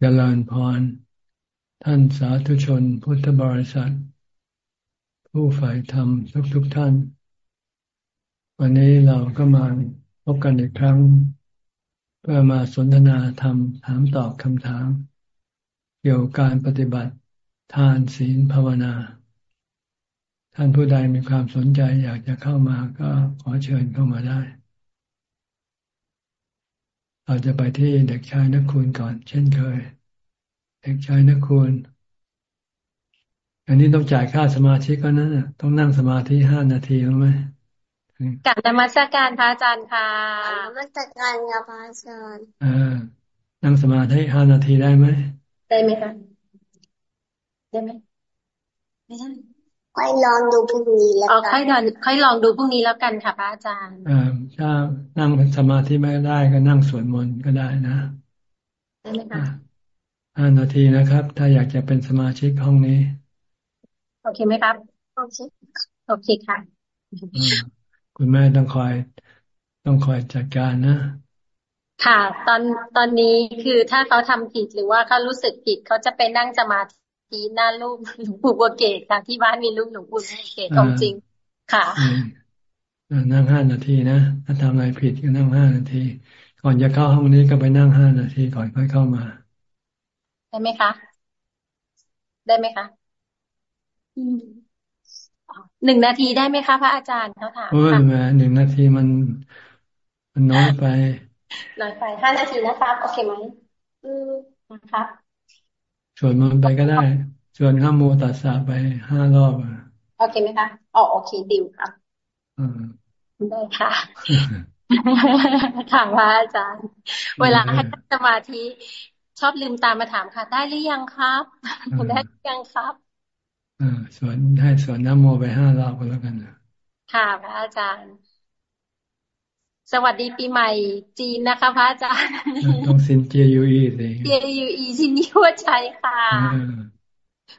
เจริญพร ท่านสาธุชนพุทธบริษัท ผู้ฝ่ายธรรมทุกทุกท่าน วันนี้เราก็มาพบกันอีกครั้ง เพื่อมาสนทนาธรรมถามตอบคำถาม เกี่ยวกับการปฏิบัติทานศีลภาวนา ท่านผู้ใดมีความสนใจอยากจะเข้ามาก็ขอเชิญเข้ามาได้ เราจะไปที่เด็กชายนักคุณก่อน เช่นเคย เด็กชายนักคุณอันนี้ต้องจ่ายค่าสมาธิก็นั้นต้องนั่งสมาธิห้านาทีรู้ไหมกับนมัสการพระอาจารย์ค่ะนมัสการกับพระอาจารย์อ่านั่งสมาธิห้านาทีได้ไหมได้ไหมคะได้ไหมไม่ได้ ค่อยลองดูพรุ่งนี้แล้วกันค่อยลองค่อยลองดูพรุ่งนี้แล้วกันค่ะพระอาจารย์อ่าถ้านั่งสมาธิไม่ได้ก็นั่งสวดมนต์ก็ได้นะได้ไหมคะห้านาทีนะครับ ถ้าอยากจะเป็นสมาชิกห้องนี้ โอเคไหมครับโอเคโอเคค่ะ คุณแม่ต้องคอย ต้องคอยจัดการนะค่ะ ตอนตอนนี้คือถ้าเขาทำผิดหรือว่าเขารู้สึกผิดเขาจะไปนั่งสมา ธิทีหน้ารูปหลวงปู่บัวเกตค่ะที่บ้านมีรูปหลวงปู่บัวเกตองจริงค่ะนั่งห้านาทีนะถ้าทำอะไรผิดก็นั่งห้านาที ก่อนจะเข้าห้องนี้ก็ไปนั่งห้านาทีก่อนค่อยเข้ามา ได้ไหมคะ ได้ไหมคะหนึ่งนาทีได้ไหมคะพระอาจารย์เขาถามค่ะหนึ่งนาทีมันมันน้อยไปน้อยไปห้านาทีนะครับโอเคไหมอืมนะคะ สวดมันไปก็ได้สวดข้ามโมตัสสะไปห้ารอบโอเคไหมคะอ๋อโอเคดิวครับได้ค่ะถามพระอาจารย์ เวลาให้สมาธิชอบลืมตามาถามค่ะ ได้หรือยังครับได้หรือยังครับอ่าสวนให้สวนน้ำโมไปห้ารอบก็แล้วกันนะค่ะพระอาจารย์ สวัสดีปีใหม่จีนนะคะพระอาจารย์ต้องซินเจียยูอีสิเจียยูอีที่นี่ว่าใช่ค่ะ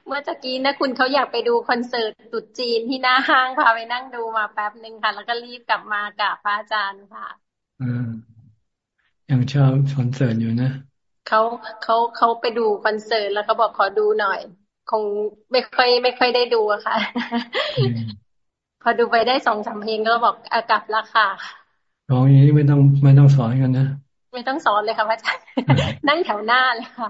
เมื่อตะกี้นะคุณเขาอยากไปดูคอนเสิร์ตตุดจีนที่หน้าห้างพาไปนั่งดูมาแป๊บหนึ่งค่ะ แล้วก็รีบกลับมากับพระอาจารย์ค่ะอืายังชอบคอนเสิร์ตอยู่นะเขาเขาเขาไปดูคอนเสิร์ตแล้วเขาบอกขอดูหน่อย คงไม่ค่อยไม่ค่อยได้ดูอะค่ะ พอดูไปได้สองสามเพลงก็บอกอากลับแล้วค่ะ ร้องอย่างนี้ไม่ต้องไม่ต้องสอนกันนะ ไม่ต้องสอนเลยค่ะพระอาจารย์นั่งแถวหน้าเลยค่ะ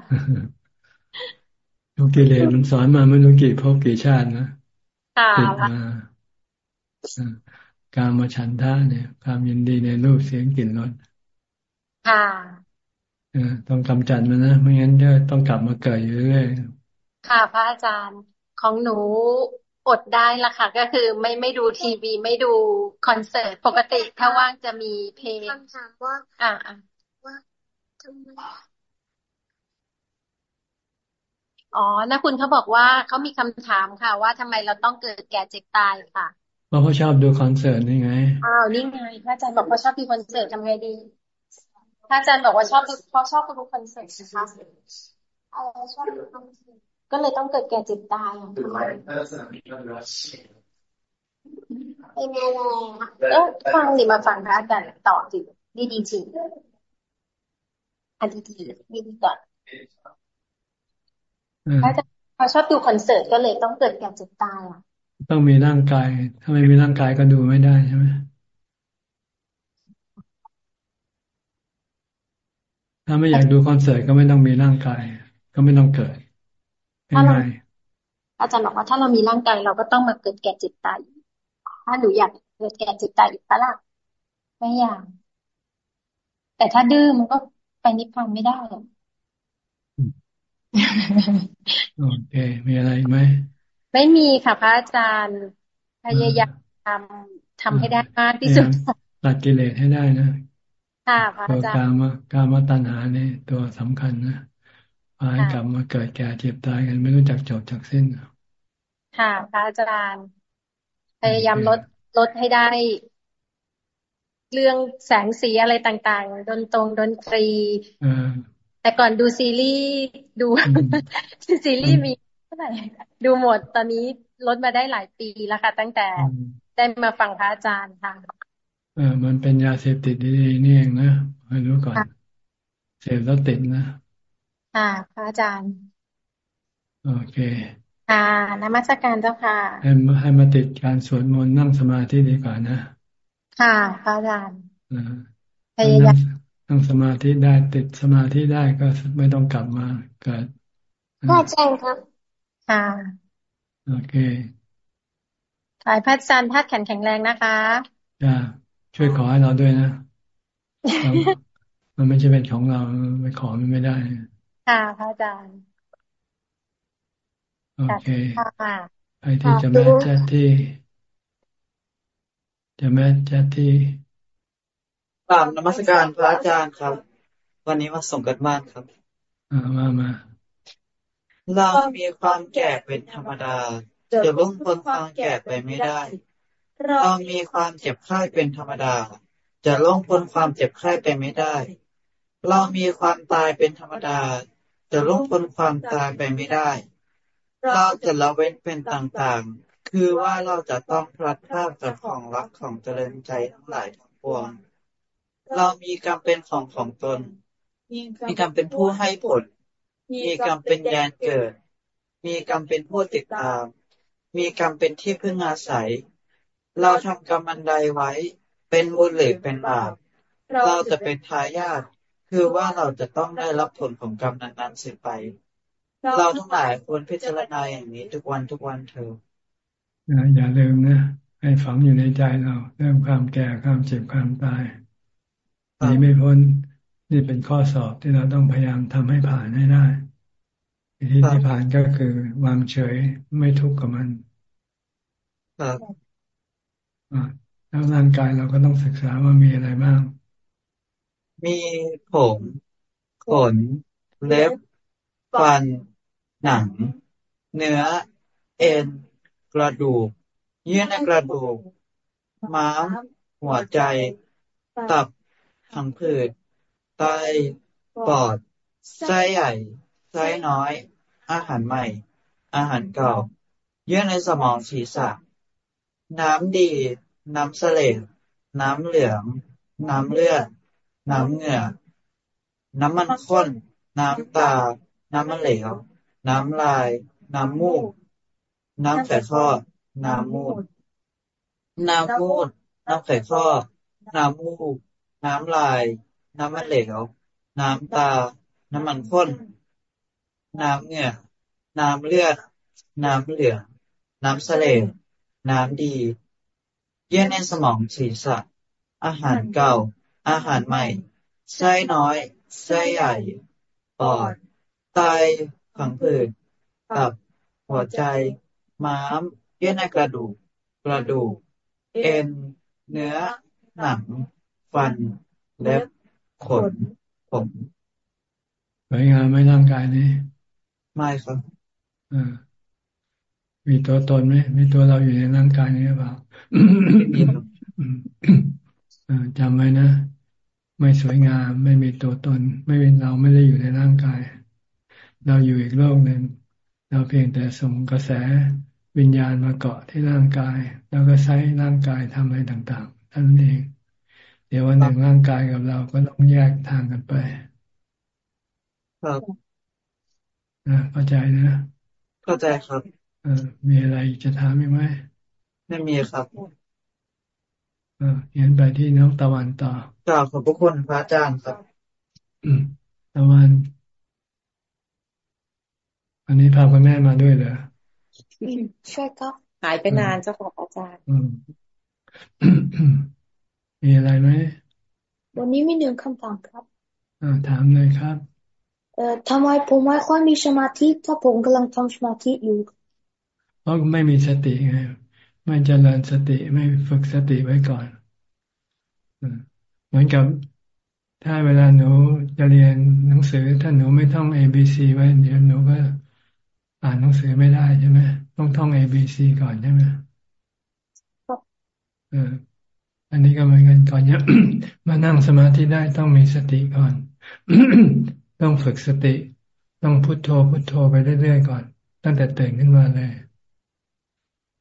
ทุกกิเลสมันสอนมาไม่รู้กี่พบกี่ชาตินะติดมาการมาฉันท่าเนี่ย ความยินดีในรูปเสียงกลิ่นรสค่ะต้องกำจัดมันนะไม่งั้นจะต้องกลับมาเกิดอยู่เรื่อยค่ะ พระอาจารย์ของหนู อดได้ละค่ะ ก็คือไม่ไม่ดูทีวีไม่ดูคอนเสิร์ตปกติถ้าว่างจะมีเพลงคำถามว่าอ่าว่าทำไมอ๋อนะคุณเขาบอกว่าเขามีคำถามค่ะ ว่าทำไมเราต้องเกิดแก่เจ็บตายค่ะเพราะเขาชอบดูคอนเสิร์ตนี่ไงอ้าวนี่ไงพระอาจารย์บอกว่าชอบดูคอนเสิร์ตทำไงดีพระอาจารย์บอกว่าชอบดูเขาชอบดูคอนเสิร์ตนะคะอะไรชอบดูคอนเสิร์ต ก็เลยต้องเกิดแก่เจ็บตายอะเป็นอะไรเออฟังดิมาฟังพระอาจารย์ต่อจิดีดีจริงอันดีดีดีดีก่อนพระอาจารย์เขาชอบดูคอนเสิร์ตก็เลยต้องเกิดแก่เจ็บตายอะ ต้องมีร่างกาย ถ้าไม่มีร่างกายก็ดูไม่ได้ใช่ไหมถ้าไม่อยากดูคอนเสิร์ตก็ไม่ต้องมีร่างกาย ก็ไม่ต้องเกิด ง่ายอาจารย์บอกว่าถ้าเรามีร่างกายเราก็ต้องมาเกิดแก่เจ็บตายถ้าหนูอยากเกิดแก่เจ็บตายอีกปะล่ะไม่อยากแต่ถ้าดื้อมันก็ไปนิพพานไม่ได้โอเค มีอะไรไหม ไม่มีค่ะพระอาจารย์ พยายามทำทำให้ได้มากที่สุดตัดกิเลสให้ได้นะ ค่ะพระอาจารย์ การมาการมาตัณหาเนี่ยตัวสำคัญนะ พาให้กลับมาเกิดแก่เจ็บตายกัน ไม่รู้จักจบจากสิ้นค่ะพระอาจารย์ พยายามลดลดให้ได้ เรื่องแสงสีอะไรต่างๆ ดนตรงดนตรีแต่ก่อนดูซีรีส์ดูซีรีส์มีเท่าไหร่ดูหมดตอนนี้ลดมาได้หลายปีแล้วค่ะ ตั้งแต่ได้มาฟังพระอาจารย์ค่ะเออมันเป็นยาเสพติดดีๆนี่เองนะให้รู้ก่อน เสพแล้วติดนะ ค่ะพระอาจารย์ โอเค ค่ะนมัสการเจ้าค่ะ ให้ให้มาติดการสวดมนต์นั่งสมาธิดีกว่านะ ค่ะพระอาจารย์พยายามนั่งสมาธิได้ติดสมาธิได้ก็ไม่ต้องกลับมาเกิดพระอาจารย์ครับ ค่ะ โอเคขายพระอาจารย์พัดแข็งแข็งแรงนะคะจ้าช่วยขอให้เราด้วยนะ มันไม่ใช่เป็นของเราไปขอมันไม่ได้ ค่ะพระอาจารย์โอเคไปที่จะแม่แจ๊ที่ จะแม่แจ๊ที่กราบนมัสการพระอาจารย์ครับ วันนี้มาส่งกันบ้านครับอ่ามามา เรามีความแก่เป็นธรรมดาจะล่วงพ้นความแก่ไปไม่ได้ เรามีความเจ็บไข้เป็นธรรมดา จะล่วงพ้นความเจ็บไข้ไปไม่ได้ เรามีความตายเป็นธรรมดา จะล่วงพ้นความตายไปไม่ได้ เราจะละเว้นเป็นต่างๆ คือว่าเราจะต้องพลัดพรากจากของรักของเจริญใจทั้งหลายทั้งปวง เรามีกรรมเป็นของของตน มีกรรมเป็นผู้ให้ผล มีกรรมเป็นแดนเกิด มีกรรมเป็นผู้ติดตาม มีกรรมเป็นที่พึ่งอาศัย เราทำกรรมอันใดไว้ เป็นบุญหรือเป็นบาป เราจะเป็นทายาท คือว่าเราจะต้องได้รับผลของกรรมนั้นๆสืบไป เราทั้งหลายควรพิจารณาอย่างนี้ทุกวันทุกวันเถอะอย่าลืมนะให้ฝังอยู่ในใจเรา เรื่องความแก่ความเจ็บความตายหนีไม่พ้นนี่เป็นข้อสอบที่เราต้องพยายามทำให้ผ่านให้ได้วิธีที่ผ่านก็คือวางเฉยไม่ทุกข์กับมันครับแล้วร่างกายเราก็ต้องศึกษาว่ามีอะไรบ้าง มีผม ขน เล็บ ฟัน หนัง เนื้อ เอ็น กระดูก เยื่อในกระดูก ม้าม หัวใจ ตับพังผืด ไต ปอด ไส้ใหญ่ ไส้น้อย อาหารใหม่ อาหารเก่า เยื่อในสมองศีรษะ น้ำดี น้ำเสลดน้ำเหลือง น้ำเลือด น้ำเหงื่อ น้ำมันข้น น้ำตา น้ำมันเหลว น้ำลาย น้ำมูก น้ำไขข้อ น้ำมูด น้ำมูด น้ำไขข้อ น้ำมูก น้ำลาย น้ำมันเหลว น้ำตา น้ำมันข้น น้ำเหงื่อ น้ำเลือด น้ำเหลือง น้ำเสลน้ำดี เยื่อในสมองศีรษะ อาหารเก่า อาหารใหม่ไส้น้อยไส้ใหญ่ ปอด ไตผังผืดตับ หัวใจ ม้าม เยื่อในกระดูก กระดูก เอ็น เนื้อ หนัง ฟัน เล็บ ขน ผมสวยงามไหมร่างกายนี้ ไม่ครับอมีตัวตนไหมมีตัวเราอยู่ในร่างกายนี้หรือเปล่า จำไว้นะ ไม่สวยงาม ไม่มีตัวตน ไม่เป็นเราไม่ได้อยู่ในร่างกาย เราอยู่อีกโลกหนึ่ง เราเพียงแต่ส่งกระแสวิญญาณมาเกาะที่ร่างกาย แล้วก็ใช้ร่างกายทำอะไรต่างๆท่านเอง เดี๋ยววันหนึ่งร่างกายกับเราก็ต้องแยกทางกันไป ครับนะเข้าใจนะ เข้าใจครับ เออมีอะไรจะถามไหมไม่มีครับ เออเห็นไปที่น้องตะวันต่อกล่าวขอบพระคุณพระอาจารย์ครับตะวัน อันนี้พาคุณแม่มาด้วยเหรอใช่ครับหายไปนานเจ้าของอาจารย์มีอะไรไหมวันนี้มีหนึ่งคำถามครับอ่าถามเลยครับ เอ่อทำไมผมไม่ค่อยมีสมาธิถ้าผมกำลังทำสมาธิอยู่เพราะไม่มีสติไง ไม่เจริญสติไม่ฝึกสติไว้ก่อนเหมือนกับถ้าเวลาหนูจะเรียนหนังสือ ถ้าหนูไม่ท่อง A B C ไว้เดี๋ยวหนูก็อ่านหนังสือไม่ได้ใช่ไหมต้องท่อง A B C ก่อนใช่ไหมครับเออ อันนี้ก็เหมือนกันก่อนเนี่ยมานั่งสมาธิได้ต้องมีสติก่อน ต้องฝึกสติ ต้องพุโทโธพุโทโธไปเรื่อยๆก่อน ตั้งแต่ตื่นขึ้นมาเลยพ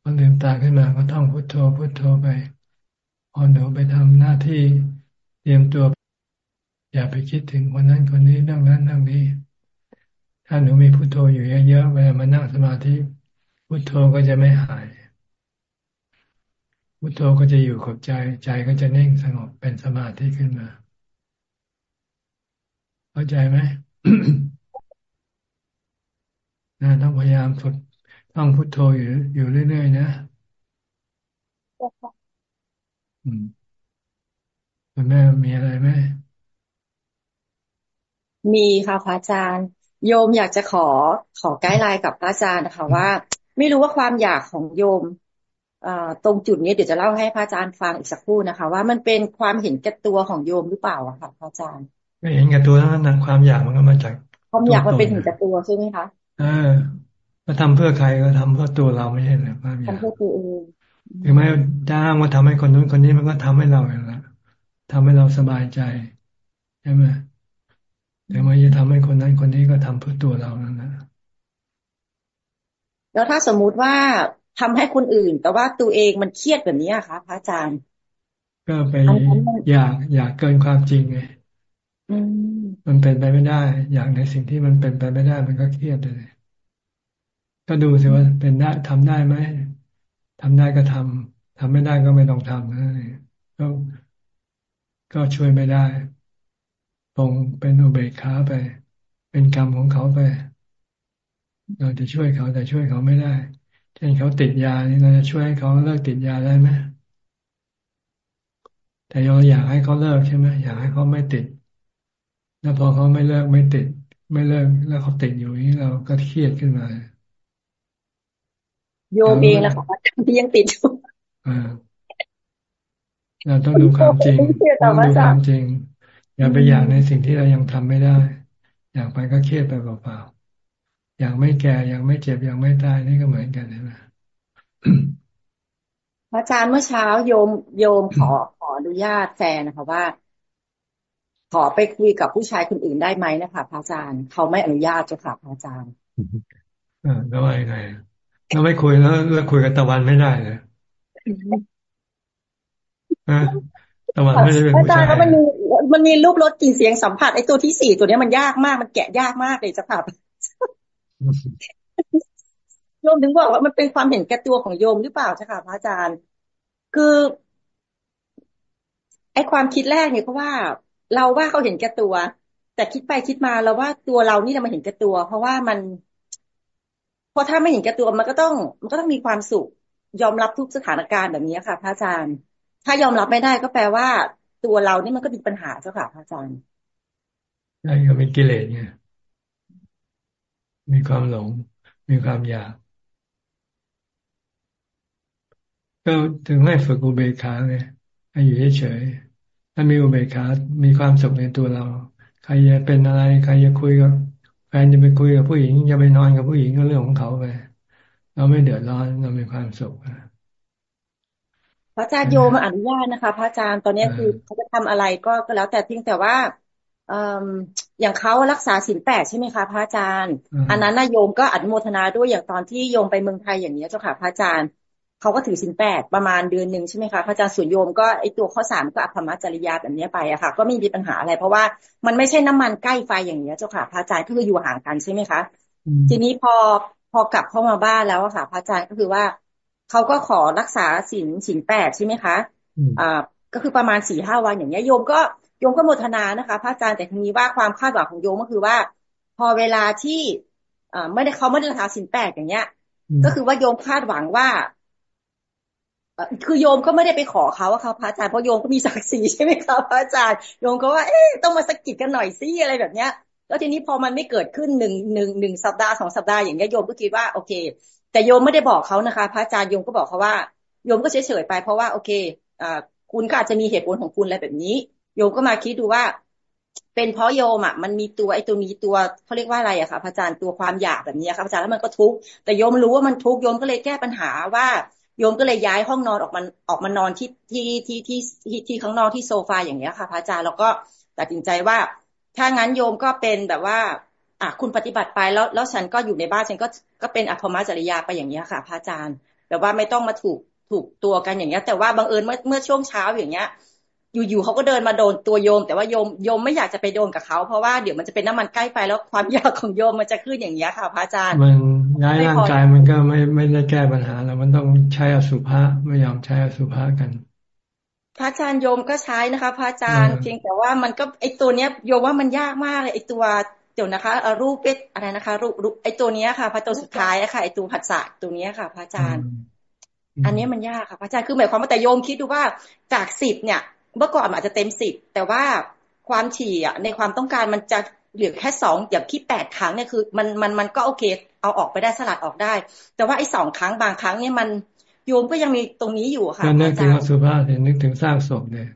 อลืมตาขึ้นมาก็ท่องพุโทโธพุโทโธไป พอหนูไปทำหน้าที่เตรียมตัว อย่าไปคิดถึงคนนั้นคนนี้เรื่องนั้นเรื่องนี้ ถ้าหนูมีพุโทโธอยู่เยอะๆเวลามานั่งสมาธิพุโทโธก็จะไม่หายพุโทโธก็จะอยู่กับใจ ใจก็จะนิ่งสงบเป็นสมาธิขึ้นมา เข้าใจไหมนะต้องพยายามฝึก ต้องพุโทโธอยู่อยู่เรื่อยๆนะอืมคุณแม่มีอะไรไหมมีค่ะพระอาจารย์ โยมอยากจะขอขอไกด์ไลน์กับพระอาจารย์นะคะว่า ไม่รู้ว่าความอยากของโยมตรงจุดนี้เดี๋ยวจะเล่าให้พระอาจารย์ฟังอีกสักครู่นะคะ ว่ามันเป็นความเห็นแก่ตัวของโยมหรือเปล่าอะค่ะพระอาจารย์ไม่เห็นแก่ตัวทั้งนั้นความอยากมันก็มาจากความอยากมันเป็นเห็นแก่ตัวใช่ไหมคะเออ ก็ทำเพื่อใครก็ทำเพื่อตัวเราไม่ใช่เหรอความอยากทำเพื่อตัวเองถึงแม้จ้างว่าทำให้คนนู้นคนนี้มันก็ทำให้เราเองละทำให้เราสบายใจใช่ไหมแต่มาจะทำให้คนนั้นคนนี้ก็ทำเพื่อตัวเรานั่นแหละแล้วถ้าสมมุติว่าทำให้คนอื่น แต่ว่าตัวเองมันเครียดแบบนี้ค่ะพระอาจารย์ ก็ไปอยากอยากเกินความจริงไงมันเป็นไปไม่ได้ อยากในสิ่งที่มันเป็นไปไม่ได้ มันก็เครียดเลย ก็ดูสิว่าเป็นได้ทำได้ไหมทำได้ก็ทำทำไม่ได้ก็ไม่ต้องทำนั่นเองก็ก็ช่วยไม่ได้ตรงเป็นอุเบกขาไป เป็นกรรมของเขาไป เราจะช่วยเขาแต่ช่วยเขาไม่ได้ เช่นเขาติดยานี่เราจะช่วยให้เขาเลิกติดยาได้ไหมแต่เราอยากให้เขาเลิกใช่ไหมอยากให้เขาไม่ติด แล้วพอเขาไม่เลิกไม่ติด ไม่เลิกแล้วเขาติดอยู่นี้เราก็เครียดขึ้นมา โยมเองแล้วค่ะที่ยังติดอยู่เราต้องดูความจริงต้องดูความจริง อย่าไปอยากในสิ่งที่เรายังทำไม่ได้ อยากไปก็เครียดไปเปล่าๆ อยากไม่แก่อยากไม่เจ็บอยากไม่ตายนี่ก็เหมือนกันใช่ไหมอาจารย์เมื่อเช้าโยมโยมขอขออนุญาตแฟนนะคะว่า ขอไปคุยกับผู้ชายคนอื่นได้ไหมนะคะพระอาจารย์เขาไม่อนุญาตจ้ะค่ะพระอาจารย์อ่าแล้วว่ายังไง เราไม่คุยแล้วเราคุยกับตะวันไม่ได้เลยตะวันไม่ได้เป็นผู้ชายมันมีมันมีรูปรสกลิ่นเสียงสัมผัสไอ้ตัวที่สี่ตัวนี้มันยากมากมันแกะยากมากเลยจ้ะค่ะโยมถึงบอกว่ามันเป็นความเห็นแก่ตัวของโยมหรือเปล่าจ้ะค่ะพระอาจารย์ คือไอ้ความคิดแรกเนี่ยเพราะว่า เราว่าเขาเห็นแก่ตัว แต่คิดไปคิดมาเราว่าตัวเรานี่เรามาเห็นแก่ตัว เพราะว่ามัน พอถ้าไม่เห็นแก่ตัวมันก็ต้อง มันก็ต้องมีความสุข ยอมรับทุกสถานการณ์แบบนี้ค่ะพระอาจารย์ ถ้ายอมรับไม่ได้ก็แปลว่า ตัวเรานี่มันก็มีปัญหาเจ้าค่ะพระอาจารย์ใช่ก็มีกิเลสไงมีความหลง มีความอยากก็ถึงให้ฝึกอุเบกขาไงให้อยู่เฉยๆถ้ามีอุเบกขา มีความสุขในตัวเรา ใครจะเป็นอะไร ใครจะคุยกับ แฟนจะไปคุยกับผู้หญิงจะไปนอนกับผู้หญิงก็เรื่องของเขาไปเราไม่เดือดร้อนเรามีความสุขพระอาจารย์โยมอนุญาตนะคะ พระอาจารย์ตอนนี้คือเขาจะทำอะไรก็ก็แล้วแต่เพียงแต่ว่าอย่างเขารักษาศีลแปดใช่ไหมคะพระอาจารย์ อันนั้นนายโยมก็อนุโมทนาด้วยอย่างตอนที่โยมไปเมืองไทยอย่างนี้เจ้าค่ะพระอาจารย์ เขาก็ถือศีลแปดประมาณเดือนหนึ่งใช่ไหมคะพระอาจารย์ส่วนโยมก็ไอตัวข้อสามก็อัพมจริยาแบบนี้ไปอะค่ะ ก็ไม่มีปัญหาอะไร เพราะว่ามันไม่ใช่น้ำมันใกล้ไฟอย่างนี้เจ้าค่ะพระอาจารย์ก็คืออยู่ห่างกันใช่ไหมคะทีนี้พอพอกลับเข้ามาบ้านแล้วอะค่ะ พระอาจารย์ก็คือว่าเขาก็ขอรักษาศีลศีลแปดใช่ไหมคะอ่าก็คือประมาณสี่ห้าวันอย่างเงี้ยโยมก็โยมก็โมทนานะคะ พระอาจารย์แต่ทีนี้ว่าความคาดหวังของโยมก็คือว่า พอเวลาที่อ่าไม่ได้เขาไม่ได้รักษาสินแปดอย่างเงี้ย ก็คือว่าโยมคาดหวังว่า คือโยมก็ไม่ได้ไปขอเขาว่าเขาพระอาจารย์เพราะโยมก็มีศักดิ์ศรีใช่ไหมคะพระอาจารย์โยมก็ว่าเอ๊ะต้องมาสกิดกันหน่อยสิอะไรแบบเนี้ย แล้วทีนี้พอมันไม่เกิดขึ้นหนึ่งหนึ่งหนึ่งสัปดาห์สองสัปดาห์อย่างเงี้ยโยมก็คิดว่าโอเค แต่โยมไม่ได้บอกเขานะคะ พระอาจารย์โยมก็บอกเขาว่าโยมก็เฉยเยไปเพราะว่าโอเคอ่าคุณก็อาจจะมีเหตุผลของคุณอะไรแบบนี้ โยมก็มาคิดดูว่า เป็นเพราะโยมอะมันมีตัวไอ้ตัวนี้ตัวเขาเรียกว่าอะไรอะคะพระอาจารย์ตัวความอยากแบบนี้ค่ะพระอาจารย์แล้วมันก็ทุกข์แต่โยมรู้ว่ามันทุกข์โยมก็เลยแก้ปัญหาว่า โยมก็เลยย้ายห้องนอนออกมาออกมานอนที่ที่ที่ที่ที่ที่ข้างนอกที่โซฟาอย่างเงี้ยค่ะพระอาจารย์แล้วก็ตัดสินใจว่า ถ้างั้นโยมก็เป็นแบบว่าอะคุณปฏิบัติไปแล้วแล้วฉันก็อยู่ในบ้านฉันก็ก็เป็นอัพมจริยาไปอย่างเงี้ยค่ะพระอาจารย์แบบว่าไม่ต้องมาถูกถูกตัวกันอย่างเงี้ย แต่ว่าบังเอิญเมื่อเมื่อช่วงเช้าอย่างเงี้ย อยู่ๆเขาก็เดินมาโดนตัวโยม แต่ว่าโยมโยมไม่อยากจะไปโดนกับเขาเพราะว่าเดี๋ยวมันจะเป็นน้ำมันใกล้ไฟแล้วความอยากของโยมมันจะขึ้นอย่างนี้ค่ะพระอาจารย์ มันย้ายร่างกายมันก็ไม่ไม่ได้แก้ปัญหาแล้วมันต้องใช้อสุภะไม่ยอมใช้อสุภะกัน พระอาจารย์โยมก็ใช้นะคะ พระอาจารย์เพียงแต่ว่ามันก็ไอตัวเนี้ยโยมว่ามันยากมากเลยไอตัวเดี๋ยวนะคะรูปเป็ดอะไรนะคะ รูปรูปไอตัวเนี้ยค่ะพระตัวสุดท้ายอะค่ะไอตัวผัสสะตัวเนี้ยค่ะ พระอาจารย์ อันนี้มันยากค่ะ พระอาจารย์คือหมายความว่าแต่โยมคิดดูว่าจากสิบเนี่ย เมื่อก่อนอาจจะเต็มสิบแต่ว่าความถี่อะในความต้องการมันจะเหลือแค่สองอย่างที่แปดครั้งเนี่ยคือ มันมันมันก็โอเค เอาออกไปได้สลัดออกได้ แต่ว่าไอ้สองครั้งบางครั้งเนี่ยมันโยมก็ยังมีตรงนี้อยู่ค่ะก็นึกถึงสุภาพนึกถึงสร้างศพเนี่ย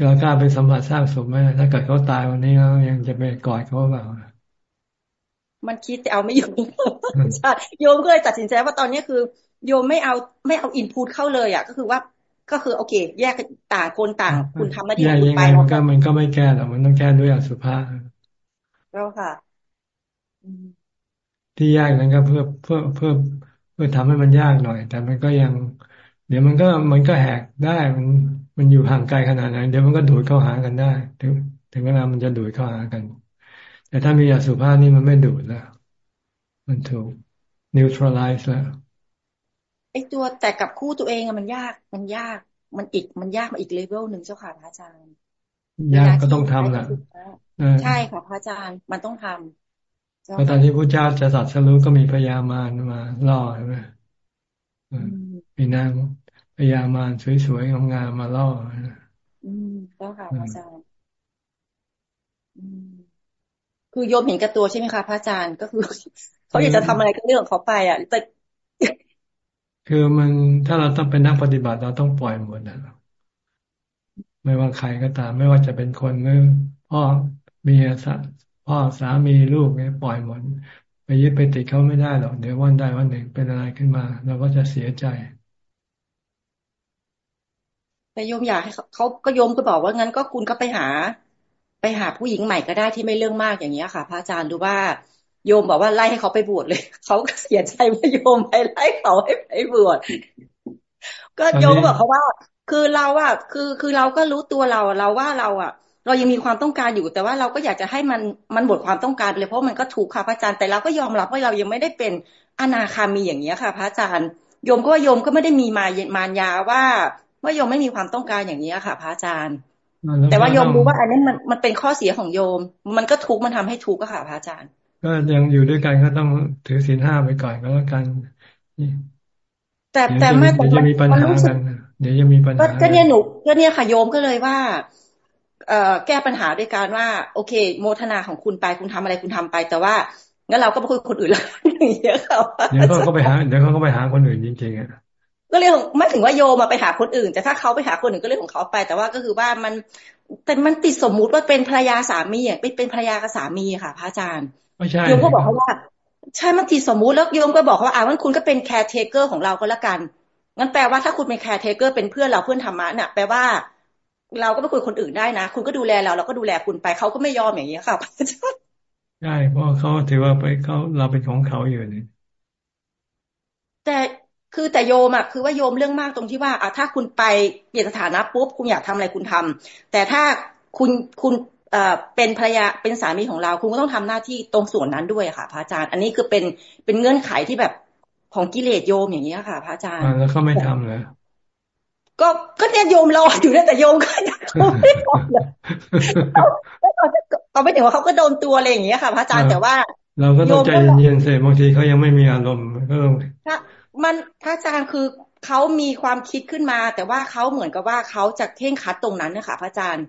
เรากล้าไปสัมผัสสร้างศพไหมถ้าเกิดเขาตายวันนี้แล้วยังจะไปกอดเขาเปล่ามันคิดแต่เอาไม่อยู่ใช่โยมก็เลยตัดสินใจว่าตอนนี้คือ โยมไม่เอาไม่เอาอินพุตเข้าเลยอะ ก็คือว่า ก็คือโอเค แยกต่างคนต่าง คุณทำหน้าที่ของคุณไปมันก็มันก็ไม่แก้หรอกมันต้องแก้ด้วยอสุภะแล้วค่ะที่ยากนั้นก็เพื่อเพื่อเพื่อเพื่อทำให้มันยากหน่อย แต่มันก็ยัง เดี๋ยวมันก็มันก็แหกได้มันมันอยู่ห่างไกลขนาดไหนเดี๋ยวมันก็ดูดเข้าหากันได้ ถึงถึงเวลามันจะดูดเข้าหากัน แต่ถ้ามีอสุภะนี่มันไม่ดูดแล้วมันถูก neutralize แล้ว ไอตัวแต่กับคู่ตัวเองมันยากมันยาก มันอีกมันยากมาอีกเลเวลหนึ่งเจ้าค่ะพระอาจารย์ยากก็ต้องทำแหละใช่ค่ะพระอาจารย์มันต้องทำเพราะตอนที่พระเจ้าจะตัดสรุปก็มีพญามารมาล่อใช่ไหมมีนางพญามารสวยๆงามๆมาล่ออืมเจ้าค่ะพระอาจารย์คือโยมเห็นกับตัวใช่ไหมคะพระอาจารย์ก็คือเขาอยากจะทำอะไรก็เรื่องของเขาไปอะแต่ คือมันถ้าเราต้องเป็นนักปฏิบัติเราต้องปล่อยหมดนะไม่ว่าใครก็ตาม ไม่ว่าจะเป็นคนหรือพ่อเมียสพ่อสามีลูกเนี่ยปล่อยหมดไปยึดไปติดเขาไม่ได้หรอกเดี๋ยววันใดวันหนึ่งเป็นอะไรขึ้นมาเราก็จะเสียใจแต่โยมอยากให้เขาก็โยมก็บอกว่างั้นก็คุณก็ไปหา ไปหาผู้หญิงใหม่ก็ได้ที่ไม่เรื่องมากอย่างนี้ค่ะ พระอาจารย์ดูว่า โยมบอกว่าไล่ให้เขาไปบวชเลย เขาก็เสียใจว่าโยมไปไล่เขาให้ไปบวชก็โยมบอกเขาว่า คือเราอะคือคือเราก็รู้ตัวเราเราว่าเราอะเรายังมีความต้องการอยู่ แต่ว่าเราก็อยากจะให้มันมันหมดความต้องการเลยเพราะมันก็ถูกค่ะพระอาจารย์แต่เราก็ยอมรับว่าเรายังไม่ได้เป็นอนาคามีอย่างนี้ค่ะ พระอาจารย์โยมก็ว่าโยมก็ไม่ได้มีมามารยาว่าว่าโยมไม่มีความต้องการอย่างนี้ค่ะ พระอาจารย์ แต่ว่าโยมรู้ว่าอันนี้มันมันเป็นข้อเสียของโยม มันก็ทุกข์มันทำให้ทุกข์ค่ะ พระอาจารย์ ก็ยังอยู่ด้วยกันก็ต้องถือศีลห้าไปก่อนก็แล้วกันแต่แต่ไม่เดี๋ยวจะมีปัญหากันเดี๋ยวจะมีปัญหาก็เนี่ยหนูก็เนี่ยค่ะโยมก็เลยว่า เอ่อแก้ปัญหาด้วยการว่า โอเค โมทนาของคุณไปคุณทำอะไรคุณทำไป แต่ว่างั้นเราก็ไปคุยคนอื่นแล้วเยอะค่ะเดี๋ยวเขาก็ไปหาเดี๋ยวเขาก็ไปหาคนอื่นจริงๆอะก็เรื่องไม่ถึงว่าโยมาไปหาคนอื่น แต่ถ้าเขาไปหาคนอื่นก็เรื่องของเขาไป แต่ว่าก็คือว่ามันแต่มันติดสมมุติว่าเป็นภรรยาสามีอะเป็นภรรยากับสามีค่ะ พระอาจารย์ ไม่ใช่โยมก็บอกเขาว่า ใช่มันทีสมมุติแล้วโยมก็บอกว่าอ่างั้นคุณก็เป็น caretaker ของเราก็แล้วกันงั้นแปลว่าถ้าคุณเป็น caretaker เป็นเพื่อนเราเพื่อนธรรมะเนี่ยแปลว่าเราก็ไปคุยคนอื่นได้นะ คุณก็ดูแลเราเราก็ดูแลคุณไปเขาก็ไม่ยอมอย่างนี้ค่ะใช่เพราะเขาถือว่าไปเขาเราเป็นของเขาอยู่นี่แต่คือแต่โยมอะคือว่าโยมเรื่องมากตรงที่ว่าอะถ้าคุณไปเปลี่ยนสถานะปุ๊บคุณอยากทำอะไรคุณทำแต่ถ้าคุณคุณ เป็นภรรยาเป็นสามีของเรา คุณก็ต้องทำหน้าที่ตรงส่วนนั้นด้วยค่ะ พระอาจารย์ อันนี้คือเป็นเป็นเงื่อนไขที่แบบของกิเลสโยมอย่างนี้ค่ะ พระอาจารย์แล้วเขาไม่ทำเลยก็ก็เนี่ยโยมเราอยู่นั่นแต่โยมก็เขาไม่ทำเลยเขาไม่ถึงว่าเขาก็โดนตัวอะไรอย่างเงี้ยค่ะ พระอาจารย์แต่ว่า เราก็ต้องใจเย็นๆเสบางทีเขายังไม่มีอารมณ์ก็มันพระอาจารย์คือเขามีความคิดขึ้นมา แต่ว่าเขาเหมือนกับว่าเขาจะเข่งคัดตรงนั้นนะคะพระอาจารย์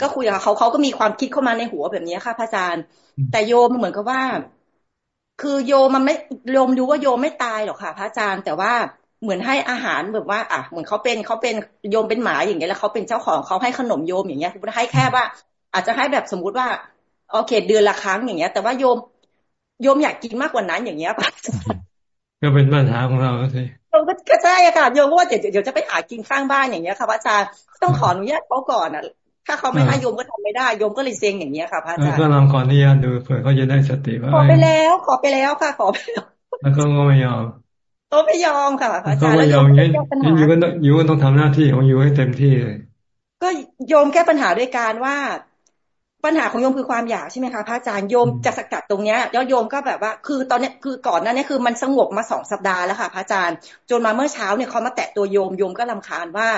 ก็คุยกับเขาเขาก็มีความคิดเข้ามาในหัวแบบนี้ค่ะพระอาจารย์ แต่โยมเหมือนกับว่า คือโยมมันไม่โยมรู้ว่าโยมไม่ตายหรอกค่ะ พระอาจารย์แต่ว่าเหมือนให้อาหารแบบว่า อะเหมือนเขาเป็นเขาเป็นโยมเป็นหมาอย่างเงี้ยแล้วเขาเป็นเจ้าของเขาให้ขนมโยมอย่างเงี้ยให้แค่ว่า อาจจะให้แบบสมมุติว่าโอเค เดือนละครั้งอย่างเงี้ย แต่ว่าโยมโยมอยากกินมากกว่านั้นอย่างเงี้ยค่ะก็เป็นปัญหาของเราสิโยมก็ใช่ค่ะโยมว่าเดี๋ยวเดี๋ยวจะไปหากินข้างบ้านอย่างเงี้ยค่ะพระอาจารย์ต้องขออนุญาตเขาก่อนอะ ถ้าเขาไม่ให้โยมก็ทำไม่ได้โยมก็เลยเซ็งอย่างเนี้ยค่ะพระอาจารย์ก็ลองขออนุญาตดูเผื่อเขาจะได้สติว่าขอไปแล้วขอไปแล้วค่ะ ขอไปแล้วแล้วก็ไม่ยอมก็ไม่ยอมค่ะพระอาจารย์ก็ไม่ยอมงั้นยูก็ต้องยูก็ต้องทำหน้าที่ของยูให้เต็มที่เลย ก็โยมแก้ปัญหาด้วยการว่าปัญหาของโยมคือความอยากใช่ไหมคะพระอาจารย์โยมจะสกัดตรงเนี้ยแล้วโยมก็แบบว่า คือตอนเนี้ยคือก่อนหน้านี้คือมันสงบมาสองสัปดาห์แล้วค่ะพระอาจารย์ จนมาเมื่อเช้าเนี่ยเขามาแตะตัวโยมโยมก็ลาคาญว่า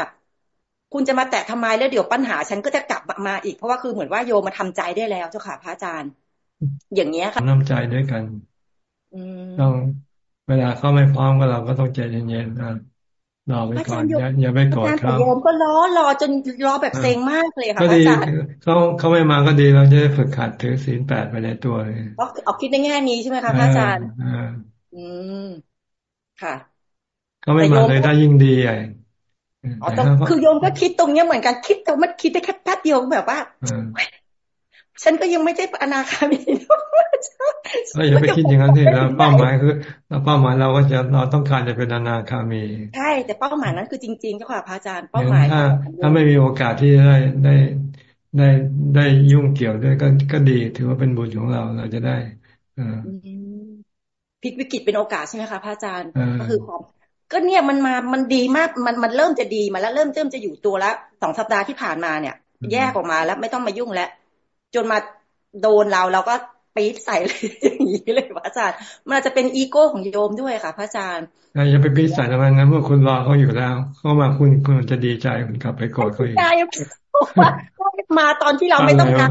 คุณจะมาแตะทำไมแล้วเดี๋ยวปัญหาฉันก็จะกลับมาอีก เพราะว่าคือเหมือนว่าโยมมาทำใจได้แล้วเจ้าค่ะพระอาจารย์ อย่างเงี้ยค่ะน้ำใจด้วยกันต้องเวลาเขาไม่พร้อมก็เราก็ต้องใจเย็นๆรอไปก่อนอย่าอย่าไปกอดเขาโยมก็รอรอจนรอแบบเซ็งมากเลยค่ะอาจารย์เขาเขาไม่มาก็ดีเราจะได้ฝึกขัดถือศีลแปดไปในตัวเลยเอาคิดในแง่นี้ใช่ไหมคะพระอาจารย์อืมค่ะเขาไม่มาเลยได้ยิ่งดีใหญ่ อ๋อแต่คือโยมก็คิดตรงเนี้ยเหมือนกันคิดแต่มันคิดได้แค่แป๊บเดียวแบบว่าฉันก็ยังไม่ใช่อนาคามีเราอย่าไปคิดอย่างนั้นสิเราเป้าหมายคือเราเป้าหมายเราก็จะเราต้องการจะเป็นอนาคามี ใช่แต่เป้าหมายนั้นคือจริงๆเจ้าค่ะพระอาจารย์เป้าหมายถ้าถ้าไม่มีโอกาสที่ได้ได้ได้ได้ยุ่งเกี่ยวด้วยก็ก็ดี ถือว่าเป็นบุญของเราเราจะได้อพลิกวิกฤตเป็นโอกาสใช่ไหมคะพระอาจารย์ก็คือความ ก็เนี่ยมันมามันดีมากมันมันเริ่มจะดีมาแล้วเริ่มเริ่มจะอยู่ตัวแล้วสองสัปดาห์ที่ผ่านมาเนี่ย แยกออกมาแล้วไม่ต้องมายุ่งแล้ว จนมาโดนเราเราก็ปี๊ดใส่เลยอย่างนี้เลยพระอาจารย์ มันอาจจะเป็นอีโก้ของโยมด้วยค่ะ พระอาจารย์อย่าไปปี๊ดใส่ทำไมงั้นเมื่อคุณรอเขาอยู่แล้ว เขามาคุณคุณจะดีใจคุณกลับไปกอดเขาอีกใช่มาตอนที่เราไม่ต้องการ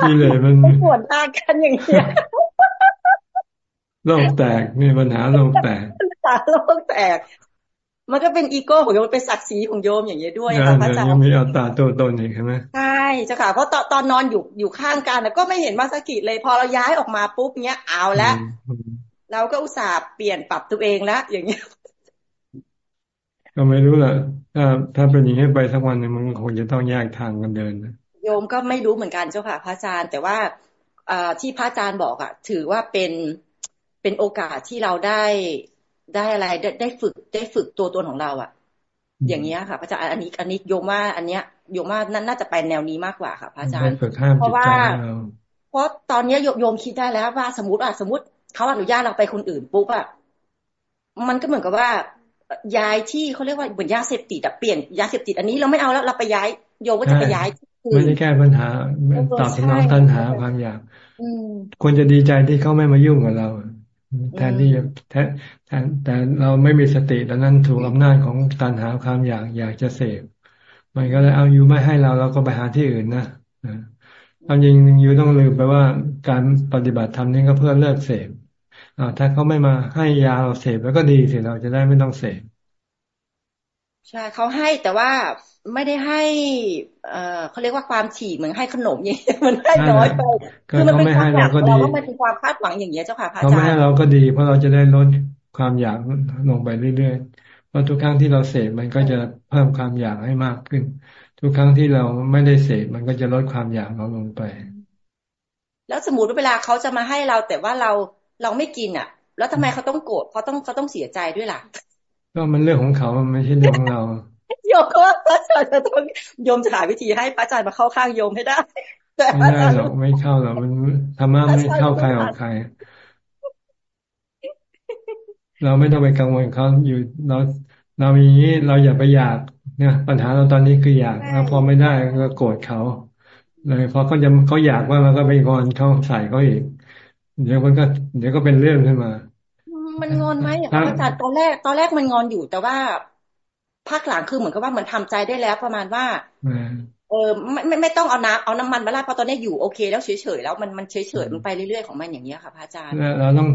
ที่เลยมันปวดตากันอย่างเงี้ย โลกแตกมีปัญหาโลกแตกปัญหาโลกแตก มันก็เป็นอีโก้ของโยมเป็นศักดิ์ศรีของโยมอย่างเงี้ยด้วยค่ะพระอาจารย์ยังมีอัตตาตัวตนอีกใช่ไหมใช่เจ้าค่ะเพราะตอนตอนนอนอยู่อยู่ข้างกันก็ไม่เห็นมาสกิเลย พอเราย้ายออกมาปุ๊บเนี้ยเอาแล้วเราก็อุตส่าห์เปลี่ยนปรับตัวเองแล้วอย่างเงี้ยก็ไม่รู้แหละถ้าถ้าเป็นอย่างนี้ไปสักวันหนึ่งมันคงจะต้องแยกทางกันเดินโยมก็ไม่รู้เหมือนกันเจ้าค่ะพระอาจารย์ แต่ว่าอที่พระอาจารย์บอกอะ ถือว่าเป็น เป็นโอกาสที่เราได้ได้อะไรได้ได้ฝึกได้ฝึกตัวตนของเราอะอย่างเงี้ยค่ะพระอาจารย์อันนี้อันนี้โยมว่าอันเนี้ยโยมว่าน่าจะไปแนวนี้มากกว่าค่ะพระอาจารย์เพราะว่า เพราะตอนนี้โยมคิดได้แล้วว่าสมมติอะสมมติเขาอนุญาตเราไปคนอื่นปุ๊บอะมันก็เหมือนกับว่าย้ายที่เขาเรียกว่าเหมือนยาเสพติดอะเปลี่ยนยาเสพติดอันนี้เราไม่เอาแล้วเราไปย้ายโยมก็จะไปย้ายไม่ได้แก้ปัญหาตอบสนองตัณหาความอยากควรจะดีใจที่เขาไม่มายุ่งกับเรา แทนที่จะแทนแต่เราไม่มีสติดังนั้นถูกอำนาจของตันหาความอยากอยากจะเสพมันก็เลยเอาอยู่ไม่ให้เราเราก็ไปหาที่อื่นนะเอาจริงอยู่ต้องลืมไปว่าการปฏิบัติธรรมนี่ก็เพื่อเลิกเสพถ้าเขาไม่มาให้ยาเราเสพแล้วก็ดีสิเราจะได้ไม่ต้องเสพ ใช่เขาให้แต่ว่าไม่ได้ให้ เอ่อเขาเรียกว่าความฉี่เหมือนให้ขนมอย่างเงี้ยมันให้น้อยไปคือมันเป็นความอยากเราก็มันเป็นความคาดหวังอย่างเงี้ยเจ้าค่ะพระอาจารย์เขาไม่ให้เราก็ดี เพราะเราจะได้ลดความอยากลงไปเรื่อยๆเพราะทุกครั้งที่เราเสพมันก็จะเพิ่มความอยากให้มากขึ้น ทุกครั้งที่เราไม่ได้เสพมันก็จะลดความอยากเราลงไป แล้วสมมติว่าเวลาเขาจะมาให้เราแต่ว่าเราเราไม่กินอะ แล้วทำไมเขาต้องโกรธเขาต้องเขาต้องเสียใจด้วยล่ะ ก็มันเรื่องของเขามันไม่ใช่เรื่องของเราโยมก็พระอาจารย์จะต้องโยมจะหาวิธีให้พระอาจารย์มาเข้าข้างโยมให้ได้แต่ไม่ได้หรอกไม่เข้าหรอกมันธรรมะไม่เข้าใครออกใคร เราไม่ต้องไปกังวลเขาอยู่เราเรามีเราอย่าไปอยากเนี่ยปัญหาเราตอนนี้คืออยากแล้วพอไม่ได้ก็โกรธเขาเลยพอเขาจะเขาอยากว่ามันก็ไปงอนเขาใส่เขาอีกเดี๋ยวมันก็ เดี๋ยวก็เป็นเรื่องขึ้นมา มันงอนไหมอาจารย์ตอนแรก ตอนแรกมันงอนอยู่ แต่ว่าภาคหลังคือเหมือนกับว่าเหมือนทำใจได้แล้วประมาณว่าเออไม่ไม่ไม่ต้องเอาน้ำเอาน้ำมันมาลาดเพราะตอนนี้อยู่โอเค แล้วเฉยๆแล้วมันมันเฉยๆมันไปเรื่อยๆของมันอย่างเงี้ยค่ะพระอาจารย์เราต้อง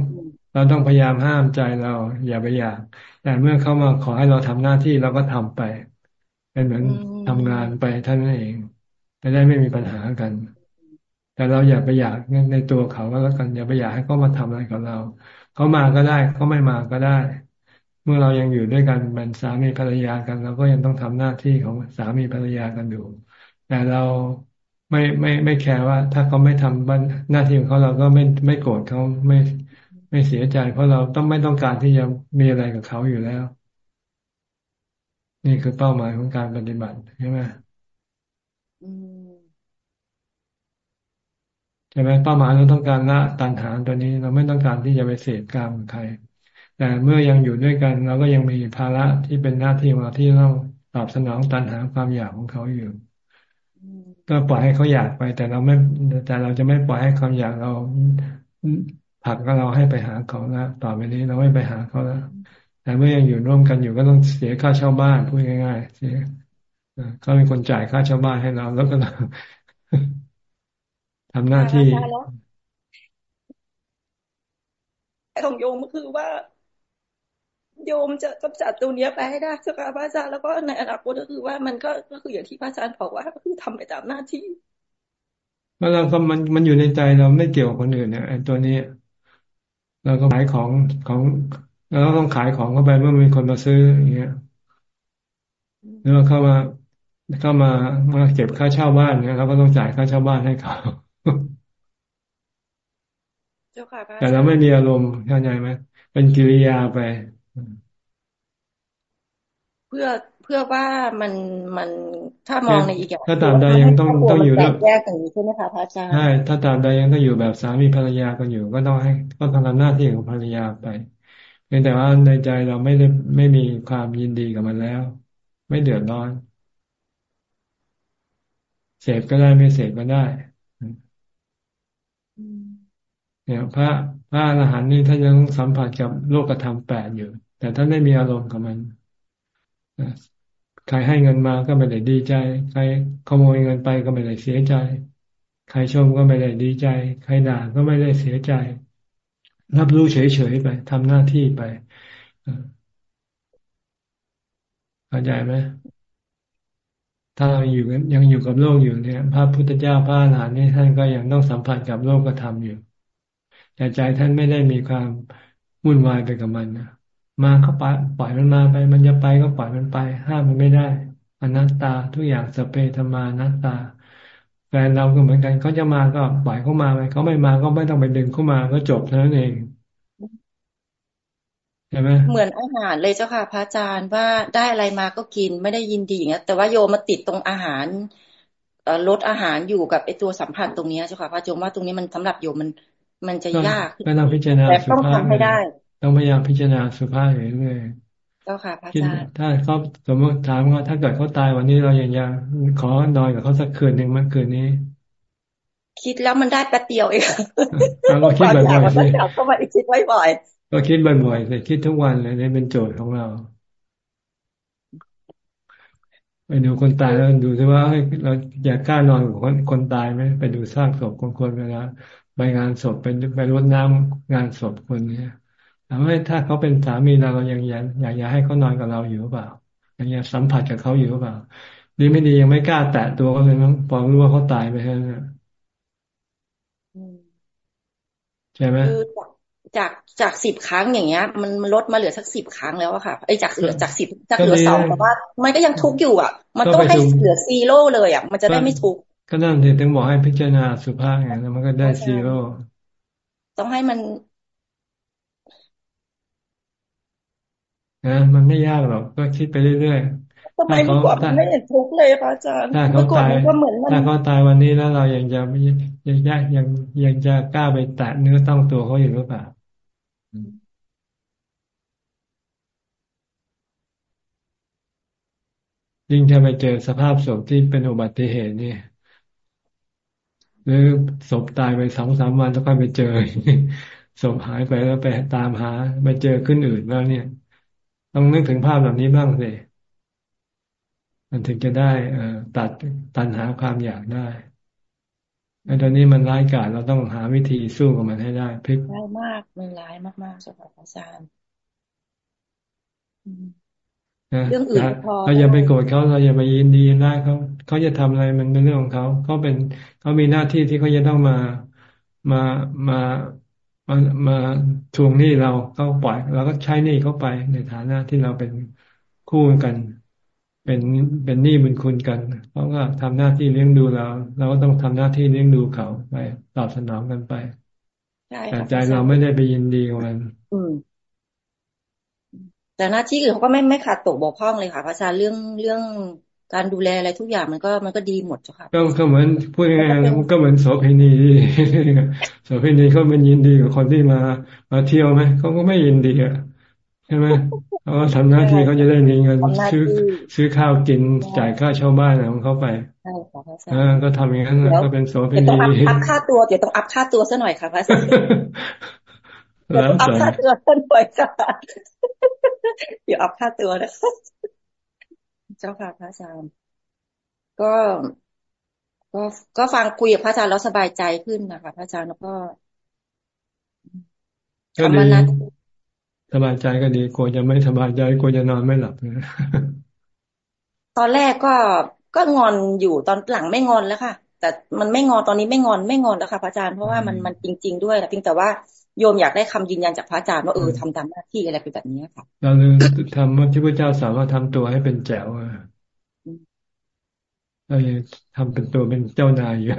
เราต้องพยายามห้ามใจเราอย่าไปอยากแต่เมื่อเขามาขอให้เราทำหน้าที่เราก็ทำไป เป็นเหมือนทำงานไปท่านนั่นเองจะได้ไม่มีปัญหากัน แต่เราอย่าไปอยากในตัวเขาก็แล้วกันอย่าไปอยากให้เขามาทำอะไรกับเรา เขามาก็ได้เขาไม่มาก็ได้ เมื่อเรายังอยู่ด้วยกันเป็นสามีภรรยากันเราก็ยังต้องทำหน้าที่ของสามีภรรยากันอยู่ แต่เราไม่ไม่ไม่แคร์ว่า ถ้าเขาไม่ทำหน้าที่ของเขาเราก็ไม่ไม่โกรธเขาไม่ไม่เสียใจ เพราะเราต้องไม่ต้องการที่จะมีอะไรกับเขาอยู่แล้ว นี่คือเป้าหมายของการปฏิบัติใช่ไหม ใช่ไหมเป้าหมายเราต้องการละตัณหาตัวนี้เราไม่ต้องการที่จะไปเสพกามใคร แต่เมื่อยังอยู่ด้วยกัน เราก็ยังมีภาระที่เป็นหน้าที่ของเราที่ต้องตอบสนองตันหาความอยากของเขาอยู่ ก็ปล่อยให้เขาอยากไป แต่เราไม่แต่เราจะไม่ปล่อยให้ความอยากเราผลักเราให้ไปหาเขาแล้วต่อไปนี้เราไม่ไปหาเขาแล้วแต่เมื่อยังอยู่ร่วมกันอยู่ก็ต้องเสียค่าเช่าบ้านพูดง่ายๆเสียเขาเป็นคนจ่ายค่าเช่าบ้านให้เรา แล้วก็ ทำหน้าที่ของโยมก็คือว่า โยมจะกำจัดตัวเนี้ยไปให้ได้เจ้าค่ะพระอาจารย์แล้วก็ในอนาคตก็คือว่ามันก็ก็คืออย่างที่พระอาจารย์บอกว่าก็คือทำไปตามหน้าที่เมื่อเราก็มันมันอยู่ในใจเราไม่เกี่ยวกับคนอื่นเนี่ยไอ้ตัวนี้เราก็ขายของของเราต้องขายของเข้าไปเมื่อมีคนมาซื้ออย่างเงี้ยแล้วเข้ามาเข้ามามาเก็บค่าเช่าบ้านเนี่ยเราก็ต้องจ่ายค่าเช่าบ้านให้เขา แต่เราไม่มีอารมณ์เข้าใจไหมเป็นกิริยาไป เพื่อเพื่อว่ามันมันถ้ามองในอีกอย่างถ้าตามใดยังต้องต้องอยู่แยกอย่างนี้ใช่ไหมคะพระอาจารย์ใช่ถ้าตามใดยังต้องอยู่แบบสามีภรรยากันอยู่ ก็ต้องให้ก็ต้องทำหน้าที่ของภรรยาไปเพียงแต่ว่าในใจเราไม่ได้ไม่มีความยินดีกับมันแล้ว ไม่เดือดร้อน เสพก็ได้ไม่เสพก็ได้ เนี่ยพระพระอรหันต์นี่ท่านยังสัมผัสกับโลกธรรมแปดอยู่ แต่ท่านไม่มีอารมณ์กับมันใครให้เงินมาก็ไม่ได้ดีใจ ใครขโมยเงินไปก็ไม่ได้เสียใจ ใครชมก็ไม่ได้ดีใจ ใครด่าก็ไม่ได้เสียใจ รับรู้เฉยๆไปทำหน้าที่ไปเข้าใจไหมถ้าเราอยู่ยังอยู่กับโลกอยู่เนี่ย พระพุทธเจ้าพระอรหันต์นี่ท่านก็ยังต้องสัมผัสกับโลกธรรมอยู่ แต่ใจท่านไม่ได้มีความวุ่นวายไปกับมันนะมาก็ปล่อยปล่อยมันมาไป มันจะไปก็ปล่อยมันไป ห้ามมันไม่ได้อนัตตาทุกอย่างสเปธรรมานัตตาแฟนเราก็เหมือนกันเขาจะมาก็ปล่อยเขามาไปเขาไม่มาก็ไม่ต้องไปดึงเข้ามาก็จบเท่านั้นเองใช่ไหมเหมือนอาหารเลยเจ้าค่ะพระอาจารย์ว่าได้อะไรมาก็กินไม่ได้ยินดีอย่างเงี้ยแต่ว่าโยมาติดตรงอาหารลดอาหารอยู่กับไอตัวสัมผัสตรงนี้เจ้าค่ะพระโยมว่าตรงนี้มันสำหรับโยมมัน มันจะยากก็ต้องพิจารณาสุภาพให้ได้ ต้องพยายามพิจารณาสุภาพเรื่อยๆเจ้าค่ะพระอาจารย์ถ้าเขาสมมติถามว่าถ้าเกิดเขาตายวันนี้เรายังยังขอนอนกับเขาสักคืนหนึ่งเมื่อคืนนี้ คิดแล้วมันได้แป๊บเดียวเองเราคิดบ่อยๆสิก็มาคิดไว้บ่อยก็คิดบ่อยๆสิคิดทุกวันเลยนี่เป็นโจทย์ของเราไปดูคนตายแล้วดูซิว่าเราอยากกล้านอนกับคนคนตายไหมไปดูซากศพของคนเวลา ไปงานศพไปไปรดน้ำงานศพคนเนี้ยถามว่าถ้าเขาเป็นสามีเราเรายังอยากอยากอยากให้เขานอนกับเราอยู่หรือเปล่ายังอยากสัมผัสกับเขาอยู่หรือเปล่าดีไม่ดียังไม่กล้าแตะตัวเขาเลยมั้งพอรู้ว่าเขาตายไปแล้วใช่ไหมคือจากจากสิบครั้งอย่างเงี้ย มันลดมาเหลือสักสิบครั้งแล้วอะค่ะไอ้จากเหลือจากสิบจากเหลือสองแต่ว่า มันก็ยังทุกข์อยู่อะ มันต้องให้เหลือ zero เลยอะ มันจะได้ไม่ทุกข์ ก็นั่นถึงต้องบอกให้พิจารณาอสุภะไงแล้วมันก็ได้ zero ต้องให้มันนะมันไม่ยากหรอกก็คิดไปเรื่อยๆทำไมเมื่อก่อนไม่เห็นทุกข์เลยพระอาจารย์ถ้าเขาตายถ้าเขาตายวันนี้แล้วเรายังจะยังยังยังยังจะกล้าไปแตะเนื้อต้องตัวเขาอยู่หรือเปล่ายิ่งถ้าไปเจอสภาพศพที่เป็นอุบัติเหตุนี่ หรือศพตายไปสองสามวันแล้วค่อยไปเจอศพหายไปแล้วไปตามหาไปเจอขึ้นอื่นแล้วเนี่ย ต้องนึกถึงภาพแบบนี้บ้างสิมันถึงจะได้เอ่อตัดตันหาความอยากได้ไอ้ตอนนี้มันร้ายกาจเราต้องหาวิธีสู้กับมันให้ได้พลิกร้ายมากมันร้ายมากๆสำหรับอาจารย์เรื่องอื่นพอเราอย่าไปโกรธเขาเราอย่าไปยินดีได้เขา เขาจะทำอะไรมันเป็นเรื่องของเขาเขาเป็นเขามีหน้าที่ที่เขาจะต้องมามามามามาทวงหนี้เราเขาปล่อยเราก็ใช้หนี้เขาไปในฐานะที่เราเป็นคู่กัน เป็นเป็นหนี้บุญคุณกันเขาก็ทำหน้าที่เลี้ยงดูเรา เราก็ต้องทำหน้าที่เลี้ยงดูเขาไปตอบสนองกันไปแต่ใจเราไม่ได้ไปยินดีกับมันแต่หน้าที่อื่นเขาก็ไม่ไม่ขาดตกบกพร่องเลยค่ะพระอาจารย์เรื่องเรื่อง การดูแลอะไรทุกอย่างมันก็มันก็ดีหมดจ้ะค่ะก็ก็เหมือนพูดง่ายๆก็เหมือนโสเภณีโสเภณีเขาเป็นยินดีกับคนที่มามาเที่ยวไหมเขาก็ไม่ยินดีอะใช่ไหมเขาทำหน้าที่เขาจะได้มีเงินซื้อซื้อข้าวกินจ่ายค่าเช่าบ้านของเขาไปใช่ค่ะพระอาจารย์ก็ทำอย่างนั้นก็เป็นโสเภณีอัพค่าตัวเดี๋ยวต้องอัพค่าตัวซะหน่อยค่ะพระอาจารย์เดี๋ยวอัพค่าตัวซะหน่อยค่ะเดี๋ยวอัพค่าตัวนะ เจ้าค่ะพระอาจารย์ ก็ก็ก็ฟังคุยกับพระอาจารย์แล้วสบายใจขึ้นนะคะพระอาจารย์แล้วก็ก็ดีสบายใจก็ดีกลัวจะไม่สบายใจกลัวจะนอนไม่หลับนะตอนแรกก็ก็งอนอยู่ตอนหลังไม่งอนแล้วค่ะ แต่มันไม่งอนตอนนี้ไม่งอนไม่งอนแล้วค่ะพระอาจารย์เพราะว่ามันมันจริง ๆ ด้วยแต่เพียงแต่ว่า โยมอยากได้คำยืนยันจากพระอาจารย์ว่าเออทำตามหน้าที่อะไรเป็นแบบนี้ค่ะเราเลยทำว่าที่พระเจ้าสามารถทำตัวให้เป็นแจ๋วเรายังทำเป็นตัวเป็นเจ้านายอยู่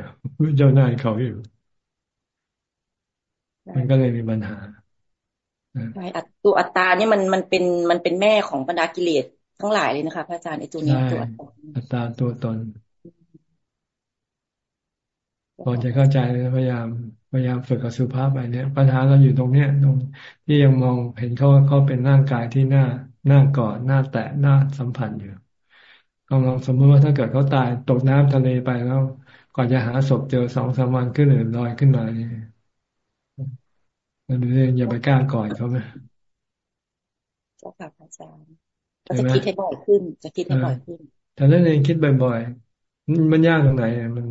เจ้านายเขาอยู่ มันก็เลยมีปัญหาใช่ตัวอัตตาเนี่ยมันมันเป็นมันเป็นแม่ของบรรดากิเลสทั้งหลายเลยนะคะพระอาจารย์ไอ้ตัวนี้ตัวอัตตาตัวตนพอจะเข้าใจเลยพยายาม พยายามฝึกกับสุภาพไปเนี่ย ปัญหาเราอยู่ตรงเนี้ยตรงที่ยังมองเห็นเขาว่าเขาเป็นร่างกายที่หน้าหน้ากอดหน้าแตะหน้าสัมผัสอยู่ลองลองสมมติว่าถ้าเกิดเขาตายตกน้ำทะเลไปแล้ว ก่อนจะหาศพเจอสองสามวันขึ้นหรือลอยขึ้นมาเนี่ยมันอย่าไปกล้ากอดเขาไหมเจ้าค่ะอาจารย์จะคิดให้บ่อยขึ้น จะคิดให้บ่อยขึ้นแต่นั่นเองคิดบ่อยๆมันยากตรงไหนมัน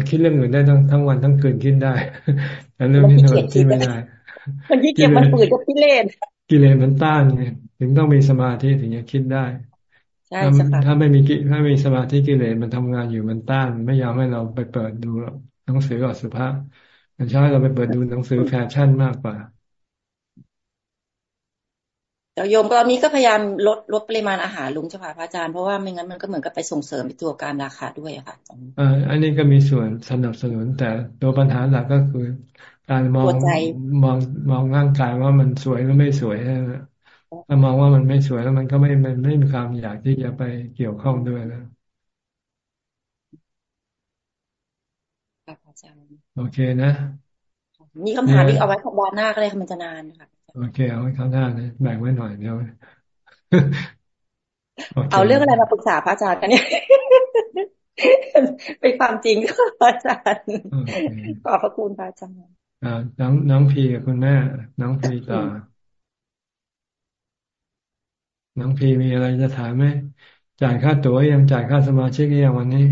มาคิดเรื่องอื่นได้ทั้งทั้งวันทั้งคืนคิดได้แต่เรื่องนี้ทำไมคิดไม่ได้มันที่เก็บมันฝืนกับกิเลสกิเลสมันต้านไงถึงต้องมีสมาธิถึงจะคิดได้ถ้าถ้าไม่มีกิถ้ามีสมาธิกิเลสมันทำงานอยู่มันต้าน ไม่ยอมให้เราไปเปิดดูหนังสืออสุภะมันใช้เราไปเปิดดูหนังสือแฟชั่นมากกว่า แต่โยมตอนนี้ก็พยายามลดลดปริมาณอาหารลุงเจ้าค่ะพระอาจารย์เพราะว่าไม่งั้นมันก็เหมือนกับไปส่งเสริมในตัวการราคาด้วยค่ะอ่าอันนี้ก็มีส่วนสนับสนุนแต่ตัวปัญหาหลักก็คือ การมองมองมองร่างกายว่ามันสวยหรือไม่สวยถ้ามองว่ามันไม่สวยแล้วมันก็ไม่มันไม่มีความอยากที่จะไปเกี่ยวข้องด้วยแล้วโอเคนะ มีคำถามอีกเอาไว้สัปดาห์หน้าก็เลยมันจะนานค่ะ โอเค เอาไว้ข้างหน้านะแบ่งไว้หน่อยเดียวเอาเรื่องอะไรมาปรึกษาพระอาจารย์กันเนี่ยเป็นความจริงค่ะพระอาจารย์ขอบพระคุณพระอาจารย์อ่าน้องน้องพีกับคุณแม่น้องพีต่อ น้องพีมีอะไรจะถามไหมจ่ายค่าตั๋วยังจ่ายค่าสมาชิกยังวันนี้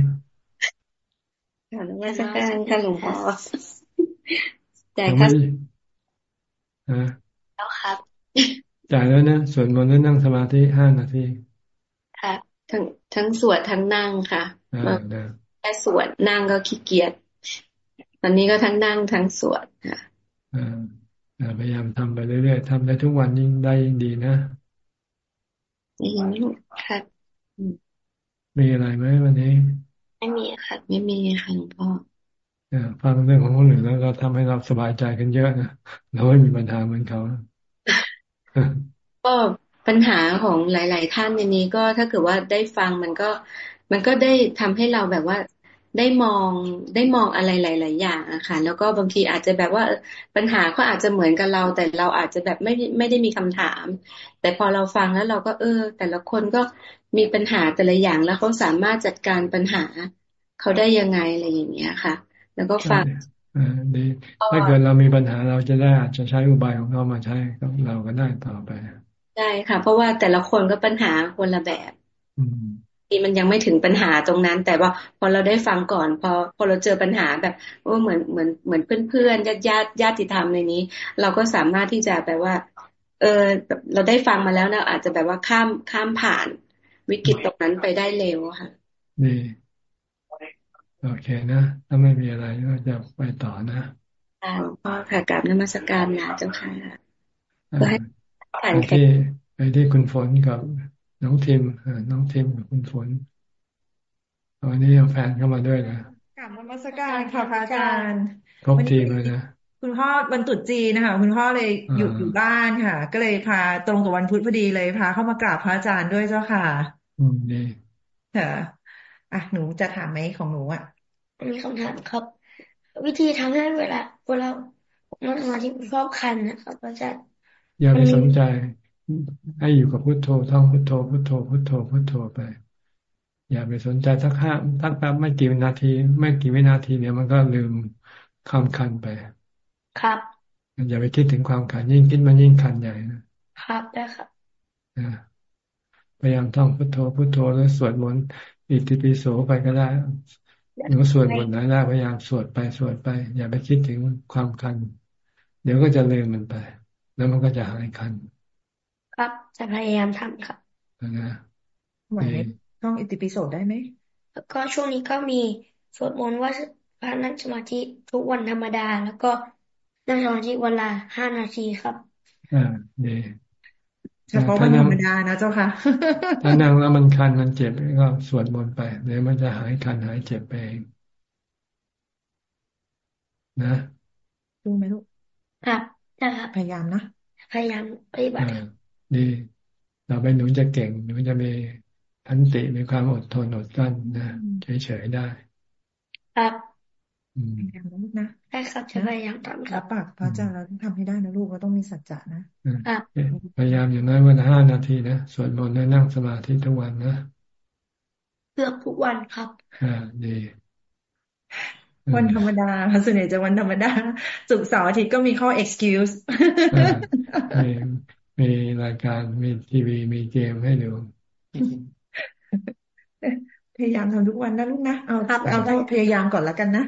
ค่ะนมัสการค่ะหลวงพ่อจ่ายค่าฮะแล้วครับ จ่ายแล้วนะสวดมนต์แล้วนั่งสมาธิห้านาทีค่ะ ทั้งทั้งสวดทั้งนั่งค่ะแค่สวดนั่งก็ขี้เกียจตอนนี้ก็ทั้งนั่งทั้งสวดค่ะพยายามทำไปเรื่อยๆทำได้ทุกวันยิ่งได้ยิ่งดีนะนี่ค่ะมีอะไรไหมวันนี้ ไม่มีค่ะ ไม่มีค่ะหลวงพ่อฟังเรื่องของคนอื่นแล้วเราทำให้เราสบายใจกันเยอะนะเราไม่มีปัญหาเหมือนเขา ก็ปัญหาของหลาย ๆ ท่านในนี้ก็ถ้าเกิดว่าได้ฟังมันก็มันก็ได้ทำให้เราแบบว่าได้มองได้มองอะไรหลาย ๆ อย่างอะค่ะแล้วก็บางทีอาจจะแบบว่าปัญหาก็อาจจะเหมือนกับเรา แต่เราอาจจะแบบไม่ไม่ได้มีคำถาม แต่พอเราฟังแล้วเราก็เออ แต่ละคนก็มีปัญหาแต่ละอย่างแล้วเขาสามารถจัดการปัญหาเขาได้ยังไงอะไรอย่างเงี้ยค่ะ แล้วก็ฟัง ดีถ้าเกิดเรามีปัญหาเราจะได้อาจจะใช้อุบายของเรามาใช้กับเราก็ได้ต่อไปใช่ค่ะ เพราะว่าแต่ละคนก็ปัญหาคนละแบบที่มันยังไม่ถึงปัญหาตรงนั้น แต่ว่าพอเราได้ฟังก่อนพอพอเราเจอปัญหาแบบว่าเหมือนเหมือนเหมือนเพื่อนๆญาติญาติญาติธรรมในนี้ เราก็สามารถที่จะแปลว่า เออเราได้ฟังมาแล้วนะอาจจะแบบว่าข้ามข้ามผ่านวิกฤตตรงนั้นไปได้เร็วค่ะดี โอเคนะ ถ้าไม่มีอะไรก็จะไปต่อนะค่ะหลวงพ่อค่ะกลับนมัสการนะเจ้าค่ะเพื่อให้ผ่านที่ไปที่คุณฝนกับน้องทิมน้องทิมกับคุณฝนวันนี้เอาแฟนเข้ามาด้วยนะกลับนมัสการค่ะพระอาจารย์ครบทีมเลยนะคุณพ่อวันตุษจีนะคะคุณพ่อเลยหยุดอยู่บ้านค่ะ ก็เลยพาตรงกับวันพุธพอดีเลยพาเข้ามากราบพระอาจารย์ด้วยเจ้าค่ะ อืมดีค่ะ อะหนูจะถามไหมของหนูอะมีคำถามครับ วิธีทำให้เวลาเวลานั่งสมาธิชอบคันนะครับอาจารย์อย่าไปสนใจ ให้อยู่กับพุทโธท่องพุทโธพุทโธพุทโธพุทโธไป อย่าไปสนใจสักห้าตั้งแป๊บไม่กี่นาที ไม่กี่วินาทีเนี่ยมันก็ลืมความคันไป ครับอย่าไปคิดถึงความคันยิ่งคิดมันยิ่งคันใหญ่นะครับได้ครับพยายามท่องพุทโธพุทโธแล้วสวดมนต์ อิติปิโสไปก็ได้หนูสวดบทไหนได้พยายามสวดไปสวดไป อย่าไปคิดถึงความคัน เดี๋ยวก็จะลืมมันไป แล้วมันก็จะหายคัน ครับจะพยายามทำครับนะไหวต้องอิติปิโสได้ไหมแล้วก็ช่วงนี้ก็มีสวดมนต์ว่าพระนั่งสมาธิทุกวันธรรมดา แล้วก็นั่งสมาธิวันละห้านาทีครับ อ่าดี เฉพาะวันธรรมดานะเจ้าค่ะ ถ้านั่งแล้วมันคันมันเจ็บก็สวดมนต์ไปเดี๋ยวมันจะหายคันหายเจ็บไปเองนะดูไหมลูกครับนะครับพยายามนะพยายามปฏิบัติดีเราไปหนูจะเก่งหนูจะมีทันติมีความอดทนอดกั้นนะเฉยๆได้ ครับ พยายามนะลูกนะได้ครับจะพยายามทำครับปากพระอาจารย์เราต้องทำให้ได้นะลูกเราต้องมีสัจจะนะพยายามอย่างน้อยวันห้านาทีนะสวดมนต์นั่งสมาธิทุกวันนะเกือบทุกวันครับอ่าดีวันธรรมดาส่วนใหญ่จะวันธรรมดาสุกเสาร์อาทิตย์ก็มีข้อ excuse มีมีรายการมีทีวีมีเกมให้ดูพยายามทำทุกวันนะลูกนะเอาเอาพยายามก่อนแล้วกันนะ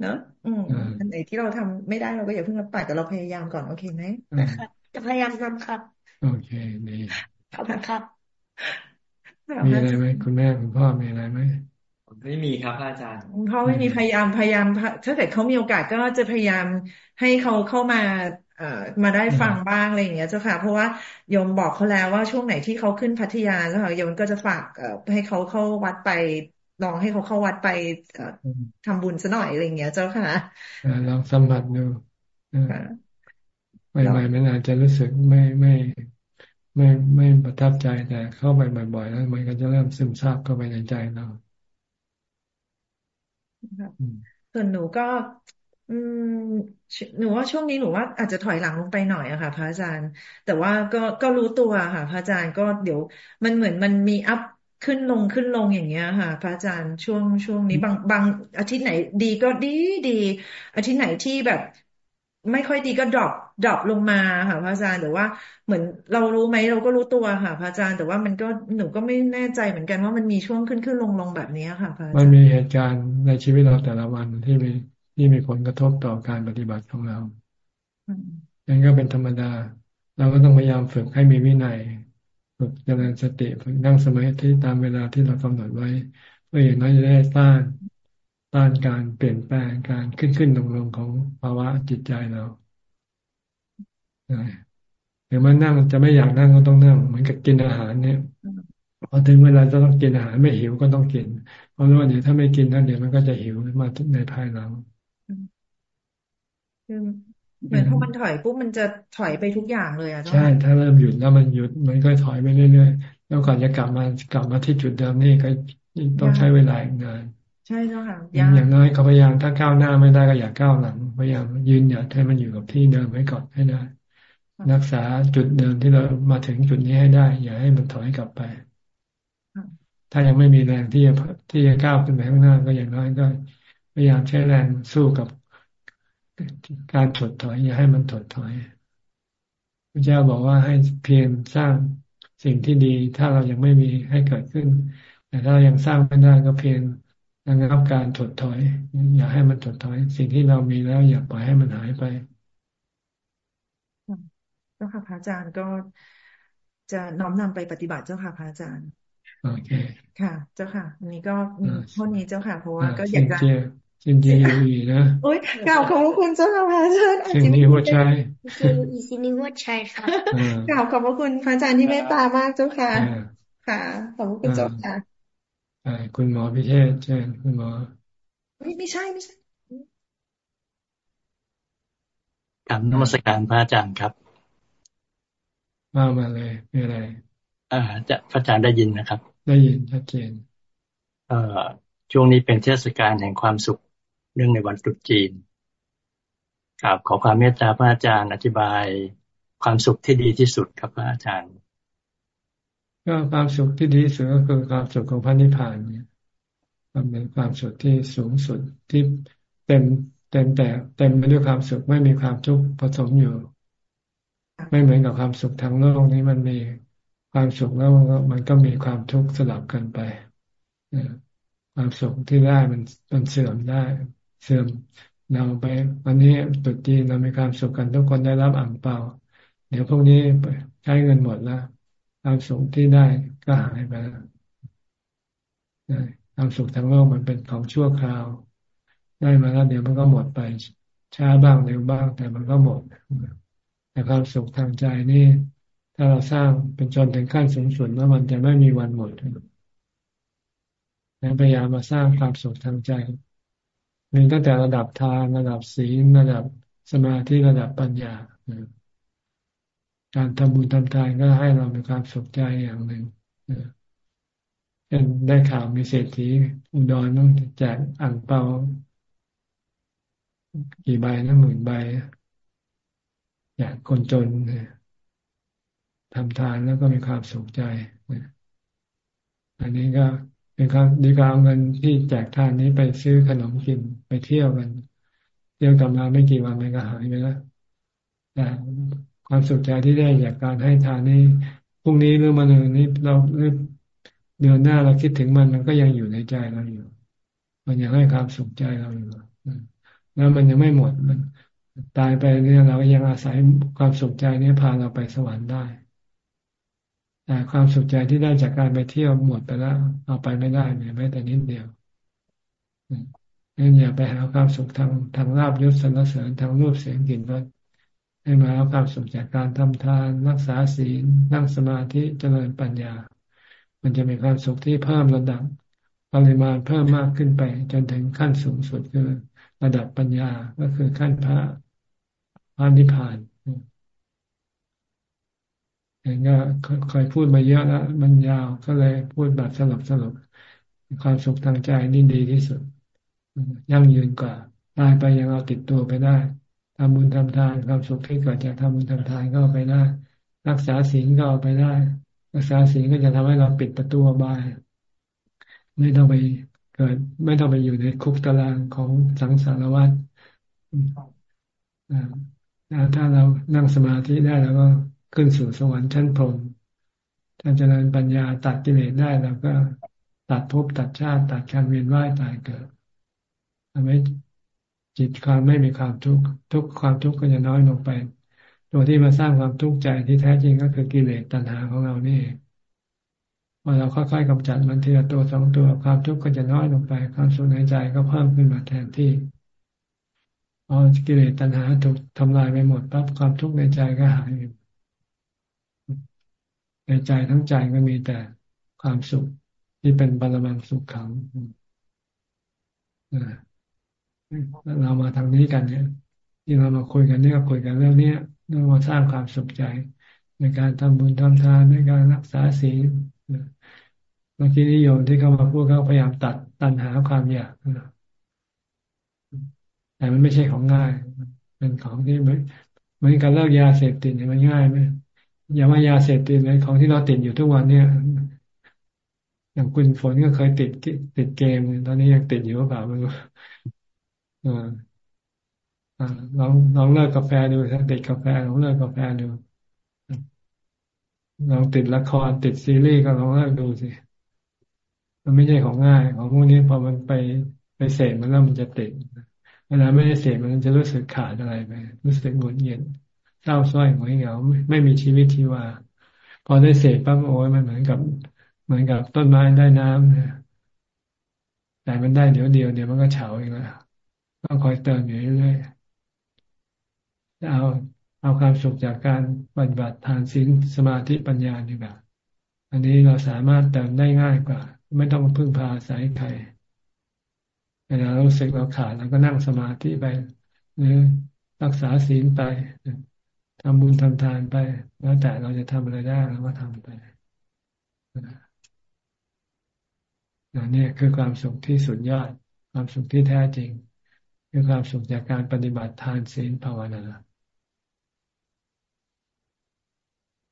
เนอะอืมอันไหนที่เราทำไม่ได้เราก็อย่าเพิ่งรับปากแต่เราพยายามก่อนโอเคไหมจะพยายามทำครับ โอเคดีขอบคุณครับมีอะไรไหมคุณแม่คุณพ่อมีอะไรไหมไม่มีครับอาจารย์เขาไม่มีพยายามพยายาม ถ้าเกิดเขามีโอกาสก็จะพยายามให้เขาเข้ามาเอ่อมาได้ฟังบ้างอะไรอย่างเงี้ยเจ้าค่ะ เพราะว่าโยมบอกเขาแล้วว่าช่วงไหนที่เขาขึ้นพัทยาแล้วค่ะโยมก็จะฝากเอ่อให้เขาเข้าวัดไป ลองให้เขาเข้าวัดไปทำบุญซะหน่อยอะไรเงี้ย เจ้าค่ะลองสัมผัสดูใหม่ๆมันอาจจะรู้สึกไม่ไม่ไม่ไม่ประทับใจแต่เข้าไปบ่อยๆแล้วมันก็จะเริ่มซึมซาบเข้าไปในใจเราส่วนหนูก็ อืมหนูว่าช่วงนี้หนูว่าอาจจะถอยหลังลงไปหน่อยอะค่ะ พระอาจารย์ แต่ว่าก็ก็รู้ตัวค่ะ พระอาจารย์ก็เดี๋ยวมันเหมือนมันมีอัพ ขึ้นลงขึ้นลงอย่างเงี้ยค่ะ พระอาจารย์ช่วงช่วงนี้บางบางอาทิตย์ไหนดีก็ดีดี อาทิตย์ไหนที่แบบ ไม่ค่อยดีก็ drop drop ลงมาค่ะ พระอาจารย์แต่ว่าเหมือนเรารู้ไหมเราก็รู้ตัวค่ะ พระอาจารย์แต่ว่ามันก็หนูก็ไม่แน่ใจเหมือนกันว่ามันมีช่วงขึ้นขึ้นลงลงแบบนี้ค่ะพระอาจารย์มันมีเหตุการณ์ในชีวิตเราแต่ละวันที่มีที่มีผลกระทบต่อการปฏิบัติของเรานั่นก็เป็นธรรมดา เราก็ต้องพยายามฝึกให้มีวินัย ฝึกเจริญสติฝึกนั่งสมาธิตามเวลาที่เรากำหนดไว้เพื่ออย่างน้อยจะได้ต้านต้านการเปลี่ยนแปลงการขึ้นขึ้นลงลงของภาวะจิตใจเราหรือมันนั่งจะไม่อยากนั่งก็ต้องนั่ง เหมือนกับกินอาหารเนี่ยพอถึงเวลาจะต้องกินอาหารไม่หิวก็ต้องกิน เพราะว่าเดี๋ยวถ้าไม่กินนั่นเดี๋ยวมันก็จะหิวมาในภายหลัง เหมือนพอมันถอยปุ๊บมันจะถอยไปทุกอย่างเลยอะใช่ถ้าเริ่มหยุดแล้วมันหยุดมันก็ถอยไปเรื่อยๆแล้วก่อนจะกลับมากลับมาที่จุดเดิมนี่ก็ต้องใช้เวลาอีกนานใช่เจ้าค่ะอย่างน้อยเขาพยายามถ้าก้าวหน้าไม่ได้ก็อย่าก้าวหลังพยายามยืนหยัดให้มันอยู่กับที่เดิมไว้ก่อนให้ได้รักษาจุดเดิมที่เรามาถึงจุดนี้ให้ได้ อย่าให้มันถอยกลับไปถ้ายังไม่มีแรงที่จะที่จะก้าวขึ้นไปข้างหน้าก็อย่างน้อยก็พยายามใช้แรงสู้กับ การถดถอย อย่าให้มันถดถอยพระเจ้าบอกว่าให้เพียรสร้างสิ่งที่ดี ถ้าเรายังไม่มีให้เกิดขึ้น แต่ถ้ายังสร้างไม่ได้ก็เพียรระงับการถดถอย อย่าให้มันถดถอย สิ่งที่เรามีแล้ว อย่าปล่อยให้มันหายไปเจ้าค่ะพระอาจารย์ก็จะน้อมนำไปปฏิบัติเจ้าค่ะพระอาจารย์โอเค ค่ะ เจ้าค่ะอันนี้ก็มีเท่านี้เจ้าค่ะ เพราะว่าก็อยากจะ สิ่งที่อยู่นะโอ้ยกล่าวขอบคุณเจ้าค่ะพระอาจารย์สิ่งนี้หัวใจอีสิ่งนี้หัวใจค่ะกล่าวขอบพระคุณพระอาจารย์ที่เมตตามากเจ้าค่ะ ค่ะ ขอบคุณเจ้าค่ะคุณหมอพิเชษเช่นคุณหมอ ไม่ไม่ใช่ไม่ใช่กรรมนมัสการพระอาจารย์ครับมามาเลยมีอะไร อ่า จะพระอาจารย์ได้ยินนะครับ ได้ยินชัดเจนเอ่อช่วงนี้เป็นเทศกาลแห่งความสุข เรื่องในวันตรุษจีนกราบขอความเมตตาพระอาจารย์อธิบายความสุขที่ดีที่สุดครับพระอาจารย์ ก็ความสุขที่ดีที่สุดก็คือความสุขของพระนิพพานเนี่ยมันเป็นความสุขที่สูงสุดที่เต็มเต็มแต่เต็มไปด้วยความสุขไม่มีความทุกข์ผสมอยู่ ไม่เหมือนกับความสุขทางโลกนี้มันมีความสุขแล้วมันก็มีความทุกข์สลับกันไปความสุขที่ได้มันมันเสื่อมได้ เสื่อมเราไปวันนี้ตุดจีนเรามีความสุขกันทุกคนได้รับอ่างเปล่า เดี๋ยวพวกนี้ใช้เงินหมดแล้วความสุขที่ได้ก็หายไปแล้วความสุขทางโลกมันเป็นของชั่วคราว ได้มาแล้วเดี๋ยวมันก็หมดไปช้าบ้างเร็วบ้าง แต่มันก็หมดแต่ความสุขทางใจนี่ ถ้าเราสร้างเป็นจนถึงขั้นสูงสุดแล้วมันจะไม่มีวันหมดพยายามมาสร้างความสุขทางใจ มีตั้งแต่ระดับทานระดับศีลระดับสมาธิระดับปัญญาการทำบุญทำทานก็ให้เรามีความสุขใจอย่างหนึ่งเช่นได้ข่าวมีเศรษฐีอุดรต้องแจกอ่างเปากี่ใบนะหมื่นใบอยากคนจนทำทานแล้วก็มีความสุขใจอันนี้ก็ เป็นครับดีกว่าเอาเงินที่แจกทานนี้ไปซื้อขนมกินไปเที่ยวกัน เที่ยวกลับมาไม่กี่วันมันก็หายไปแล้วแต่ความสุขใจที่ได้จากการให้ทานนี้พรุ่งนี้หรือมันนึ่งนี้เราเดือนหน้าเราคิดถึงมันมันก็ยังอยู่ในใจเราอยู่ มันยังให้ความสุขใจเราอยู่แล้วมันยังไม่หมดมัน ตายไปเนี่ยเรายังอาศัยความสุขใจนี้พาเราไปสวรรค์ได้ แต่ความสุขใจที่ได้จากการไปเที่ยวหมดไปแล้ว เอาไปไม่ได้แม้แต่นิดเดียวนั่นอย่าไปหาความสุขทางทางลาบยศสรรเสริญทางรูปเสียงกลิ่นรสให้มาเอาความสุขจากการทำทานรักษาศีลนั่งสมาธิเจริญปัญญา มันจะมีความสุขที่เพิ่มระดับปริมาณเพิ่มมากขึ้นไป จนถึงขั้นสูงสุดคือระดับปัญญาก็คือขั้นพระพระนิพพาน อย่างก็คอยพูดมาเยอะแล้วมันยาวก็เลยพูดแบบสลับสลับความสุขทางใจนี่ดีที่สุด ยั่งยืนกว่าตายไปยังเอาติดตัวไปได้ทำบุญทำทานความสุขที่เกิดจากทำบุญทำทานก็ไปได้ รักษาศีลก็ไปได้ รักษาศีลก็จะทำให้เราปิดประตูบาย ไม่ต้องไปเกิด ไม่ต้องไปอยู่ในคุกตารางของสังสารวัฏถ้าเรานั่งสมาธิได้แล้วก็ ขึ้นสู่สวรรค์ชั้นพรหมถ้าเจริญปัญญาตัดกิเลสได้แล้วก็ตัดภพตัดชาติตัดการเวียนว่ายตายเกิดทำให้จิตความไม่มีความทุกข์ทุกความทุกข์ก็จะน้อยลงไป ตัวที่มาสร้างความทุกข์ใจที่แท้จริงก็คือกิเลสตัณหาของเรานี่พอเราค่อยๆกำจัดมันทีละตัวสองตัวความทุกข์ก็จะน้อยลงไป ความสุขในใจก็เพิ่มขึ้นมาแทนที่พอกิเลสตัณหาถูกทำลายไปหมดปั๊บความทุกข์ในใจก็หายไป ในใจทั้งใจก็มีแต่ความสุขที่เป็นบารมังสุขขังเรามาทางนี้กันเนี่ยที่เรามาคุยกันเนี่ยคุยกันเรื่องนี้เรื่องมาสร้างความสุขใจ ในการทำบุญทำทานในการรักษาศีลเมื่อกี้นิยมที่เขามาพูดเขาพยายามตัดตัณหาความอยากแต่มันไม่ใช่ของง่าย เป็นของที่เหมือนเหมือนการเลิกยาเสพติดเนี่ยมันง่ายไหม อย่าว่ายาเสพติดเลยของที่เราติดอยู่ทุกวันเนี่ย อย่างคุณฝนก็เคยติดติดเกม ตอนนี้ยังติดอยู่หรือเปล่าไม่รู้อ่าอ่าลองลองเลิกกาแฟดูถ้าติดกาแฟลองเลิกกาแฟดูลองติดละครติดซีรีส์ก็ลองเลิกดูสิมันไม่ใช่ของง่ายของพวกนี้พอมันไปไปเสพมันแล้วมันจะติดเวลาไม่ได้เสพมันจะรู้สึกขาดอะไรไปรู้สึกหงุดหงิด เศร้าส้อยหงอยเหงาไม่มีชีวิตชีวาพอได้เสพปั๊บโอ้ยมันเหมือนกับ เหมือนกับต้นไม้ได้น้ำแต่มันได้เดี๋ยวเดียวเดี๋ยวมันก็เฉาเองแล้วต้องคอยเติมอยู่เรื่อยๆเอาเอาความสุขจากการปฏิบัติทานศีลสมาธิปัญญาดีกว่าอันนี้เราสามารถเติมได้ง่ายกว่า ไม่ต้องพึ่งพาสายใครเวลาเรารู้สึกเราขาดเราก็นั่งสมาธิไปหรือรักษาศีลไป ทำบุญทำทานไป แล้วแต่เราจะทำอะไรได้เราก็ทำไปนี่คือความสุขที่สุดยอด ความสุขที่แท้จริง คือความสุขจากการปฏิบัติทานศีลภาวนา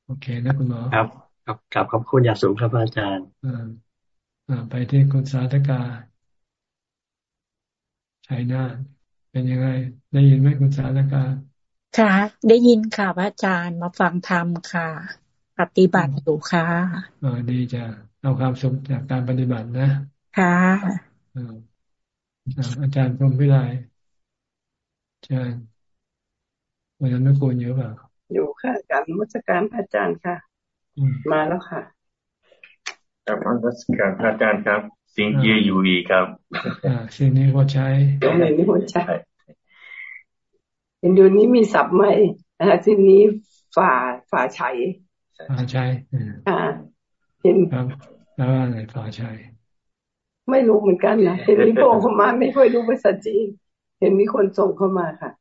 โอเคนะคุณหมอครับครับกลับขอบคุณอย่างสูงครับอาจารย์อ่าอ่าไปที่คุณสาธกาชัยนาเป็นยังไง ได้ยินไหมคุณสาธกา ค่ะ ได้ยินค่ะพระอาจารย์มาฟังธรรมค่ะ ปฏิบัติอยู่ค่ะอ่าดีจ้ะเอาความสุขจากการปฏิบัตินะ ค่ะอ่าอาจารย์พรมพิไลอาจารย์วันนั้นไม่ควรเยอะเปล่าอยู่ค่ะการมัสการพระอาจารย์ค่ะ มาแล้วค่ะกับมัสการพระอาจารย์ครับ สิ่งเยอยู่อีครับอ่าสิ่งนี้พอใช้ตรงไหนนี่พอใช้ เห็นดูนี้มีศัพท์ใหม่อ่าสิ่งนี้ฝ่าฝ่าชัยฝ่าชัยอ่า เห็นครับแล้วอะไรฝ่าชัยไม่รู้เหมือนกันนะเห็นมีโผล่เข้ามาไม่ค่อยรู้ภาษาจีน เห็นมีคนส่งเข้ามาค่ะ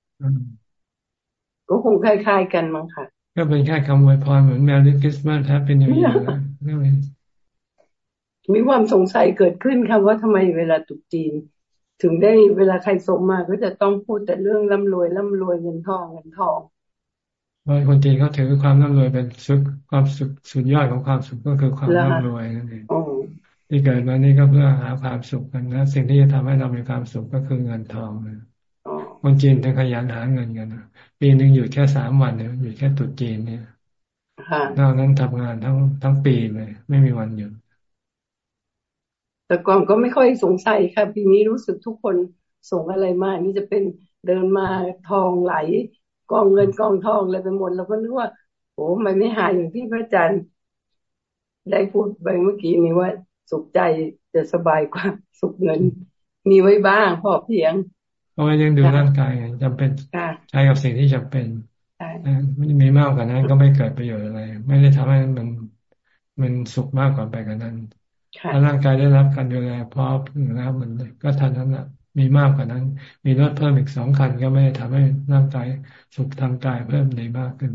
ก็คงคล้ายๆกันมั้งค่ะ ก็เป็นแค่คำอวยพรเหมือนแมรี่คริสต์มาสแฮปปี้นิวเยียร์มีความสงสัยเกิดขึ้นค่ะว่าทำไมเวลาตุกจีน ถึงได้เวลาใครส่งมาก็จะต้องพูดแต่เรื่องร่ำรวยร่ำรวยเงินทองเงินทองเพราะคนจีนเขาถือความร่ำรวยเป็นสุดความสุดสุดยอดของความสุขก็คือความร่ำรวยนั่นเองที่เกิดมานี่ก็เพื่อหาความสุขกันนะสิ่งที่จะทำให้เรามีความสุขก็คือเงินทองนะคนจีนทั้งขยันหาเงินกันปีหนึ่งอยู่แค่สามวันเนี่ยอยู่แค่ตุดจีนเนี่ยนอกนั้นทำงานทั้งทั้งปีเลย ไม่มีวันหยุด แต่ก่อนก็ไม่ค่อยสงสัยค่ะปีนี้รู้สึกทุกคนส่งอะไรมานี่จะเป็นเดินมาทองไหล กองเงินกองทองอะไรไปหมดเราก็นึกว่าโอ้มันไม่หายอย่างที่พระอาจารย์ได้พูดไปเมื่อกี้นี้ว่าสุขใจจะสบายกว่าสุขเงิน มีไว้บ้างพอเพียงเพราะว่ายังดูร่างกายจำเป็นใช้กับสิ่งที่จำเป็นไม่มีมากกว่านั้นก็ไม่เกิดประโยชน์อะไร ไม่ได้ทำให้มันมันสุขมากกว่าไปกว่านั้น ถ้าร่างกายได้รับการดูแลพอแล้วมันก็ทันนั้นอะมีมากกว่านั้น มีรถเพิ่มอีกสองคันก็ไม่ได้ทำให้ร่างกายสุขทางกายเพิ่มในมากขึ้น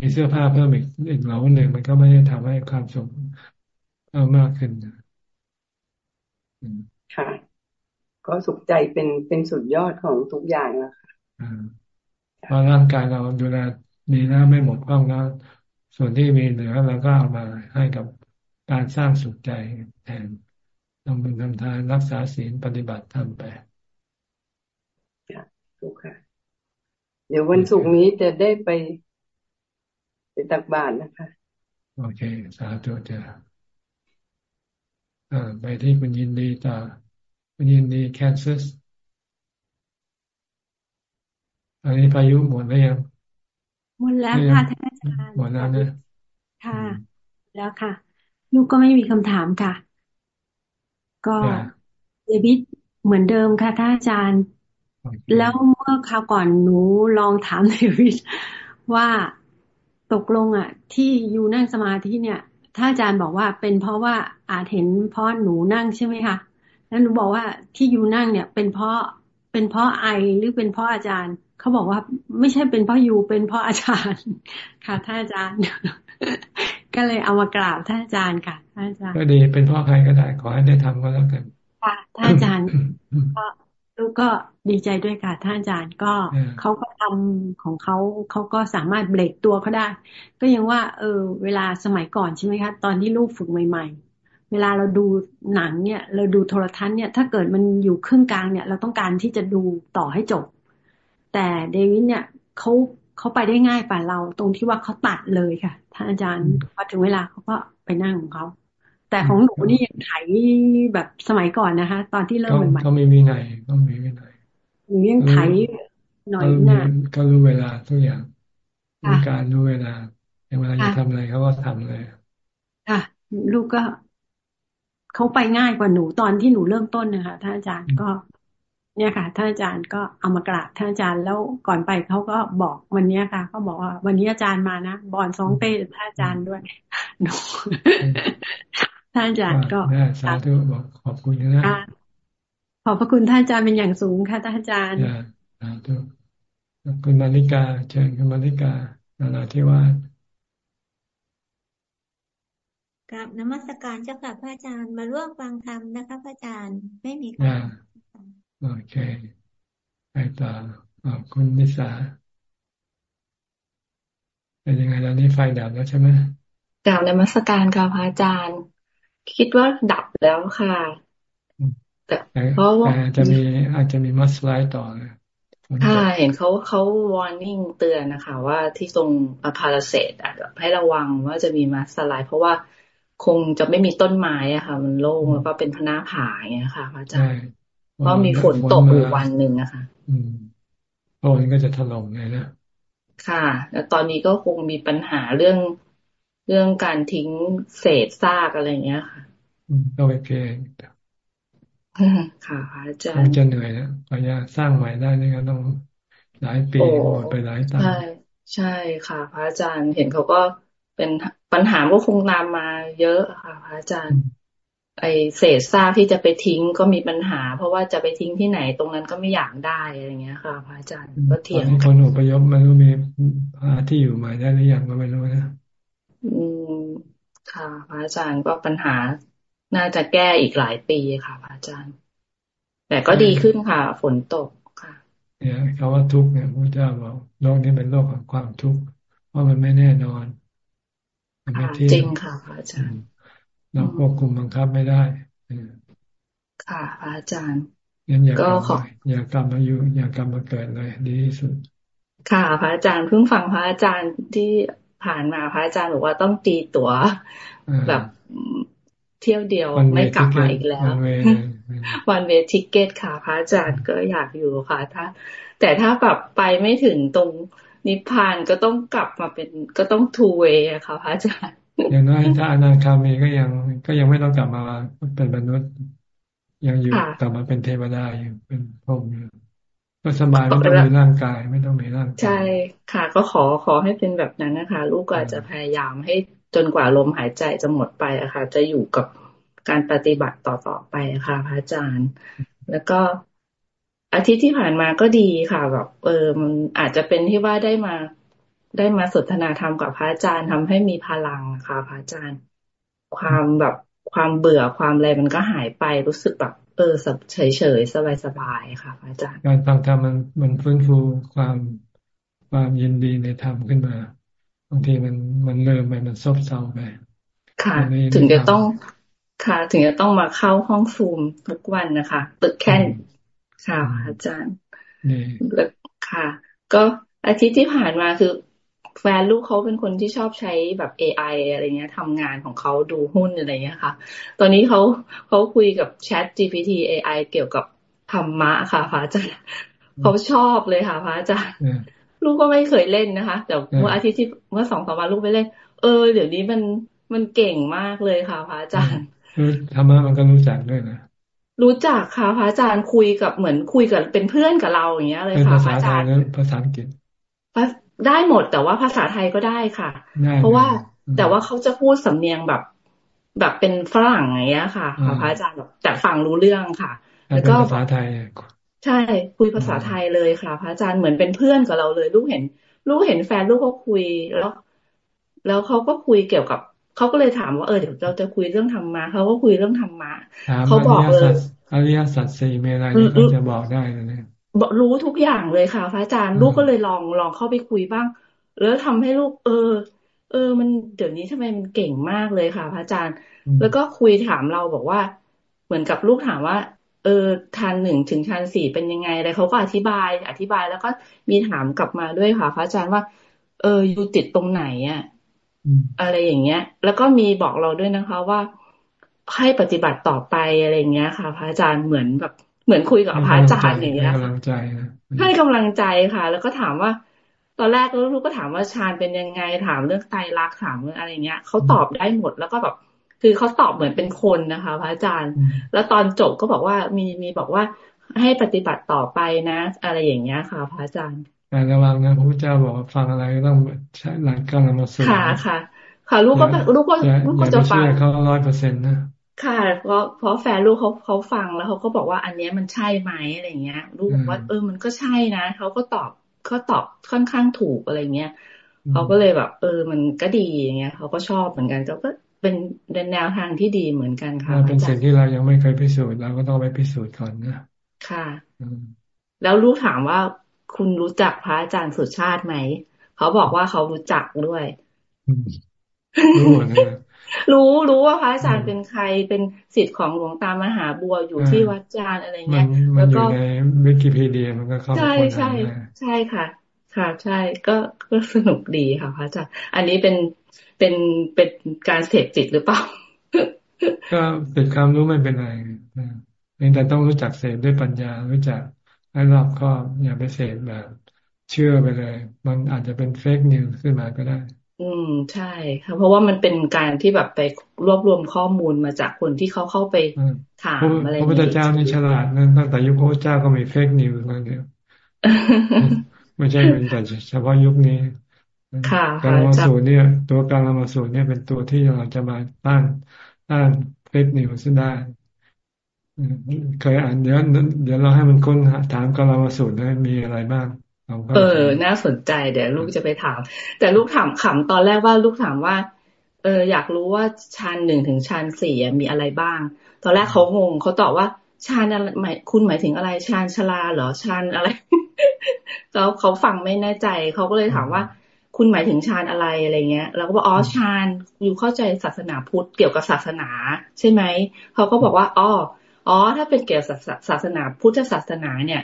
มีเสื้อผ้าเพิ่มอีกอีกเหล่าหนึ่งมันก็ไม่ได้ทำให้ความสุขเพิ่มมากขึ้นค่ะ ก็สุขใจเป็นเป็นสุดยอดของทุกอย่างแล้วค่ะพอร่างกายเราดูแลดีแล้วไม่หมดพ้องแล้วส่วนที่มีเหลือเราก็เอามาให้กับ การสร้างสุขใจแทนทำบุญทำทานรักษาศีลปฏิบัติทำไปถูกค่ะ เดี๋ยววันศุกร์นี้จะได้ไป ไปตักบาตรนะคะ โอเค สาธุจ้าอ่าไปที่คุณยินดีต่อคุณยินดีแคนซัสอันนี้พายุหมดแล้วยังหมดแล้วค่ะท่านอาจารย์หมดแล้วนะค่ะ แล้วค่ะ ลูกก็ไม่มีคำถามค่ะ ก็เดวิดเหมือนเดิมค่ะท่านอาจารย์ แล้วเมื่อคราวก่อนหนูลองถามเดวิดว่าตกลงอะ ที่อยู่นั่งสมาธิเนี่ยถ้าอาจารย์บอกว่าเป็นเพราะว่าอาจเห็นเพราะหนูนั่งใช่ไหมคะแล้วหนูบอกว่าที่อยู่นั่งเนี่ย เป็นเพราะเป็นเพราะไอหรือเป็นเพราะอาจารย์เขาบอกว่าไม่ใช่เป็นเพราะอยู่เป็นเพราะอาจารย์ ค่ะท่านอาจารย์ ก็เลยเอามากราบท่านอาจารย์ค่ะท่านอาจารย์ก็ดีเป็นพ่อใครก็ได้ ขอให้ได้ทำก็แล้วกันค่ะท่านอาจารย์ก็ลูกก็ดีใจด้วยค่ะท่านอาจารย์ก็เขาก็ทำของเขาเขาก็สามารถเบรกตัวเขาได้ ก็ยังว่า เออ เวลาสมัยก่อนใช่ไหมคะตอนที่ลูกฝึกใหม่ๆเวลาเราดูหนังเนี่ย เราดูโทรทัศน์เนี่ย ถ้าเกิดมันอยู่ครึ่งกลางเนี่ย เราต้องการที่จะดูต่อให้จบ แต่เดวิดเนี่ยเขาเขาไปได้ง่ายกว่าเรา ตรงที่ว่าเขาตัดเลยค่ะ ท่านอาจารย์พอถึงเวลาเขาก็ไปนั่งของเขาแต่ของหนูนี่ยังไถแบบสมัยก่อนนะคะ ตอนที่เริ่มใหม่ก็มีวินัยก็มีวินัยหนูยังไถหน่อยนะก็รู้เวลาทุกอย่างมีการรู้เวลาเวลาจะทำอะไรเขาก็ทำเลยค่ะลูกก็เขาไปง่ายกว่าหนูตอนที่หนูเริ่มต้นนะคะท่านอาจารย์ก็ เนี่ยค่ะท่านอาจารย์ก็เอามากราบท่านอาจารย์แล้วก่อนไปเขาก็บอกวันนี้ค่ะเขาบอกว่า วันนี้อาจารย์มานะบอลสองเต้ท่านอาจารย์ด้วยท่านอาจารย์ก็สาธุบอกขอบคุณนะขอบพระคุณท่านอาจารย์เป็นอย่างสูงค่ะท่านอาจารย์สาธุคุณมาริกา เชิญคุณมาริกานาราธิวาสกับนมัสการเจ้าค่ะพระอาจารย์มาร่วมฟังธรรมนะคะพระอาจารย์ไม่มีค่ะ โอเคไปต่อคุณนิสาเป็นยังไงแล้วนี่ไฟดับแล้วใช่ไหมกล่าวในมัสการค่ะพระอาจารย์ คิดว่าดับแล้วค่ะแต่เพราะว่าจะมีอาจจะมีมัสไลด์ต่อเลยค่ะเห็นเขาเขาวอร์นิ่งเตือนนะคะ ว่าที่ตรงพาราเซตอาจจะให้ระวังว่าจะมีมัสไลด์เพราะว่าคงจะไม่มีต้นไม้อะค่ะ มันโล่งแล้วก็เป็นพนาผาอย่างเงี้ยค่ะพระอาจารย์ เพราะมีฝนตกอยู่วันหนึ่งนะคะอืมโอ้ยก็จะถล่มเลยนะค่ะ แล้วตอนนี้ก็คงมีปัญหาเรื่องเรื่องการทิ้งเศษซากอะไรเงี้ยค่ะก็ไปเพลงค่ะอาจารย์จะเหนื่อยนะพยายามสร้างใหม่ได้นี่ก็ต้องหลายปีหมดไปหลายตังค์ใช่ใช่ค่ะ พระอาจารย์เห็นเขาก็เป็นปัญหาก็คงนำมาเยอะค่ะ พระอาจารย์ ไอเศษซากที่จะไปทิ้งก็มีปัญหา เพราะว่าจะไปทิ้งที่ไหนตรงนั้นก็ไม่อยากได้อะไรเงี้ยค่ะพระอาจารย์ก็เถียงคนอพยพไม่รู้มีหาที่อยู่ใหม่ได้หรือยังก็ไม่รู้นะอืมค่ะพระอาจารย์ก็ปัญหาน่าจะแก้อีกหลายปีค่ะพระอาจารย์ แต่ก็ดีขึ้นค่ะ ฝนตกค่ะเนี่ยคำว่าทุกข์เนี่ยพระเจ้าบอกโลกนี้เป็นโลกของความทุกข์เพราะมันไม่แน่นอนมันไม่เที่ยงจริงค่ะพระอาจารย์ เราควบคุมบังคับไม่ได้ค่ะพระอาจารย์งั้นอย่ากลับอย่ากลับมาอยู่อย่ากลับมาเกิดเลย ดีที่สุด ค่ะพระอาจารย์เพิ่งฟังพระอาจารย์ที่ผ่านมาพระอาจารย์บอกว่าต้องตีตั๋วแบบเที่ยวเดียวไม่กลับมาอีกแล้ววันเวทิเกตค่ะพระอาจารย์ก็อยากอยู่ค่ะถ้า แต่ถ้าแบบไปไม่ถึงตรงนิพพานก็ต้องกลับมาเป็นก็ต้องทูเวอะค่ะพระอาจารย์ อย่างน้อยถ้าอนาคามีก็ยังก็ยังไม่ต้องกลับมาเป็นมนุษย์ ยังอยู่กลับมาเป็นเทวดาอยู่เป็นพรหมอยู่ก็สบายไม่ต้องมีร่างกายไม่ต้องมีร่างกายใช่ค่ะ ก็ขอขอให้เป็นแบบนั้นนะคะ ลูกก็อาจจะพยายามให้จนกว่าลมหายใจจะหมดไปอะค่ะ จะอยู่กับการปฏิบัติต่อๆไปค่ะ พระอาจารย์ แล้วก็อาทิตย์ที่ผ่านมาก็ดีค่ะ แบบ เออมันอาจจะเป็นที่ว่าได้มา ได้มาสนทนาธรรมกับพระอาจารย์ทำให้มีพลังค่ะ พระอาจารย์ ความแบบความเบื่อความอะไรมันก็หายไปรู้สึกแบบเออเฉยเฉยสบายสบายค่ะ พระอาจารย์ การฟังธรรมมันมันฟื้นฟูความความยินดีในธรรมขึ้นมาบางทีมันมันเริ่มไปมันซบเซาไปค่ะ ถึงจะต้องค่ะ ถึงจะต้องมาเข้าห้องซูมทุกวันนะคะตึกแค่ค่ะอาจารย์แล้วค่ะ ก็อาทิตย์ที่ผ่านมาคือ แฟนลูกเขาเป็นคนที่ชอบใช้แบบ AI อะไรเงี้ยทำงานของเขาดูหุ้นอะไรเงี้ยค่ะ ตอนนี้เขาเขาคุยกับ Chat GPT AI เกี่ยวกับธรรมะค่ะพระอาจารย์เขาชอบเลยค่ะพระอาจารย์ลูกก็ไม่เคยเล่นนะคะแต่เมื่ออาทิตย์ที่เมื่อสองสามวันลูกไปเล่น เออ เดี๋ยวนี้มันมันเก่งมากเลยค่ะพระอาจารย์ธรรมะมันก็รู้จักด้วยนะรู้จักค่ะพระอาจารย์คุยกับเหมือนคุยกับเป็นเพื่อนกับเราอย่างเงี้ยเลยค่ะพระอาจารย์ภาษาอังกฤษ ได้หมด แต่ว่าภาษาไทยก็ได้ค่ะ เพราะว่าแต่ว่าเขาจะพูดสำเนียงแบบ แบบเป็นฝรั่งอย่างเงี้ยค่ะพระอาจารย์แบบแต่ฟังรู้เรื่องค่ะ แล้วก็ภาษาไทย ใช่คุยภาษาไทยเลยค่ะ พระอาจารย์เหมือนเป็นเพื่อนกับเราเลย ลูกเห็น ลูกเห็นแฟนลูกเขาคุยแล้ว แล้วเขาก็คุยเกี่ยวกับเขาก็เลยถามว่าเออเดี๋ยวเราจะคุยเรื่องธรรมะเขาก็คุยเรื่องธรรมะเขาบอกเลยอริยสัจสี่เมรัยนี่เขาจะบอกได้เลย รู้ทุกอย่างเลยค่ะ พระอาจารย์ลูกก็เลยลองลองเข้าไปคุยบ้าง แล้วทำให้ลูก เออ เออ มันเดี๋ยวนี้ทำไมมันเก่งมากเลยค่ะ พระอาจารย์ แล้วก็คุยถามเราบอกว่า เหมือนกับลูกถามว่า เออทานหนึ่งถึงทานสี่เป็นยังไงอะไรเขาก็อธิบาย อธิบายแล้วก็มีถามกลับมาด้วยค่ะ พระอาจารย์ว่า เอออยู่ติดตรงไหนอะอะไรอย่างเงี้ย แล้วก็มีบอกเราด้วยนะคะว่าให้ปฏิบัติต่อไปอะไรเงี้ยค่ะ พระอาจารย์เหมือนแบบ เหมือนคุยกับพระอาจารย์อย่างเงี้ยให้กำลังใจให้กำลังใจค่ะ แล้วก็ถามว่า ตอนแรกลูกก็ถามว่าฌานเป็นยังไง ถามเรื่องไตรลักษณ์ถามเรื่องอะไรเงี้ยเขาตอบได้หมดแล้วก็แบบคือเขาตอบเหมือนเป็นคนนะคะ พระอาจารย์ แล้วตอนจบก็บอกว่ามีมีบอกว่าให้ปฏิบัติต่อไปนะ อะไรอย่างเงี้ยค่ะ พระอาจารย์แต่ระวังนะพระพุทธเจ้าบอกว่าฟังอะไรก็ต้องใช้หลักการมาสูค่ะค่ะ ค่ะ ลูกก็ลูกก็ลูกก็จะฟังเขาร้อยเปอร์เซ็นต์นะ ค่ะเพราะเพราะแฟนลูกเขาเขาฟังแล้วเขาก็บอกว่าอันนี้มันใช่ไหมอะไรเงี้ย ลูกบอกว่าเออมันก็ใช่นะเขาก็ตอบเขาตอบค่อนข้างถูกอะไรเงี้ยเขาก็เลยแบบ เออ มันก็ดีอย่างเงี้ยเขาก็ชอบเหมือนกันก็เป็นเป็นแนวทางที่ดีเหมือนกันค่ะเป็นสิ่งที่เรายังไม่เคยพิสูจน์เราก็ต้องไปพิสูจน์ก่อนนะค่ะแล้วลูกถามว่าคุณรู้จักพระอาจารย์สุชาติไหมเขาบอกว่าเขารู้จักด้วยรู้หมดเลย รู้รู้ว่าพระอาจารย์เป็นใครเป็นสิทธิ์ของหลวงตามหาบัวอยู่ที่วัดจานอะไรเงี้ยแล้วก็ในวิกิพีเดียมันก็เข้าใช่ใช่ใช่ค่ะ ค่ะ ใช่ก็ก็สนุกดีค่ะพระอาจารย์อันนี้เป็นเป็นเป็นการเสพติดหรือเปล่าก็เป็นความรู้ไม่เป็นไรเพียงแต่ต้องรู้จักเสพด้วยปัญญารู้จักให้รอบคอบอย่าไปเสพแบบ เชื่อไปเลย มันอาจจะเป็น fake news ขึ้นมาก็ได้ อืมใช่ค่ะเพราะว่ามันเป็นการที่แบบไปรวบรวมข้อมูลมาจากคนที่เขาเข้าไปถามอะไรพระพุทธเจ้านี่ฉลาดนั่นตั้งแต่ยุคพระพุทธเจ้าก็มี fake news นั่นเดียวไม่ใช่เป็นแต่เฉพาะยุคนี้การมาสูตรเนี่ย ตัวการมาสูตรเนี่ยเป็นตัวที่เราจะมาต้านต้านเฟกนิวส์ได้เคยอ่านเดี๋ยวเดี๋ยวเราให้มันค้นถามการมาสูตรได้มีอะไรบ้าง เออ น่าสนใจเดี๋ยวลูกจะไปถาม แต่ลูกถามขำตอนแรกว่าลูกถามว่า เออ อยากรู้ว่าชั้นหนึ่งถึงชั้นสี่มีอะไรบ้าง ตอนแรกเขางงเขาตอบว่าชานอะไรหมายคุณหมายถึงอะไรชานชลาเหรอชานอะไรแล้วเขาฟังไม่แน่ใจเขาก็เลยถามว่า คุณหมายถึงชานอะไรอะไรเงี้ยเราก็บอกอ๋อชานอยู่เข้าใจศาสนาพุทธเกี่ยวกับศาสนา ใช่ไหมเขาก็บอกว่าอ๋ออ๋อถ้าเป็นเกี่ยวกับศาสนาพุทธศาสนาเนี่ย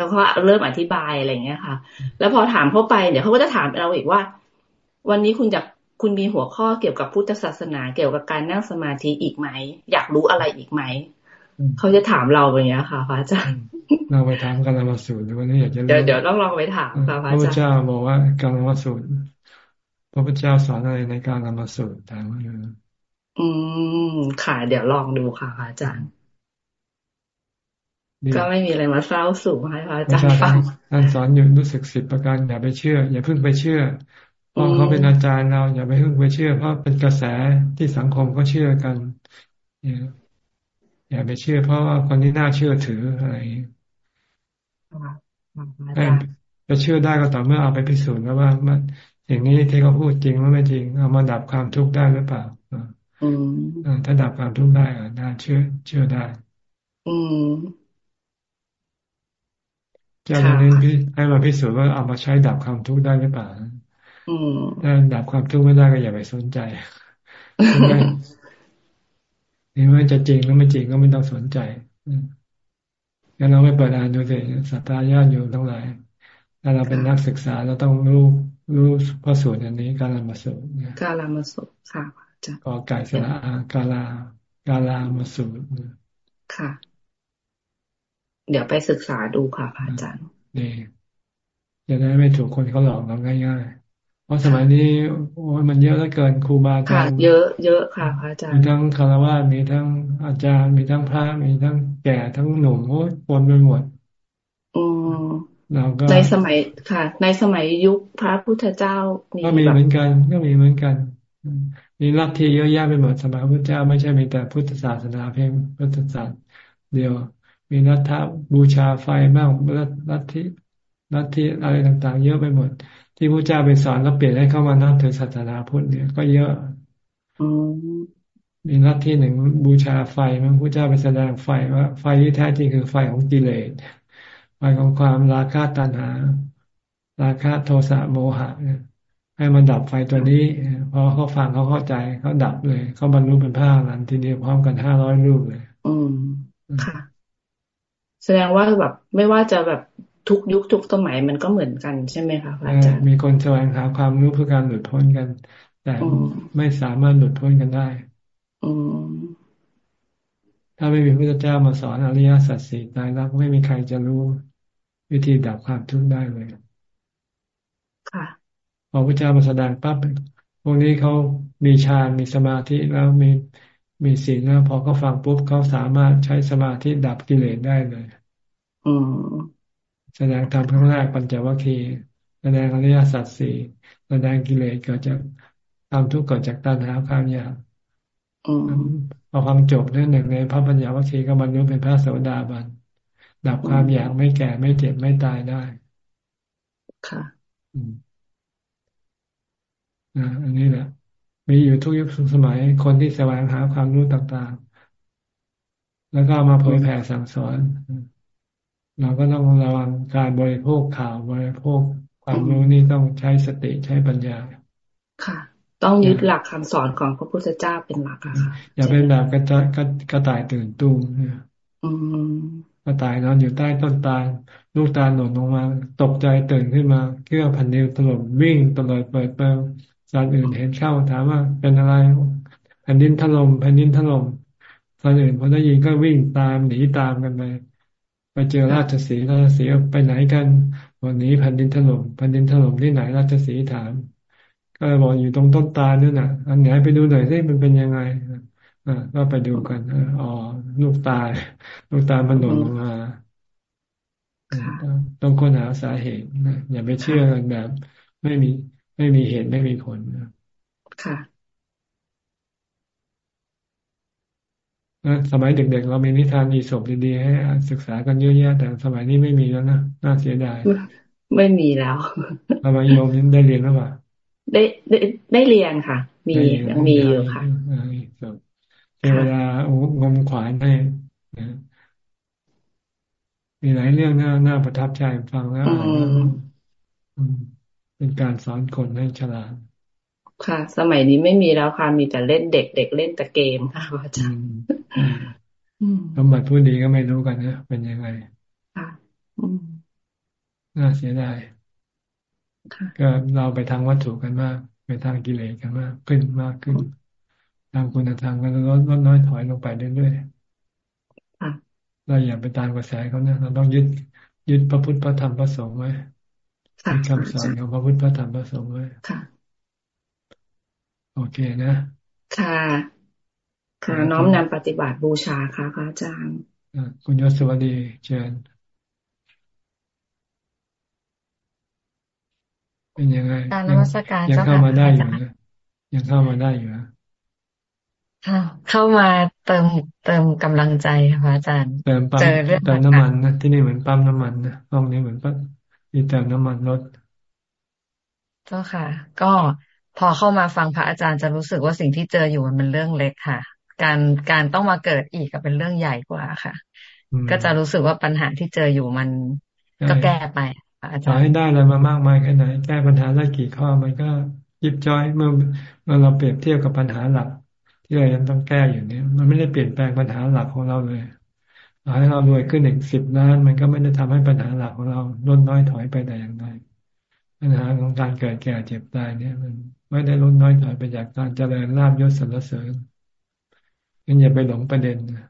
แล้วก็เริ่มอธิบายอะไรเงี้ยค่ะ แล้วพอถามเข้าไปเดี๋ยวเขาก็จะถามเราอีกว่า วันนี้คุณอยากคุณมีหัวข้อเกี่ยวกับพุทธศาสนาเกี่ยวกับการนั่งสมาธิอีกไหม อยากรู้อะไรอีกไหม เขาจะถามเราอย่างเงี้ยค่ะพระอาจารย์เราไปถามกันมาสูตรวันนี้อยากจะเดี๋ยวเดี๋ยวต้องลองไปถามค่ะพระอาจารย์พระเจ้าบอกว่าการมาสูตรพระพุทธเจ้าสอนอะไรในการนำมาสูตรถามว่าอืมค่ะ เดี๋ยวลองดูค่ะพระอาจารย์ ก็ไม่มีอะไรมาเศร้าสูงให้พระอาจารย์ฟังท่านสอนอยู่รู้สึกสิบประการอย่าไปเชื่อ อย่าเพิ่งไปเชื่อเพราะเขาเป็นอาจารย์เราอย่าไปเพิ่งไปเชื่อ เพราะเป็นกระแสที่สังคมก็เชื่อกันอย่าไปเชื่อ เพราะว่าคนที่น่าเชื่อถืออะไรจะเชื่อได้ก็ต่อเมื่อเอาไปพิสูจน์แล้วว่ามันสิ่งนี้ที่เขาพูดจริงหรือไม่จริง เอามาดับความทุกข์ได้หรือเปล่าถ้าดับความทุกข์ได้อะน่าเชื่อเชื่อได้ อืม จะมาเน้นให้มาพิสูจน์ว่าเอามาใช้ดับความทุกข์ได้หรือเปล่าถ้าดับความทุกข์ไม่ได้ก็อย่าไปสนใจนี่ว่าจะจริงหรือไม่จริงก็ไม่ต้องสนใจงั้นเราไม่เปิดอ่านดูสิสัตยาญาติอยู่ทั้งหลายถ้าเราเป็นนักศึกษาเราต้องรู้รู้พระสูตรอันนี้ การละมาสูตรการละมาสูตรค่ะจะกอไก่สระอากาลากาลามาสูตรค่ะ เดี๋ยวไปศึกษาดูค่ะพระอาจารย์ดีจะได้ไม่ถูกคนเขาหลอกเราง่ายๆ เพราะสมัยนี้โอ้มันเยอะเหลือเกินครูบาอาจารย์เยอะเยอะค่ะพระอาจารย์มีทั้งคารวะมีทั้งอาจารย์ มีทั้งพระมีทั้งแก่ทั้งหนุ่มโอ้ปนไปหมดอืมเราก็ในสมัยค่ะ ในสมัยยุคพระพุทธเจ้าก็มีเหมือนกัน ก็มีเหมือนกันมีลัทธิเยอะแยะไปหมดสมัยพระพุทธเจ้าไม่ใช่มีแต่พุทธศาสนาเพียงพุทธศาสนาเดียว มีรัฐบูชาไฟบ้างรัฐที่รัฐที่อะไรต่าง ๆ เยอะไปหมด ที่พระเจ้าไปสอนแล้วเปลี่ยนให้เข้ามานับถือศาสนาพุทธเนี่ยก็เยอะมีรัฐที่หนึ่งบูชาไฟมันพระเจ้าไปแสดงไฟว่าไฟที่แท้จริงคือไฟของกิเลสไฟของความราคะตัณหา ราคะโทสะโมหะให้มันดับไฟตัวนี้พอเขาฟังเขาเข้าใจเขาดับเลย เขาบรรลุเป็นพระอรหันต์ทีเดียวพร้อมกันห้าร้อยรูปเลย อืมค่ะ แสดงว่าแบบไม่ว่าจะแบบทุกยุคทุกสมัยมันก็เหมือนกันใช่ไหมคะอาจารย์มีคนแสวงหาความรู้เพื่อการหลุดพ้นกัน แต่ไม่สามารถหลุดพ้นกันได้ถ้าไม่มีพระเจ้ามาสอนอริยสัจสี่ตายแล้วไม่มีใครจะรู้วิธีดับความทุกข์ได้เลยค่ะพอพระเจ้ามาแสดงปั๊บพวกนี้เขามีฌานมีสมาธิแล้วมี มีศีลแล้วพอเขาฟังปุ๊บเขาสามารถใช้สมาธิดับกิเลสได้เลยอืมแสดงธรรมครั้งแรกปัญจวัคคีย์แสดงอริยสัจสี่แสดงกิเลสเกิดจากทำทุกข์เกิดจากตัณหาความอยากพอฟังจบเรื่องหนึ่งในพระปัญญาวัคคีย์ก็บรรลุเป็นพระโสดาบันดับความอยากไม่แก่ไม่เจ็บไม่ตายได้ ค่ะอ่าอันนี้แหละ มีอยู่ทุกยุคทุกสมัย คนที่แสวงหาความรู้ต่างๆ แล้วก็มาเผยแผ่สั่งสอน เราก็ต้องระวังการบริโภคข่าวบริโภคควความรู้นี่ต้องใช้สติใช้ปัญญา ค่ะ ต้องยึดหลักคำสอนของพระพุทธเจ้าเป็นหลักค่ะ อย่าเป็นแบบกระจะกระต่ายตื่นตูมเนี่ยกระต่ายนอนอยู่ใต้ต้นตาลลูกตาหล่นลงมา ตกใจตื่นขึ้นมาเกื้อพันนิวตลบวิ่งตลอดเปิดเปิง สัตว์อื่นเห็นเข้าถามว่าเป็นอะไรแผ่นดินถล่มแผ่นดินถล่มสัตว์อื่นพอได้ยินก็วิ่งตามหนีตามกันไปไปเจอราชสีราชสีไปไหนกัน วันนี้แผ่นดินถล่มแผ่นดินถล่มที่ไหนราชสีถาม ก็บอกอยู่ตรงต้นตาลนั่นน่ะ อันไหนไปดูหน่อยสิมันเป็นยังไงอ่าก็ไปดูกันอ๋อลูกตาลูกตามันหล่นลงมาต้องค้นหาสาเหตุนะอย่าไปเชื่อกันแบบ ไม่มี ไม่มีเหตุไม่มีผลค่ะสมัยเด็กๆ เรามีนิทานอีสบดีๆให้ศึกษากันเยอะแยะแต่สมัยนี้ไม่มีแล้วนะน่าเสียดายไม่มีแล้วทำไมโยมได้เรียนหรือเปล่าได้ได้ได้เรียนค่ะ มียังมีอยู่ค่ะเทวดางมขวานให้มีหลายเรื่องน่าน่าประทับใจฟังแล้ว เป็นการสอนคนให้ฉลาด ค่ะ สมัยนี้ไม่มีแล้วค่ะ มีแต่เล่นเด็กเด็กเล่นแต่เกมค่ะอาจารย์สมบัติผู้ดีก็ไม่รู้กันนะเป็นยังไงค่ะน่าเสียดายก็เราไปทางวัตถุกันมาก ไปทางกิเลสกันมาก ขึ้นมากขึ้นทางคุณธรรมก็ลดลดน้อยถอยลงไปเรื่อยๆเราอย่าไปตามกระแสเขานะเราต้องยึดยึดพระพุทธพระธรรมพระสงฆ์ไว้ ยึดคำสอนของพระพุทธพระธรรมพระสงฆ์ไว้โอเคนะ ค่ะ ค่ะ น้อมนำปฏิบัติบูชาค่ะพระอาจารย์คุณยศสวัสดีเชิญเป็นยังไงการนวัตการยังเข้ามาได้อยู่นะยังเข้ามาได้อยู่นะเข้ามาเติมเติมกำลังใจค่ะพระอาจารย์ เติมปั๊มเติมน้ำมันนะที่นี่เหมือนปั๊มน้ำมันนะห้องนี้เหมือนปั๊ม มีเติมน้ำมันรถเจ้าค่ะ ก็พอเข้ามาฟังพระอาจารย์จะรู้สึกว่าสิ่งที่เจออยู่มันเป็นเรื่องเล็กค่ะ การการต้องมาเกิดอีกก็เป็นเรื่องใหญ่กว่าค่ะ ก็จะรู้สึกว่าปัญหาที่เจออยู่มันก็แก้ไปอาจารย์ให้ได้อะไรมามากมายแค่ไหนแก้ปัญหาได้กี่ข้อมันก็ยิบจอยเมื่อเมื่อเราเปรียบเทียบกับปัญหาหลัก ที่เรายังต้องแก้อยู่เนี่ยมันไม่ได้เปลี่ยนแปลงปัญหาหลักของเราเลย ให้เรารวยขึ้นอีกสิบล้าน มันก็ไม่ได้ทำให้ปัญหาหลักของเราลดน้อยถอยไปแต่อย่างใดปัญหาของการเกิดแก่เจ็บตายเนี่ย มันไม่ได้ลดน้อยถอยไปจากการเจริญลาบยศสรรเสริญงั้นอย่าไปหลงประเด็นนะ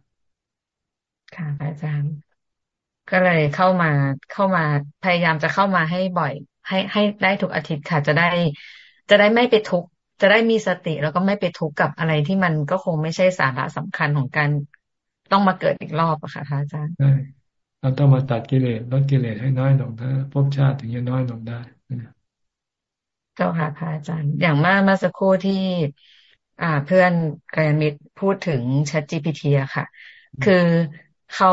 ค่ะอาจารย์ ก็เลยเข้ามาเข้ามาพยายามจะเข้ามาให้บ่อย ให้ให้ได้ทุกอาทิตย์ค่ะ จะได้ จะได้ไม่ไปทุกจะได้มีสติแล้วก็ไม่ไปทุกกับอะไรที่มันก็คงไม่ใช่สาระสำคัญของการ ต้องมาเกิดอีกรอบอะค่ะอาจารย์เราต้องมาตัดกิเลสลดกิเลสให้น้อยลงนะภพชาติถึงจะน้อยลงได้เจ้าค่ะพระอาจารย์ อย่างมากเมื่อสักครู่ที่ อ่าเพื่อนกายมิตรพูดถึง Chat GPT อะค่ะ คือเขา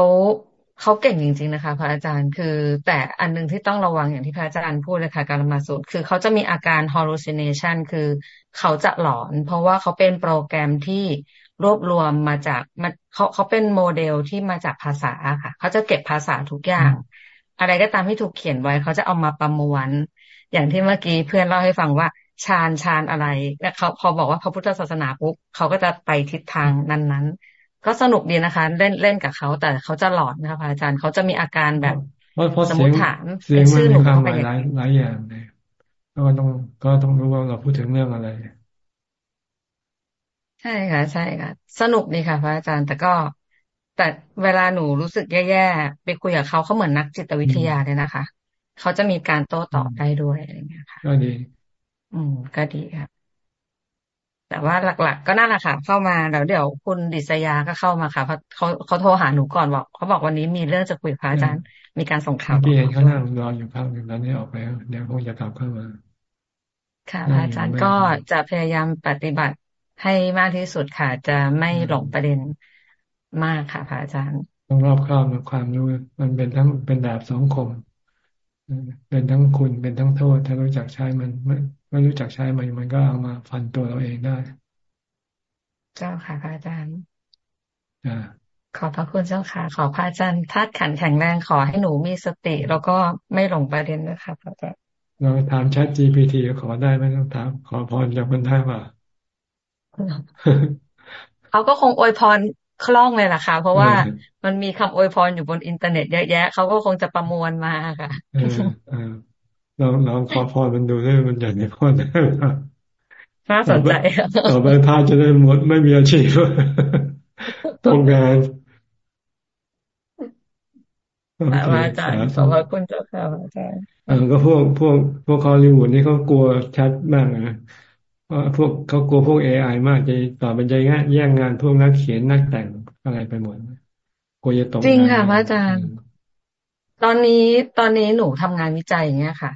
เขาเก่งจริง ๆ นะคะ พระอาจารย์คือ แต่อันนึงที่ต้องระวังอย่างที่พระอาจารย์พูดเลยค่ะ การมาสูตรคือเขาจะมีอาการ hallucination คือเขาจะหลอน เพราะว่าเขาเป็นโปรแกรมที่รวบรวมมาจากมัน เขาเขาเป็นโมเดลที่มาจากภาษาค่ะ เขาจะเก็บภาษาทุกอย่าง อะไรก็ตามที่ถูกเขียนไว้ เขาจะเอามาประมวล อย่างที่เมื่อกี้เพื่อนเล่าให้ฟังว่าฌานฌานอะไร แล้วเขาพอบอกว่าพระพุทธศาสนาปุ๊บเขาก็จะไปทิศทางนั้นๆ ก็สนุกดีนะคะ เล่นเล่นกับเขาแต่เขาจะหลอนนะคะอาจารย์เขาจะมีอาการแบบสมมติถามเป็นชื่อหนูเข้าไปหลายหลายอย่างเลยก็ต้องก็ต้องรู้ว่าเราพูดถึงเรื่องอะไร ใช่ค่ะ ใช่ค่ะ สนุกดีค่ะพระอาจารย์ แต่ก็ แต่เวลาหนูรู้สึกแย่ๆไปคุยกับเขาเขาเหมือนนักจิตวิทยาเลยนะคะ เขาจะมีการโต้ตอบได้ด้วยอะไรเงี้ยค่ะ ก็ดี อืม ก็ดีครับแต่ว่าหลัก ๆ ก็นั่นแหละค่ะ เข้ามาแล้วเดี๋ยวคุณดิษยาก็เข้ามาค่ะเพราะเขาเขาโทรหาหนูก่อนบอกเขาบอกวันนี้มีเรื่องจะคุยกับพระอาจารย์ มีการส่งข่าวพี่เห็นเขานั่งรออยู่พักหนึ่งแล้วนี่ออกไปเดี๋ยวคงจะกลับเข้ามาค่ะพระอาจารย์ก็จะพยายามปฏิบัติ ให้มากที่สุดค่ะ จะไม่หลงประเด็นมากค่ะพระอาจารย์ต้องรอบคอบในความรู้ มันเป็นทั้งเป็นดาบสองคม เป็นทั้งคุณเป็นทั้งโทษ ถ้ารู้จักใช้มันไม่ไม่รู้จักใช้มันมันก็เอามาฟันตัวเราเองได้ เจ้าค่ะพระอาจารย์ขอบพระคุณเจ้าค่ะ ขอพระอาจารย์ธาตุขันแข็งแรงขอให้หนูมีสติ แล้วก็ไม่หลงประเด็นด้วยค่ะพระอาจารย์เราถาม Chat GPT ขอได้ไหมต้องถาม ขอพรจากมันได้ป่ะ เขาก็คงอวยพรคล่องเลยล่ะค่ะ เพราะว่ามันมีคำอวยพรอยู่บนอินเทอร์เน็ตเยอะแยะเขาก็คงจะประมวลมาค่ะลองลองขอพรมันดูได้มันอยากได้พรได้น่าสนใจต่อไปพาจะได้หมดไม่มีอาชีพทำงานอาจารย์ขอบคุณเจ้าค่ะอาจารย์เออก็พวกพวกพวกคอลลีวูดนี่เขากลัวชัดมากนะ เพราะพวกเขากลัวพวกเอไอมากจะต่อไปจะแย่งงานพวกนักเขียนนักแต่งอะไรไปหมดกลัวจะตกจริงค่ะพระอาจารย์ ตอนนี้ตอนนี้หนูทำงานวิจัยอย่างเงี้ยค่ะ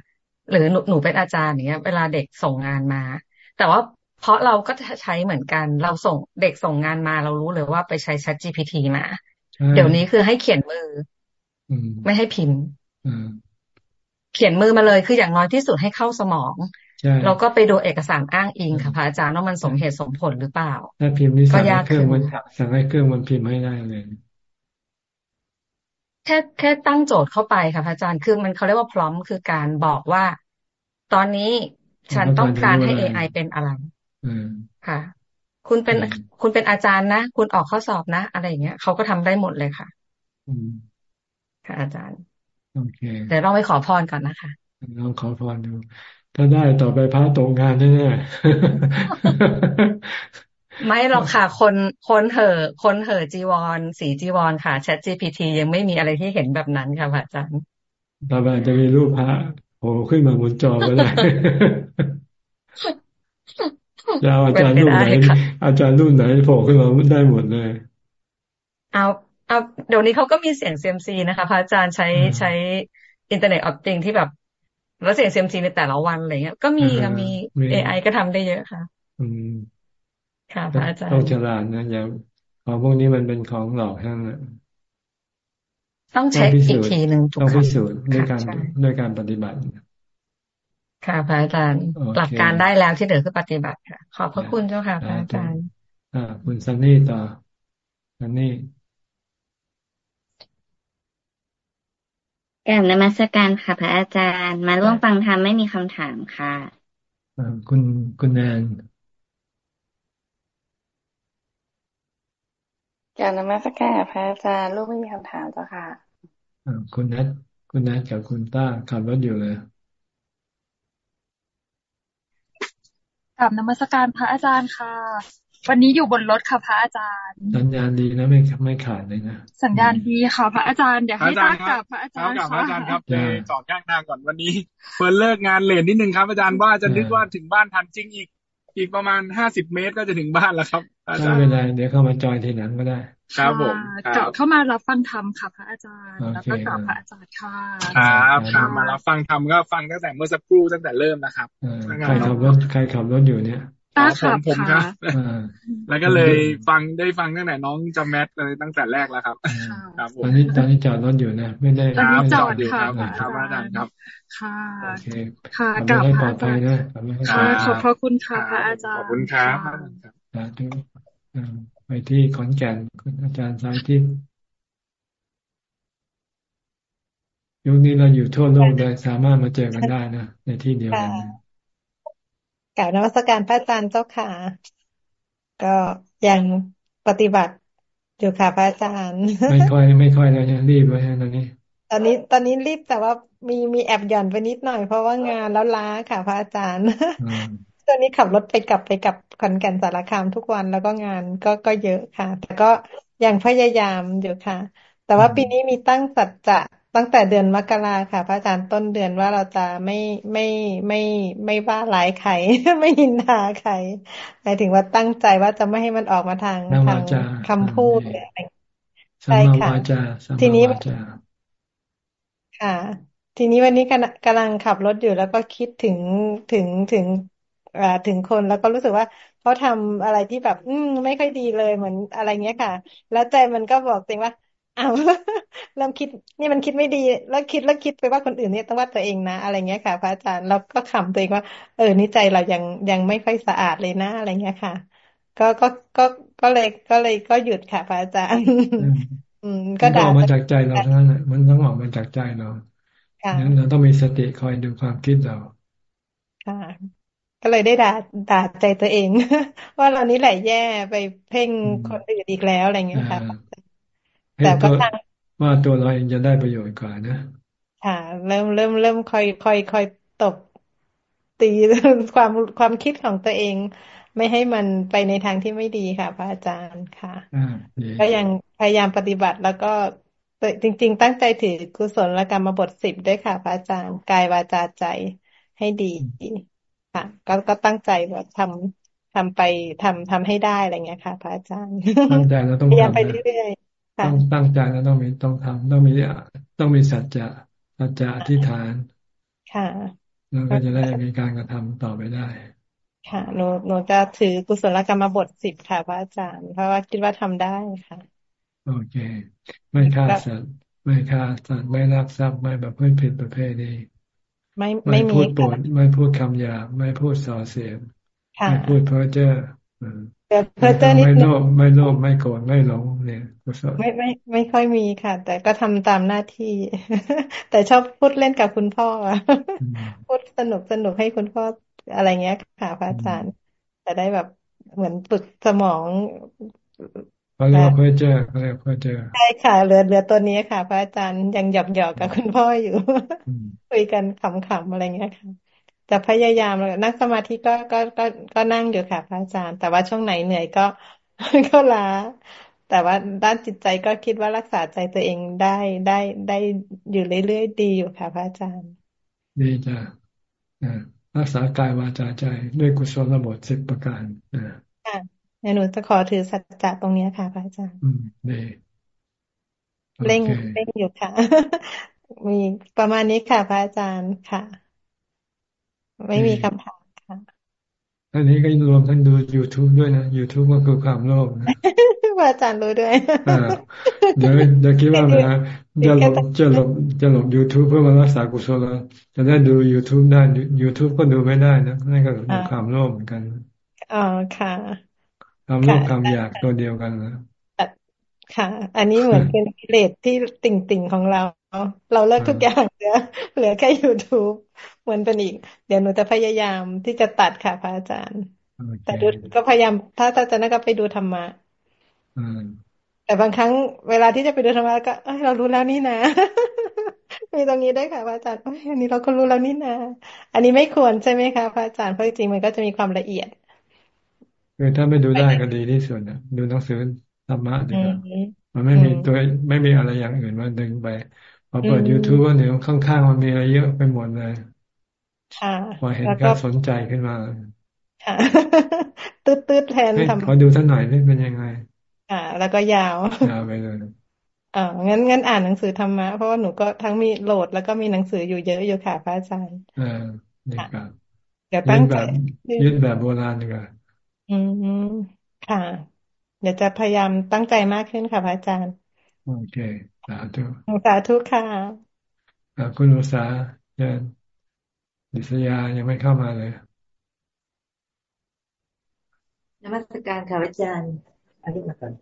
หรือหนูหนูเป็นอาจารย์อย่างเงี้ย เวลาเด็กส่งงานมา แต่ว่าเพราะเราก็ใช้เหมือนกัน เราส่งเด็กส่งงานมาเรารู้เลยว่าไปใช้ Chat GPT มา เดี๋ยวนี้คือให้เขียนมือไม่ให้พิมพ์เขียนมือมาเลยคืออย่างน้อยที่สุดให้เข้าสมอง เราก็ไปดูเอกสารอ้างอิงค่ะพระอาจารย์ว่ามันสมเหตุสมผลหรือเปล่าถ้าพิมพ์นี่สั่งให้เครื่องมันสั่งให้เครื่องมันพิมพ์ให้ได้เลยแค่แค่ตั้งโจทย์เข้าไปค่ะพระอาจารย์คือมันเขาเรียกว่าพร้อมคือการบอกว่า ตอนนี้ฉันต้องการให้ AI เป็นอะไรค่ะ คุณเป็นคุณเป็นอาจารย์นะ คุณออกข้อสอบนะ อะไรอย่างเงี้ยเขาก็ทำได้หมดเลยค่ะค่ะอาจารย์โอเคเดี๋ยวเราไปขอพรก่อนนะคะลองขอพรดู ถ้าได้ต่อไปพระตรงงานแน่ๆไม่หรอกค่ะ คนคนเหอคนเหอจีวร สีจีวรค่ะ Chat GPT ยังไม่มีอะไรที่เห็นแบบนั้นค่ะอาจารย์ต่อไปจะมีรูปพระโผล่ขึ้นมาบนจอก็ได้จะเอาอาจารย์รุ่นไหนอาจารย์รุ่นไหนโผล่ขึ้นมาได้หมดเลย เอาเอาเดี๋ยวนี้เขาก็มีเสียงเซียมซีนะคะพระอาจารย์ใช้ใช้อินเทอร์เน็ตออฟติงที่แบบ แล้วเสียงเซียมซีในแต่ละวันอะไรเงี้ย ก็มีก็มีเอไอก็ทำได้เยอะค่ะ อืมค่ะพระอาจารย์ต้องฉลาดนะอย่าของพวกนี้มันเป็นของหลอกทั้งนั้นต้องเช็คอีกทีหนึ่งทุกครั้งต้องพิสูจน์ด้วยการด้วยการปฏิบัติค่ะพระอาจารย์หลักการได้แล้วที่เหลือคือปฏิบัติค่ะ ขอบพระคุณเจ้าค่ะพระอาจารย์อ่าคุณซันนี่ต่อซันนี่ กราบนมัสการค่ะพระอาจารย์ มาร่วมฟังธรรมไม่มีคำถามค่ะคุณคุณแนนกราบนมัสการพระอาจารย์ลูกไม่มีคำถามเจ้าค่ะคุณนัทคุณนัทกับคุณต้าขับรถอยู่เลยกราบนมัสการพระอาจารย์ค่ะ วันนี้อยู่บนรถค่ะพระอาจารย์ สัญญาณดีนะไม่ไม่ขาดเลยนะ สัญญาณดีค่ะพระอาจารย์เดี๋ยวให้ตั้งกับพระอาจารย์ค่ะพระอาจารย์ครับไปจอดข้างทางก่อนวันนี้เฟิร์นเลิกงานเลนนิดนึงครับอาจารย์ว่าจะนึกว่าถึงบ้านทันจริงอีก อีกประมาณห้าสิบเมตรก็จะถึงบ้านแล้วครับ อาจารย์ไม่เป็นไรเดี๋ยวเข้ามาจอยทีหลังก็ได้ ครับผมเจาะเข้ามารับฟังธรรมค่ะ พระอาจารย์แล้วก็กราบพระอาจารย์ค่ะครับมารับฟังธรรมก็ฟังตั้งแต่เมื่อสักครู่ตั้งแต่เริ่มนะครับใครขับรถใครขับรถอยู่เนี่ย ตาขับค่ะแล้วก็เลยฟังได้ฟังตั้งแต่น้องจำแมทเลยตั้งแต่แรกแล้วครับ ครับตอนนี้ตอนนี้จอดรถอยู่นะ ไม่ได้ตอนนี้จอดอยู่ครับครับอาจารย์ครับ ค่ะโอเคค่ะกลับปลอดภัยนะค่ะขอบพระคุณค่ะพระอาจารย์ขอบคุณครับไปที่ขอนแก่นคุณอาจารย์สายที่ยุคนี้เราอยู่ทั่วโลกเลยสามารถมาเจอกันได้นะในที่เดียวกัน กล่าวนวัตการพระอาจารย์เจ้าค่ะ ก็ยังปฏิบัติอยู่ค่ะพระอาจารย์ ไม่ค่อยไม่ค่อยเลยรีบไว้ตอนนี้ ตอนนี้ตอนนี้รีบแต่ว่ามีมีแอบหย่อนไปนิดหน่อยเพราะว่างานแล้วล้าค่ะพระอาจารย์ตอนนี้ขับรถไปกลับไปกับขอนแก่นสารคามทุกวันแล้วก็งานก็ก็เยอะค่ะ แต่ก็ยังพยายามอยู่ค่ะ แต่ว่าปีนี้มีตั้งสัจจะ ตั้งแต่เดือนมกราค่ะ พระอาจารย์ต้นเดือนว่าเราจะไม่ไม่ไม่ไม่ว่าหลายไข่ไม่ยินทาใครหมายถึงว่าตั้งใจว่าจะไม่ให้มันออกมาทางทางคำพูดอะไรใช่ค่ะทีนี้ค่ะ ทีนี้วันนี้กำลังขับรถอยู่แล้วก็คิดถึงถึงถึงถึงคนแล้วก็รู้สึกว่าเขาทำอะไรที่แบบ อืมไม่ค่อยดีเลยเหมือนอะไรเงี้ยค่ะ แล้วใจมันก็บอกตัวเองว่า อ้าวเริ่มคิด นี่มันคิดไม่ดี แล้วคิดแล้วคิดไปว่าคนอื่นเนี่ยต้องว่าตัวเองนะอะไรเงี้ยค่ะ พระอาจารย์เราก็ขำตัวเองว่า เออนี่ใจเรายังยังไม่ค่อยสะอาดเลยนะอะไรเงี้ยค่ะ ก็ก็ก็ก็เลยก็เลยก็หยุดค่ะ พระอาจารย์อืม ก็ด่าออกมาจากใจเราเท่านั้นมันต้องออกมาจากใจเรานั้นเราต้องมีสติคอยดูความคิดเราค่ะก็เลยได้ด่าด่าใจตัวเอง ว่าเรานี้แหละแย่ไปเพ่งคนอื่นอีกแล้วอะไรเงี้ยค่ะ แต่ก็ตั้งว่าตัวเราเองจะได้ประโยชน์กว่านะ ค่ะ เริ่มเริ่มเริ่มคอยคอยคอยตบตีความความคิดของตัวเอง ไม่ให้มันไปในทางที่ไม่ดีค่ะ พระอาจารย์ค่ะก็ยังพยายามปฏิบัติแล้วก็จริง ๆ ตั้งใจถือกุศลกรรมบทสิบด้วยค่ะ พระอาจารย์กายวาจาใจให้ดีค่ะ ก็ก็ตั้งใจแบบทำทำไปทำทำให้ได้อะไรเงี้ยค่ะ พระอาจารย์ตั้งใจแล้วต้องพยายามไปเรื่อยๆ ต้องตั้งใจแล้วต้องมีต้องทำต้องมีต้องมีสัจจะสัจจะอธิษฐาน ค่ะแล้วก็จะได้มีการกระทำต่อไปได้ ค่ะหนูหนูจะถือกุศลกรรมบทสิบค่ะพระอาจารย์ เพราะว่าคิดว่าทำได้ค่ะ โอเค ไม่ฆ่าสัตว์ไม่ฆ่าสัตว์ไม่ลักทรัพย์ไม่แบบเพื่อนผิดประเภทนี้ไม่ไม่พูดปดไม่พูดคำหยาบไม่พูดส่อเสียงไม่พูดเพ้อเจ้อ เพ้อเจ้อนี่ไม่โลภไม่โลภไม่โกรธไม่หลงเนี่ยไม่ไม่ไม่ค่อยมีค่ะ แต่ก็ทำตามหน้าที่ แต่ชอบพูดเล่นกับคุณพ่อพูดสนุกสนุกให้คุณพ่ออะไรเงี้ยค่ะพระอาจารย์ จะได้แบบเหมือนฝึกสมองเขาเรียกเพื่อเจอเขาเรียกเพื่อเจอใช่ค่ะเรือเรือตัวนี้ค่ะ พระอาจารย์ยังหยอกหยอกกับคุณพ่ออยู่ คุยกันขำๆอะไรเงี้ยค่ะ จะพยายามนั่งสมาธิก็ก็ก็ก็นั่งอยู่ค่ะพระอาจารย์ แต่ว่าช่วงไหนเหนื่อยก็ก็ล้า แต่ว่าด้านจิตใจก็คิดว่ารักษาใจตัวเองได้ได้ได้อยู่เรื่อยๆดีอยู่ค่ะ พระอาจารย์ดีจ้ะรักษากายวาจาใจด้วยกุศลบทสิบประการค่ะหนูจะขอถือสัจจะตรงนี้ค่ะ พระอาจารย์อืมดีเร่งเร่งอยู่ค่ะ มีประมาณนี้ค่ะ พระอาจารย์ค่ะ ไม่มีคำถามค่ะอันนี้ก็รวมทั้งดู YouTube ด้วยนะ YouTube ก็คือความโลภนะพระอาจารย์รู้ด้วยเดี๋ยวเดี๋ยวคิดว่านะจะหลบจะหลบจะหลบ YouTube เพื่อมารักษากุศลจะได้ดู YouTube ได้ YouTube ก็ดูไม่ได้นะนั่นก็ดูความโลภเหมือนกันอ๋อค่ะความโลภความอยากตัวเดียวกันนะค่ะ อันนี้เหมือนเป็นกิเลสที่ติ่งติ่งของเรา เราเลิกทุกอย่างเหลือเหลือแค่ YouTube เหมือนเป็นอีก เดี๋ยวหนูจะพยายามที่จะตัดค่ะพระอาจารย์ แต่ดูก็พยายาม ถ้าถ้าจะนั่นก็ไปดูธรรมะแต่บางครั้งเวลาที่จะไปดูธรรมะก็เรารู้แล้วนี่นะ มีตรงนี้ได้ค่ะพระอาจารย์อันนี้เราก็รู้แล้วนี่นะ อันนี้ไม่ควรใช่ไหมคะพระอาจารย์เพราะจริงมันก็จะมีความละเอียดคือถ้าไม่ดูได้ก็ดีที่สุดนะดูหนังสือธรรมะดีกว่ามันไม่มีตัวไม่มีอะไรอย่างอื่นมาดึงไป พอเปิด YouTube ว่าเดี๋ยวข้างๆมันมีอะไรเยอะไปหมดเลยค่ะพอเห็นก็สนใจขึ้นมา ค่ะ ตืดตืดแทนทำขอดูท่านหน่อยนี่เป็นยังไง อ่า แล้วก็ยาวยาวไปเลยอ่างั้นงั้นอ่านหนังสือธรรมะเพราะว่าหนูก็ทั้งมีโหลดแล้วก็มีหนังสืออยู่เยอะอยู่ค่ะพระอาจารย์อ่าดีครับเดี๋ยวตั้งแบบยืดแบบโบราณดีกว่าอืมค่ะ เดี๋ยวจะพยายามตั้งใจมากขึ้นค่ะพระอาจารย์ โอเค สาธุสาธุค่ะคุณอุษาเชิญดิษยายังไม่เข้ามาเลยนมัสการค่ะอาจารย์อาทิตย์มาก่อน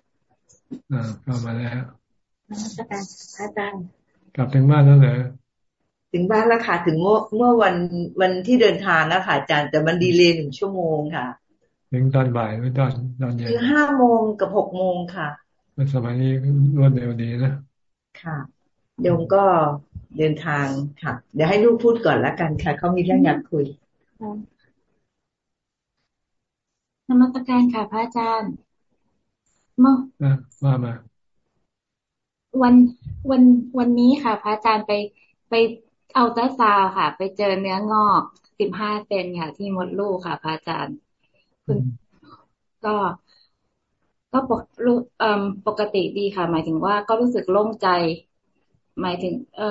อ่าเข้ามาแล้วนมัสการอาจารย์กลับถึงบ้านแล้วเหรอถึงบ้านแล้วค่ะถึงเมื่อเมื่อวันวันที่เดินทางนะคะอาจารย์แต่มันดีเลยหนึ่งชั่วโมงค่ะ ถึงตอนบ่ายหรือตอนตอนเย็นคือห้าโมงกับหกโมงค่ะสมัยนี้รวดเร็วดีนะ ค่ะโยมก็เดินทางค่ะ เดี๋ยวให้ลูกพูดก่อนละกันค่ะเขามีเรื่องอยากคุยนมัสการค่ะพระอาจารย์เมื่อว่ามา วันวันวันนี้ค่ะ พระอาจารย์ไปไปเอาตาซาวค่ะ ไปเจอเนื้องอกสิบห้าเซนค่ะ ที่มดลูกค่ะ พระอาจารย์คุณก็ ก็ปกปกติดีค่ะ หมายถึงว่าก็รู้สึกโล่งใจ หมายถึง เออ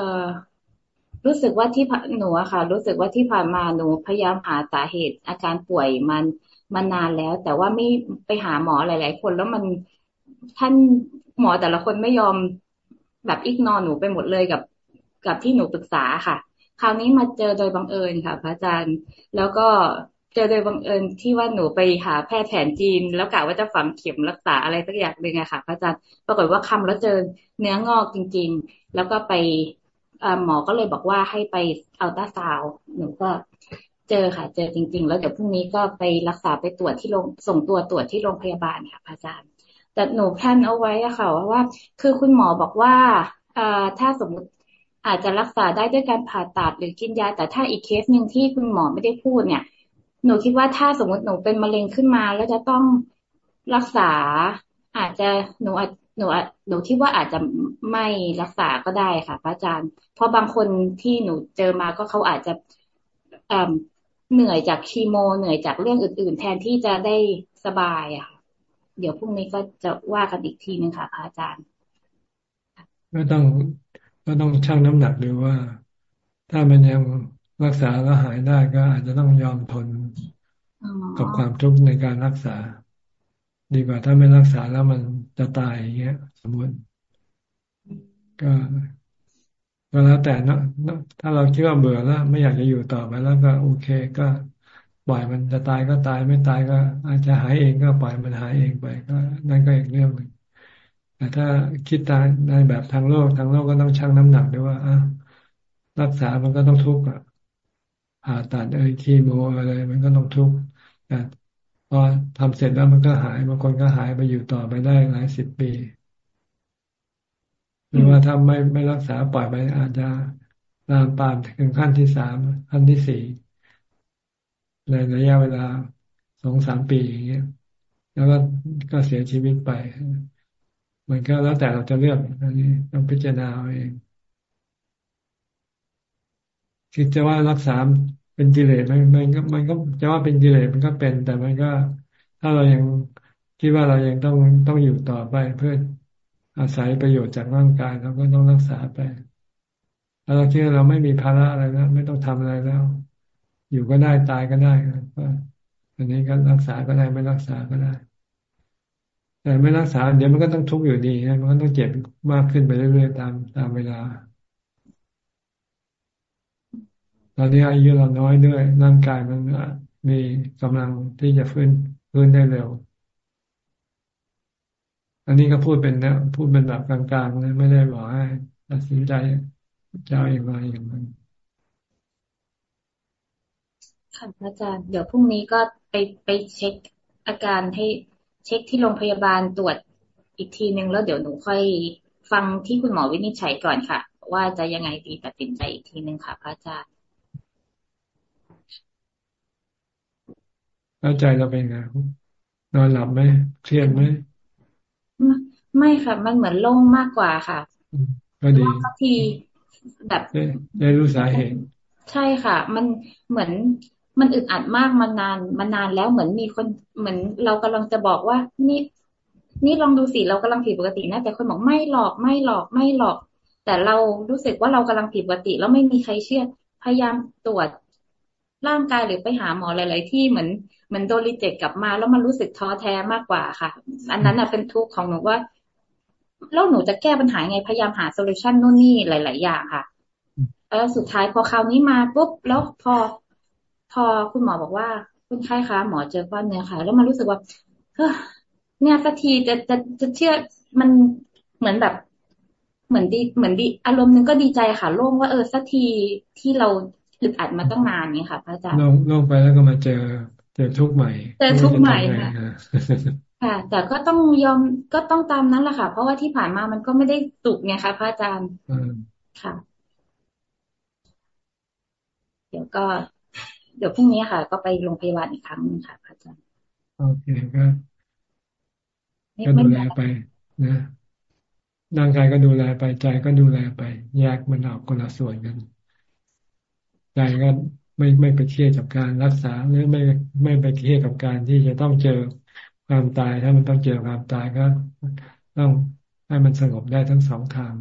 รู้สึกว่าที่หนูอะค่ะ รู้สึกว่าที่ผ่านมาหนูพยายามหาสาเหตุ อาการป่วยมันมานานแล้ว แต่ว่าไม่ไปหาหมอหลาย ๆ คนแล้วมันท่านหมอแต่ละคนไม่ยอมแบบอีกนอนหนูไปหมดเลยกับกับที่หนูปรึกษาค่ะ คราวนี้มาเจอโดยบังเอิญค่ะ พระอาจารย์แล้วก็ เจอโดยบังเอิญที่ว่าหนูไปหาแพทย์แผนจีน แล้วกะว่าจะฝังเข็มรักษาอะไรสักอย่างหนึ่งอะค่ะพระอาจารย์ปรากฏว่าคำแล้วเจอเนื้องอกจริง ๆ แล้วก็ไปหมอก็เลยบอกว่าให้ไปเอาต้าซาวหนูก็เจอค่ะ เจอจริง ๆ แล้วเดี๋ยวพรุ่งนี้ก็ไปรักษาไปตรวจที่โรงส่งตัวตรวจที่โรงพยาบาลค่ะอาจารย์ แต่หนูแพลนเอาไว้อะค่ะว่า คือคุณหมอบอกว่าอถ้าสมมติอาจจะรักษาได้ด้วยการผ่าตัดหรือกินยา แต่ถ้าอีกเคสหนึ่งที่คุณหมอไม่ได้พูดเนี่ย หนูคิดว่าถ้าสมมติหนูเป็นมะเร็งขึ้นมา แล้วจะต้องรักษา อาจจะหนูอาจหนูหนูคิดว่าอาจจะไม่รักษาก็ได้ค่ะพระอาจารย์ เพราะบางคนที่หนูเจอมาก็เขาอาจจะเหนื่อยจากคีโม เหนื่อยจากเรื่องอื่น ๆ แทนที่จะได้สบายอะ เดี๋ยวพรุ่งนี้ก็จะว่ากันอีกทีนึงค่ะพระอาจารย์ก็ต้องก็ต้องชั่งน้ำหนักดูว่า ถ้ามันยัง รักษาแล้วหายได้ก็อาจจะต้องยอมทนกับความทุกข์ในการรักษา ดีกว่าถ้าไม่รักษาแล้วมันจะตายอย่างเงี้ย สมมติก็ก็แล้วแต่นะถ้าเราคิดว่าเบื่อแล้ว ไม่อยากจะอยู่ต่อไปแล้วก็โอเคก็ปล่อยมันจะตายก็ตายไม่ตายก็ อาจจะหายเองก็ปล่อยมันหายเองไปก็ นั่นก็อีกเรื่องหนึ่งแต่ถ้าคิดตายในแบบทางโลกทางโลกก็ต้องชั่งน้ำหนักด้วยว่าอะรักษามันก็ต้องทุกข์อะ ผ่าตัดเอยคีโมอะไร มันก็ต้องทุกข์แต่พอทำเสร็จแล้วมันก็หายบางคนก็หายไปอยู่ต่อไปได้หลายสิบปี หรือว่าถ้าไม่ไม่รักษาปล่อยไปอาจจะลามปามถึงขั้นที่สามขั้นที่สี่ในระยะเวลาสองสามปีอย่างเงี้ยแล้วก็ก็เสียชีวิตไป มันก็แล้วแต่เราจะเลือกอันนี้ต้องพิจารณาเอง คิดจะว่ารักษาเป็นกิเลสมันมันก็มันก็จะว่าเป็นกิเลสมันก็เป็น แต่มันก็ถ้าเรายังคิดว่าเรายังต้องต้องอยู่ต่อไปเพื่ออาศัยประโยชน์จากร่างกายเราก็ต้องรักษาไปถ้าเราคิดว่าเราไม่มีภาระอะไรแล้วไม่ต้องทำอะไรแล้ว อยู่ก็ได้ตายก็ได้ก็อันนี้ก็รักษาก็ได้ไม่รักษาก็ได้ แต่ไม่รักษาเดี๋ยวมันก็ต้องทุกข์อยู่ดีนะมันก็ต้องเจ็บมากขึ้นไปเรื่อยๆตามตามเวลา ตอนนี้อายุเราน้อยด้วยร่างกายมันมีกำลังที่จะฟื้นฟื้นได้เร็ว อันนี้ก็พูดเป็นนะพูดเป็นแบบกลางๆนะไม่ได้บอกให้ตัดสินใจจะเอาอย่างไรอย่างนั้นค่ะอาจารย์ เดี๋ยวพรุ่งนี้ก็ไปไปเช็คอาการให้เช็คที่โรงพยาบาลตรวจอีกทีนึงแล้วเดี๋ยวหนูค่อยฟังที่คุณหมอวินิจฉัยก่อนค่ะ ว่าจะยังไงดีตัดสินใจอีกทีนึงค่ะพระอาจารย์ แล้วใจเราเป็นไงนอนหลับไหมเครียดไหมไม่ค่ะ มันเหมือนโล่งมากกว่าค่ะ ก็ดีบางทีแบบได้รู้สาเหตุ ใช่ค่ะ มันเหมือนมันอึดอัดมากมานานมานานแล้วเหมือนมีคนเหมือนเรากำลังจะบอกว่า นี่ นี่ลองดูสิเรากำลังผิดปกตินะแต่คนบอกไม่หลอกไม่หลอกไม่หลอก แต่เรารู้สึกว่าเรากำลังผิดปกติ แล้วไม่มีใครเชื่อพยายามตรวจร่างกายหรือไปหาหมอหลาย ๆ ที่เหมือน เหมือนโดนรีเจ็คกลับมา แล้วมันรู้สึกท้อแท้มากกว่าค่ะ อันนั้นอะเป็นทุกข์ของหนูว่าแล้วหนูจะแก้ปัญหาไงพยายามหาโซลูชันนู่นนี่หลาย ๆ อย่างค่ะแล้วสุดท้ายพอคราวนี้มาปุ๊บแล้วพอ พอคุณหมอบอกว่าคุณไข้คะหมอเจอก้อนเนื้อค่ะ แล้วมันรู้สึกว่าเฮ้เนี่ยสักทีจะจะจะเชื่อมันเหมือนแบบเหมือนดีเหมือนดีอารมณ์นึงก็ดีใจค่ะโล่งว่าเออสักทีที่เราอึดอัดมาตั้งนานเนี่ยค่ะพระอาจารย์โล่งไปแล้วก็มาเจอ เจอทุกใหม่เจอทุกใหม่ค่ะค่ะ แต่ก็ต้องยอมก็ต้องตามนั้นแหละค่ะ เพราะว่าที่ผ่านมามันก็ไม่ได้ตุกไงคะพระอาจารย์ค่ะ เดี๋ยวก็ เดี๋ยวพรุ่งนี้ค่ะ ก็ไปโรงพยาบาลอีกครั้งนึงค่ะพระอาจารย์โอเคก็ก็ดูแลไปนะร่างกายก็ดูแลไปใจก็ดูแลไป แยกมันออกคนละส่วนกันใจก็ ไม่ไม่ไปเครียดกับการรักษาหรือไม่ไม่ไปเครียดกับการที่จะต้องเจอความตายถ้ามันต้องเจอความตายก็ต้องให้มันสงบได้ทั้งสองทาง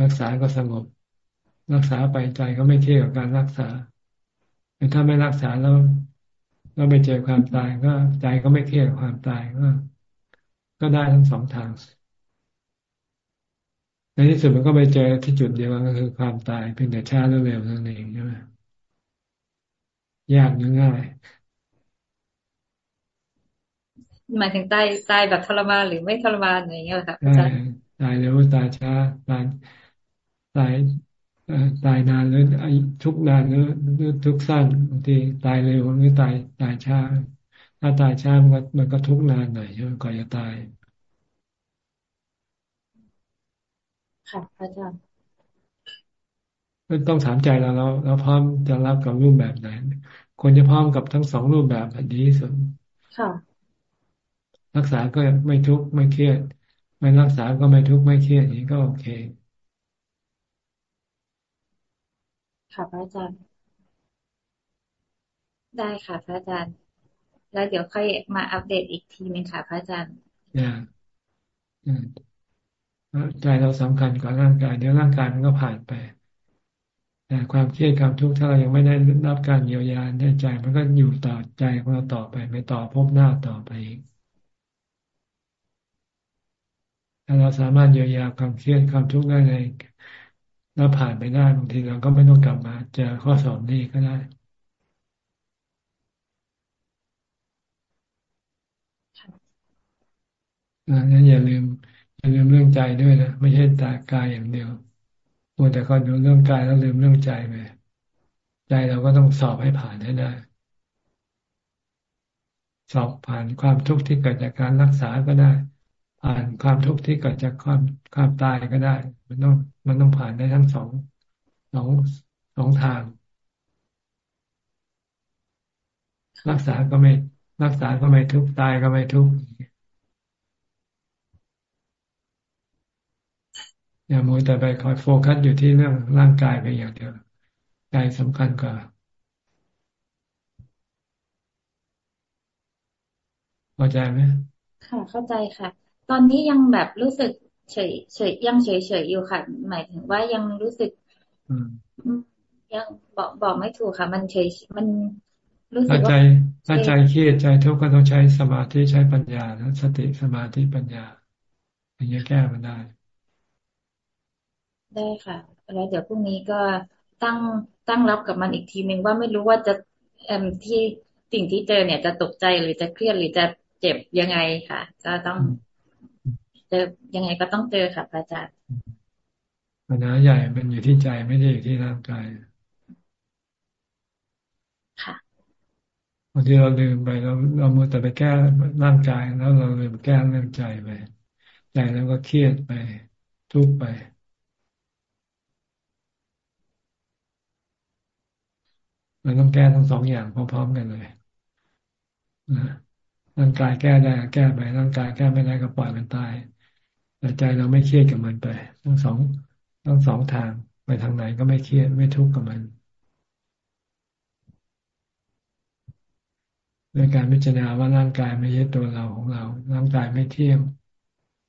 รักษาก็สงบ รักษาไปใจก็ไม่เที่ยวกับการรักษาแต่ถ้าไม่รักษาแล้วเราไปเจอความตายก็ใจก็ไม่เที่ยวกับความตายก็ก็ได้ทั้งสองทาง ในที่สุดมันก็ไปเจอที่จุดเดียวกันก็คือความตายเพียงแต่ช้าหรือเร็วนั่นเองใช่ไหมยากหรือง่ายหมายถึงตายตายแบบทรมานหรือไม่ทรมานอะไรอย่างเงี้ยค่ะอาจารย์ตายเร็วตายช้าตายตายตายนานหรือทุกนานหรือหรือทุกสั้นบางทีตายเร็วหรือตายตายช้า ถ้าตายช้ามันก็มันก็ทุกนานหน่อยใช่ไหมก่อนจะตาย ค่ะอาจารย์ต้องถามใจเราเราเราพร้อมจะรับกับรูปแบบไหนควรจะพร้อมกับทั้งสองรูปแบบดีที่สุดค่ะรักษาก็ไม่ทุกข์ไม่เครียด ไม่รักษาก็ไม่ทุกข์ไม่เครียดอย่างนี้ก็โอเคค่ะพระอาจารย์ ได้ค่ะพระอาจารย์ แล้วเดี๋ยวค่อยมาอัปเดตอีกทีนึงค่ะพระอาจารย์อย่า ใจเราสำคัญกว่าร่างกาย เดี๋ยวร่างกายมันก็ผ่านไป แต่ความเครียดความทุกข์ถ้าเรายังไม่ได้รับการเยียวยาในใจ มันก็อยู่ต่อใจของเราต่อไป ไม่ต่อพบหน้าต่อไปอีกถ้าเราสามารถเยียวยาความเครียดความทุกข์ได้ในแล้วผ่านไปได้บางทีเราก็ไม่ต้องกลับมาเจอข้อสอบนี้ก็ได้นั้นอย่าลืม อย่าลืมเรื่องใจด้วยนะไม่ใช่ตากายอย่างเดียวมัวแต่คอยดูเรื่องกายแล้วลืมเรื่องใจไปใจเราก็ต้องสอบให้ผ่านให้ได้ สอบผ่านความทุกข์ที่เกิดจากการรักษาก็ได้ ผ่านความทุกข์ที่เกิดจากความความตายก็ได้ มันต้องมันต้องผ่านได้ทั้งสองสองสองทาง รักษาก็ไม่รักษาก็ไม่ทุกตายก็ไม่ทุกข์ อย่ามัวแต่ไปคอยโฟกัสอยู่ที่เรื่องร่างกายไปอย่างเดียวใจสำคัญกว่าเข้าใจไหมค่ะ เข้าใจค่ะ ตอนนี้ยังแบบรู้สึกเฉยเฉยยังเฉยเฉยอยู่ค่ะ หมายถึงว่ายังรู้สึกยังบอกบอกไม่ถูกค่ะ มันเฉยมันรู้สึกว่าใจถ้าใจเครียดใจทุกข์ก็ต้องใช้สมาธิใช้ปัญญานะสติสมาธิปัญญาถึงจะแก้มันได้ ได้ค่ะ แล้วเดี๋ยวพรุ่งนี้ก็ตั้งตั้งรับกับมันอีกทีหนึ่งว่าไม่รู้ว่าจะเอ่ที่สิ่งที่เจอเนี่ยจะตกใจหรือจะเครียดหรือจะเจ็บยังไงค่ะ ก็ต้องเจอยังไงก็ต้องเจอค่ะพระอาจารย์ปัญหาใหญ่มันอยู่ที่ใจไม่ได้อยู่ที่ร่างกายค่ะบางทีเราลืมไปเราเราโมแต่ไปแก้ร่างกายแล้วเราลืมแก้เรื่องใจไปใจแล้วก็เครียดไป ทุกข์ไป มันต้องแก้ทั้งสองอย่างพร้อมๆกันเลยนะร่างกายแก้ได้แก้ไปร่างกายแก้ไม่ได้ก็ปล่อยมันตายแต่ใจเราไม่เครียดกับมันไปทั้งสองทั้งสองทางไปทางไหนก็ไม่เครียดไม่ทุกข์กับมันโดยการพิจารณาว่าร่างกายไม่ใช่ตัวเราของเรา ร่างกายไม่เที่ยง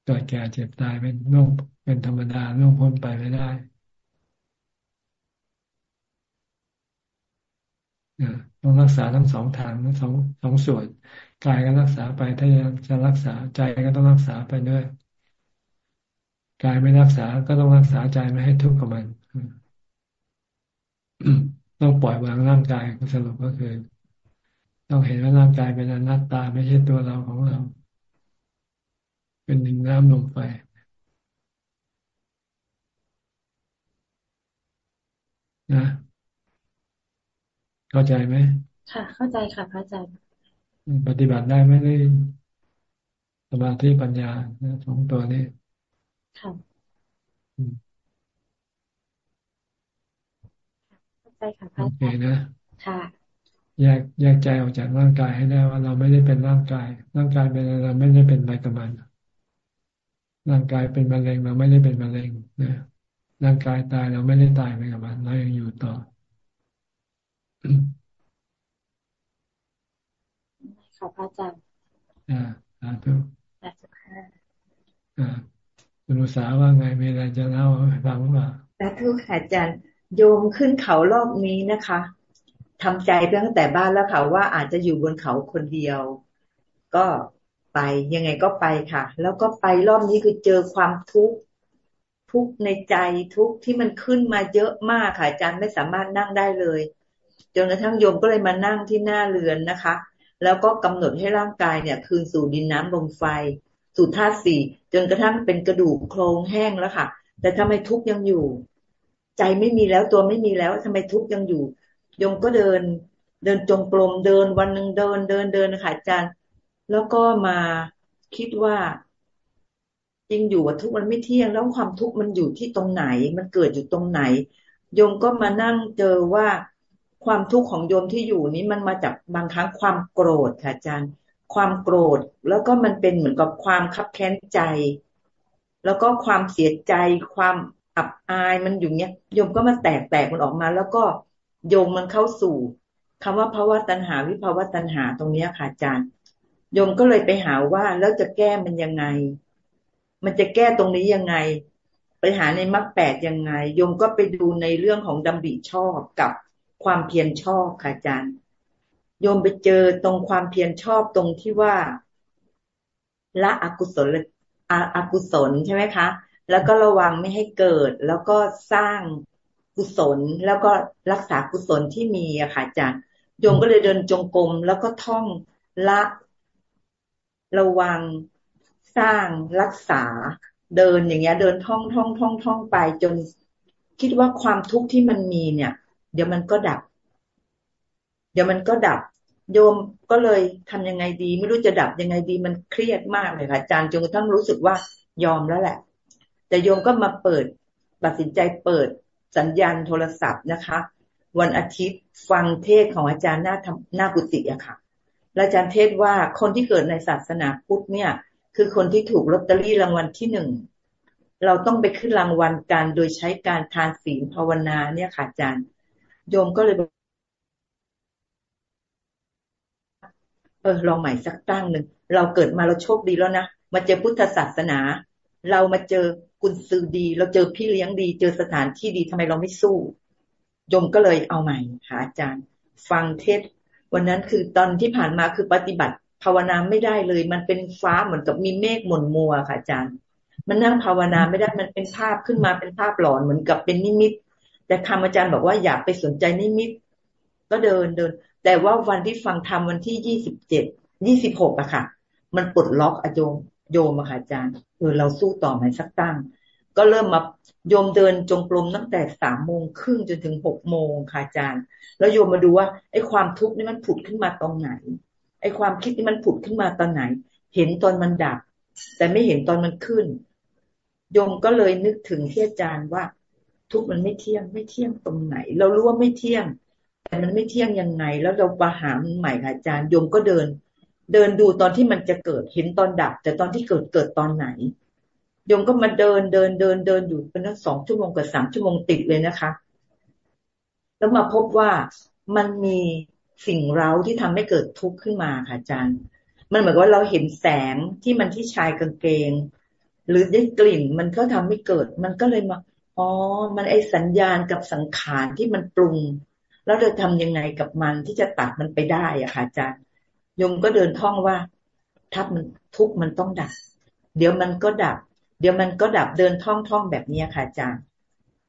เกิดแก่เจ็บตายเป็นโลกเป็นธรรมดาโลกพ้นไปไม่ได้ ต้องรักษาทั้งสองทางทั้งสองสองส่วนกายก็รักษาไปถ้าจะรักษาใจก็ต้องรักษาไปด้วยกายไม่รักษาก็ต้องรักษาใจไม่ให้ทุกข์กับมันต้องปล่อยวางร่างกายสรุปก็คือ ต้องเห็นว่าร่างกายเป็นอนัตตาไม่ใช่ตัวเราของเรา เป็นหนึ่งน้ำลมไฟนะ เข้าใจไหมค่ะ เข้าใจค่ะพระอาจารย์ปฏิบัติได้ไม่ได้สมาธิปัญญาสองตัวนี้ค่ะเข้าใจค่ะพระอาจารย์นะค่ะแยกแยกใจออกจากร่างกายให้ได้ว่าเราไม่ได้เป็นร่างกาย ร่างกายเป็นเราไม่ได้เป็นไปกับมันร่างกายเป็นมะเร็งเราไม่ได้เป็นมะเร็งนะร่างกายตายเราไม่ได้ตายไปกับมันเรายังอยู่ต่อ ค่ะพระอาจารย์อ่าสาธุสาธุค่ะอ่าคุณอุษาว่าไงมีอะไรจะเล่าให้ฟังหรือเปล่าสาธุค่ะอาจารย์ โยมขึ้นเขารอบนี้นะคะทำใจตั้งแต่บ้านแล้วค่ะว่าอาจจะอยู่บนเขาคนเดียว ก็ไปยังไงก็ไปค่ะ แล้วก็ไปรอบนี้คือเจอความทุกข์ทุกข์ในใจทุกข์ที่มันขึ้นมาเยอะมากค่ะอาจารย์ไม่สามารถนั่งได้เลย จนกระทั่งโยมก็เลยมานั่งที่หน้าเรือนนะคะ แล้วก็กำหนดให้ร่างกายเนี่ย คืนสู่ดินน้ำลมไฟ สู่ธาตุสี่จนกระทั่งเป็นกระดูกโครงแห้งแล้วค่ะ แต่ทำไมทุกยังอยู่ ใจไม่มีแล้วตัวไม่มีแล้วทำไมทุกยังอยู่โยมก็เดิน เดินจงกรมเดินวันหนึ่งเดินเดินเดินนะคะอาจารย์ แล้วก็มาคิดว่าจริงอยู่ว่าทุกมันไม่เที่ยงแล้วความทุกข์มันอยู่ที่ตรงไหน มันเกิดอยู่ตรงไหนโยมก็มานั่งเจอว่า ความทุกข์ของโยมที่อยู่นี้มันมาจากบางครั้งความโกรธค่ะอาจารย์ ความโกรธแล้วก็มันเป็นเหมือนกับความคับแค้นใจ แล้วก็ความเสียใจ ความอับอายมันอยู่เนี้ยโยมก็มาแตกแตกมันออกมา แล้วก็โยมมันเข้าสู่คำว่าภาวะตัณหาวิภาวะตัณหาตรงเนี้ยค่ะอาจารย์โยมก็เลยไปหาว่าแล้วจะแก้มันยังไง มันจะแก้ตรงนี้ยังไง ไปหาในมรรคแปดยังไงโยมก็ไปดูในเรื่องของดำริชอบกับ ความเพียรชอบค่ะอาจารย์ โยมไปเจอตรงความเพียรชอบตรงที่ว่า ละอกุศลอกุศลใช่ไหมคะ แล้วก็ระวังไม่ให้เกิด แล้วก็สร้างกุศล แล้วก็รักษากุศลที่มีอะค่ะอาจารย์ โยมก็เลยเดินจงกรมแล้วก็ท่องละระวังสร้างรักษาเดินอย่างเงี้ย เดินท่องท่องท่องท่องไปจนคิดว่าความทุกข์ที่มันมีเนี่ย เดี๋ยวมันก็ดับ เดี๋ยวมันก็ดับ โยมก็เลยทำยังไงดี ไม่รู้จะดับยังไงดีมันเครียดมากเลยค่ะอาจารย์จนกระทั่งรู้สึกว่ายอมแล้วแหละ แต่โยมก็มาเปิดตัดสินใจเปิดสัญญาณโทรศัพท์นะคะ วันอาทิตย์ฟังเทศของอาจารย์หน้าทำหน้ากุฏิอะค่ะและอาจารย์เทศว่าคนที่เกิดในศาสนาพุทธเนี่ย คือคนที่ถูกลอตเตอรี่รางวัลที่หนึ่งเราต้องไปขึ้นรางวัลกันโดยใช้การทานศีลภาวนาเนี่ยค่ะอาจารย์ โยมก็เลยเออลองใหม่สักตั้งหนึ่งเราเกิดมาเราโชคดีแล้วนะมาเจอพุทธศาสนา เรามาเจอกุญซือดี เราเจอพี่เลี้ยงดี เจอสถานที่ดีทำไมเราไม่สู้โยมก็เลยเอาใหม่หาอาจารย์ ฟังเทศ วันนั้นคือตอนที่ผ่านมาคือปฏิบัติภาวนาไม่ได้เลย มันเป็นฟ้าเหมือนกับมีเมฆหม่นมัวค่ะอาจารย์ มันนั่งภาวนาไม่ได้มันเป็นภาพขึ้นมาเป็นภาพหลอนเหมือนกับเป็นนิมิต แต่คำอาจารย์บอกว่าอย่าไปสนใจนิมิต ก็เดินเดิน แต่ว่าวันที่ฟังธรรมวันที่ยี่สิบเจ็ดยี่สิบหกอะค่ะ มันปลดล็อกอโยมโยมอะค่ะอาจารย์เออเราสู้ต่อไหมสักตั้ง ก็เริ่มมาโยมเดินจงกรมตั้งแต่สามโมงครึ่งจนถึงหกโมงค่ะอาจารย์ แล้วโยมมาดูว่าไอ้ความทุกข์นี่มันผุดขึ้นมาตรงไหนไอ้ความคิดที่มันผุดขึ้นมาตอนไหน เห็นตอนมันดับ แต่ไม่เห็นตอนมันขึ้นโยมก็เลยนึกถึงที่อาจารย์ว่า ทุกมันไม่เที่ยงไม่เที่ยงตรงไหน เรารู้ว่าไม่เที่ยง แต่มันไม่เที่ยงยังไง แล้วเราประหารใหม่ค่ะอาจารย์โยมก็เดิน เดินดูตอนที่มันจะเกิดเห็นตอนดับ แต่ตอนที่เกิดเกิดตอนไหนโยมก็มาเดินเดินเดินเดินอยู่เป็นสองชั่วโมงกับสามชั่วโมงติดเลยนะคะ แล้วมาพบว่ามันมีสิ่งเร้าที่ทำให้เกิดทุกข์ขึ้นมาค่ะอาจารย์ มันเหมือนว่าเราเห็นแสงที่มันที่ชายกางเกง หรือได้กลิ่นมันก็ทำให้เกิด มันก็เลยมา อ๋อ มันไอสัญญาณกับสังขารที่มันปรุง แล้วเราทำยังไงกับมันที่จะตัดมันไปได้อะค่ะอาจารย์ยมก็เดินท่องว่าถ้ามันทุกมันต้องดับ เดี๋ยวมันก็ดับ เดี๋ยวมันก็ดับเดินท่องท่องแบบนี้ค่ะอาจารย์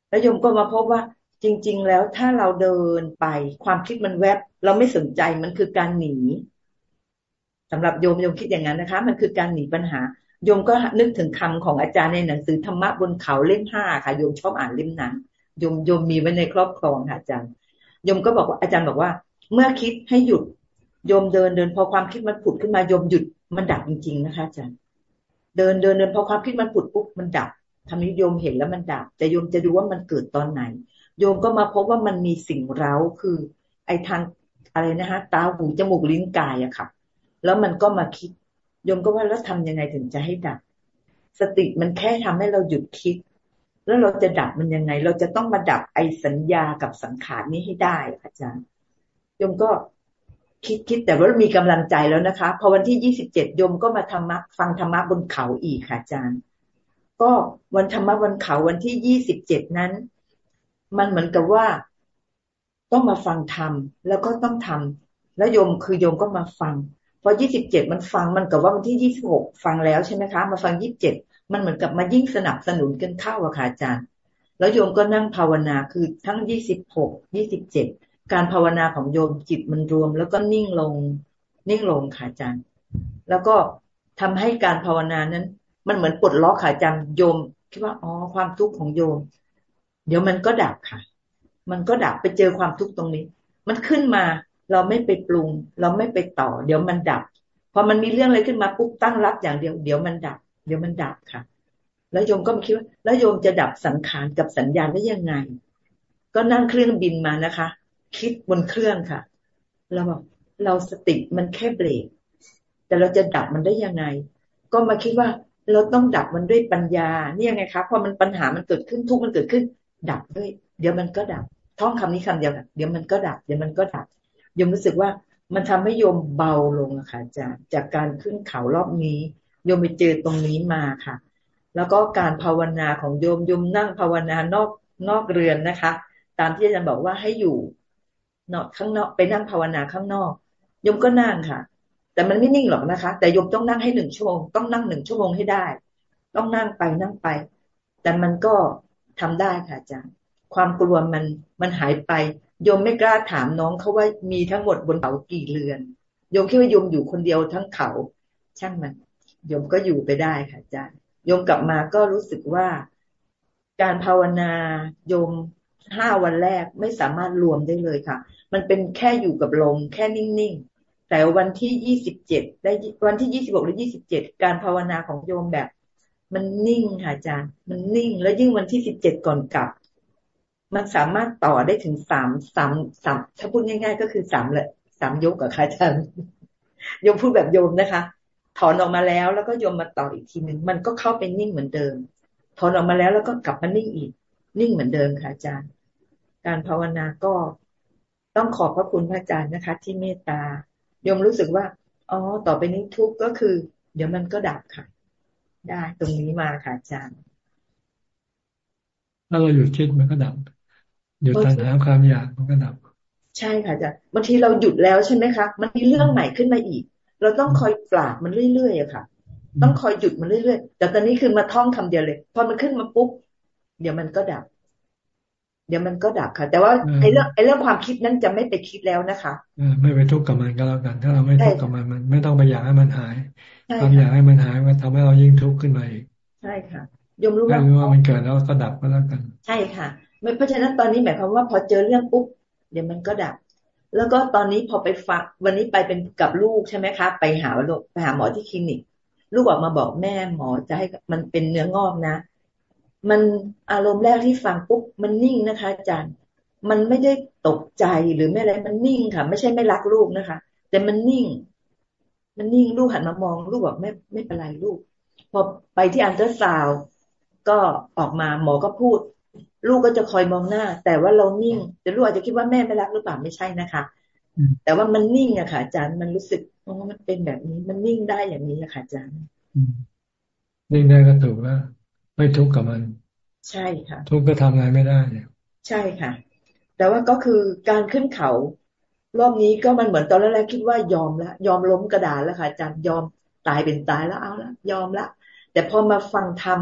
แล้วยมก็มาพบว่าจริง ๆ แล้วถ้าเราเดินไปความคิดมันแวบ เราไม่สนใจมันคือการหนีสำหรับโยมโยมคิดอย่างนั้นนะคะ มันคือการหนีปัญหา โยมก็นึกถึงคำของอาจารย์ในหนังสือธรรมะบนเขาเล่มห้าค่ะโยมชอบอ่านเล่มนั้นโยมโยมมีไว้ในครอบครองค่ะอาจารย์โยมก็บอกว่าอาจารย์บอกว่า เมื่อคิดให้หยุดโยมเดินเดินพอความคิดมันผุดขึ้นมาโยมหยุดมันดับจริง ๆ นะคะอาจารย์เดินเดินเดินพอความคิดมันผุดปุ๊บมันดับทำให้โยมเห็นแล้วมันดับ แต่โยมจะดูว่ามันเกิดตอนไหน โยมก็มาพบว่ามันมีสิ่งเร้าคือ ไอ้ทางอะไรนะคะตาหูจมูกลิ้นกายอะค่ะ แล้วมันก็มาคิด ยมก็ว่าแล้วทำยังไงถึงจะให้ดับ สติมันแค่ทำให้เราหยุดคิด แล้วเราจะดับมันยังไง เราจะต้องมาดับไอ้สัญญากับสังขารนี้ให้ได้อาจารย์ยมก็คิดคิดแต่ว่ามีกำลังใจแล้วนะคะ พอวันที่ยี่สิบเจ็ดยมก็มาธรรมะฟังธรรมะบนเขาอีกค่ะอาจารย์ ก็วันธรรมะบนเขาวันที่ยี่สิบเจ็ดนั้น มันเหมือนกับว่าต้องมาฟังธรรมแล้วก็ต้องทำแล้วยมคือยมก็มาฟัง พอยี่สิบเจ็ดมันฟังมันกับว่าวันที่ยี่สิบหกฟังแล้วใช่ไหมคะ มาฟังยี่สิบเจ็ดมันเหมือนกับมายิ่งสนับสนุนกันเข้าอะค่ะอาจารย์ แล้วโยมก็นั่งภาวนาคือทั้งยี่สิบหกยี่สิบเจ็ดการภาวนาของโยมจิตมันรวม แล้วก็นิ่งลงนิ่งลงค่ะอาจารย์ แล้วก็ทำให้การภาวนานั้น มันเหมือนปลดล็อกค่ะจำโยมคิดว่าอ๋อความทุกข์ของโยม เดี๋ยวมันก็ดับค่ะ มันก็ดับไปเจอความทุกข์ตรงนี้ มันขึ้นมา เราไม่ไปปรุง เราไม่ไปต่อ เดี๋ยวมันดับ พอมันมีเรื่องอะไรขึ้นมาปุ๊บตั้งรับอย่างเดียว เดี๋ยวมันดับ เดี๋ยวมันดับค่ะ แล้วโยมก็มาคิดว่าแล้วโยมจะดับสังขารกับสัญญาได้ยังไง ก็นั่งเครื่องบินมานะคะ คิดบนเครื่องค่ะ เราบอกเราสติมันแค่เบรกแต่เราจะดับมันได้ยังไง ก็มาคิดว่าเราต้องดับมันด้วยปัญญา เนี่ยังไงคะพอมันปัญหามันเกิดขึ้นทุกมันเกิดขึ้น ดับด้วย เดี๋ยวมันก็ดับ ท่องคำนี้คำเดียวเดี๋ยวมันก็ดับ เดี๋ยวมันก็ดับ โยมรู้สึกว่ามันทำให้โยมเบาลงอะค่ะจาก จากการขึ้นเขารอบนี้ โยมไปเจอตรงนี้มาค่ะ แล้วก็การภาวนาของโยมโยมนั่งภาวนานอกนอกเรือนนะคะ ตามที่อาจารย์บอกว่าให้อยู่นอกข้างนอกไปนั่งภาวนาข้างนอกโยมก็นั่งค่ะ แต่มันไม่นิ่งหรอกนะคะ แต่โยมต้องนั่งให้หนึ่งชั่วโมงต้องนั่งหนึ่งชั่วโมงให้ได้ ต้องนั่งไปนั่งไป แต่มันก็ทำได้ค่ะอาจารย์ความกลัวมันมันหายไป โยมไม่กล้าถามน้องเขาว่ามีทั้งหมดบนเขากี่เรือนโยมคิดว่าโยมอยู่คนเดียวทั้งเขา ช่างมันโยมก็อยู่ไปได้ค่ะอาจารย์โยมกลับมาก็รู้สึกว่าการภาวนาโยมห้าวันแรกไม่สามารถรวมได้เลยค่ะ มันเป็นแค่อยู่กับลมแค่นิ่งๆ แต่วันที่ยี่สิบเจ็ดได้วันที่ยี่สิบหกและยี่สิบเจ็ดการภาวนาของโยมแบบ มันนิ่งค่ะอาจารย์ มันนิ่ง แล้วยิ่งวันที่สิบเจ็ดก่อนกลับ มันสามารถต่อได้ถึงสามสามสามถ้าพูดง่าย ๆ ก็คือสามเลยสามยกกับคาจันโยมพูดแบบโยมนะคะ ถอนออกมาแล้วแล้วก็โยมมาต่ออีกทีหนึ่งมันก็เข้าไปนิ่งเหมือนเดิม ถอนออกมาแล้วแล้วก็กลับมานิ่งอีก นิ่งเหมือนเดิมค่ะอาจารย์ การภาวนาก็ต้องขอบพระคุณพระอาจารย์นะคะ ที่เมตตาโยมรู้สึกว่าอ๋อต่อไปนี้ทุกก็คือ เดี๋ยวมันก็ดับค่ะ ได้ตรงนี้มาค่ะอาจารย์ถ้าเราหยุดคิดมันก็ดับ หยุดตัณหาความอยากมันก็ดับ ใช่ค่ะจ้ะบางทีเราหยุดแล้วใช่ไหมคะมันมีเรื่องใหม่ขึ้นมาอีก เราต้องคอยปราบมันเรื่อยๆอะค่ะ ต้องคอยหยุดมันเรื่อยๆแต่ตอนนี้คือมาท่องคำเดียวเลย พอมันขึ้นมาปุ๊บเดี๋ยวมันก็ดับ เดี๋ยวมันก็ดับค่ะ แต่ว่าไอ้เรื่องไอ้เรื่องความคิดนั้นจะไม่ไปคิดแล้วนะคะไม่ไปทุกข์กับมันก็แล้วกัน ถ้าเราไม่ทุกข์กับมันมัน ไม่ต้องไปอยากให้มันหายความอยากให้มันหายมันทำให้เรายิ่งทุกข์ขึ้นมาอีกใช่ค่ะยมรู้ว่ารู้ว่ามันเกิดแล้วก็ดับก็แล้วกัน ใช่ค่ะ เพราะฉะนั้นตอนนี้หมายความว่าพอเจอเรื่องปุ๊บเดี๋ยวมันก็ดับ แล้วก็ตอนนี้พอไปฟังวันนี้ไปเป็นกับลูกใช่ไหมคะไปหาลูกไปหาหมอที่คลินิก ลูกออกมาบอกแม่หมอจะให้มันเป็นเนื้องอกนะ มันอารมณ์แรกที่ฟังปุ๊บมันนิ่งนะคะอาจารย์มันไม่ได้ตกใจหรือไม่อะไรมันนิ่งค่ะ ไม่ใช่ไม่รักลูกนะคะ แต่มันนิ่ง มันนิ่งลูกหันมามอง ลูกบอกไม่ไม่เป็นไรลูก พอไปที่อัลตราซาวด์ก็ออกมาหมอก็พูด ลูกก็จะคอยมองหน้า แต่ว่าเรานิ่ง แต่ลูกอาจจะคิดว่าแม่ไม่รักหรือเปล่าไม่ใช่นะคะ แต่ว่ามันนิ่งอะค่ะอาจารย์มันรู้สึกอ๋อมันเป็นแบบนี้ มันนิ่งได้อย่างนี้อะค่ะอาจารย์นิ่งได้ก็ถูกแล้วไม่ทุกข์กับมัน ใช่ค่ะ ทุกข์ก็ทำอะไรไม่ได้เนี่ยใช่ค่ะ แต่ว่าก็คือการขึ้นเขา รอบนี้ก็มันเหมือนตอนแรกๆคิดว่ายอมละยอมล้มกระดานแล้วค่ะอาจารย์ยอมตายเป็นตายแล้วเอาละยอมละแต่พอมาฟังธรรม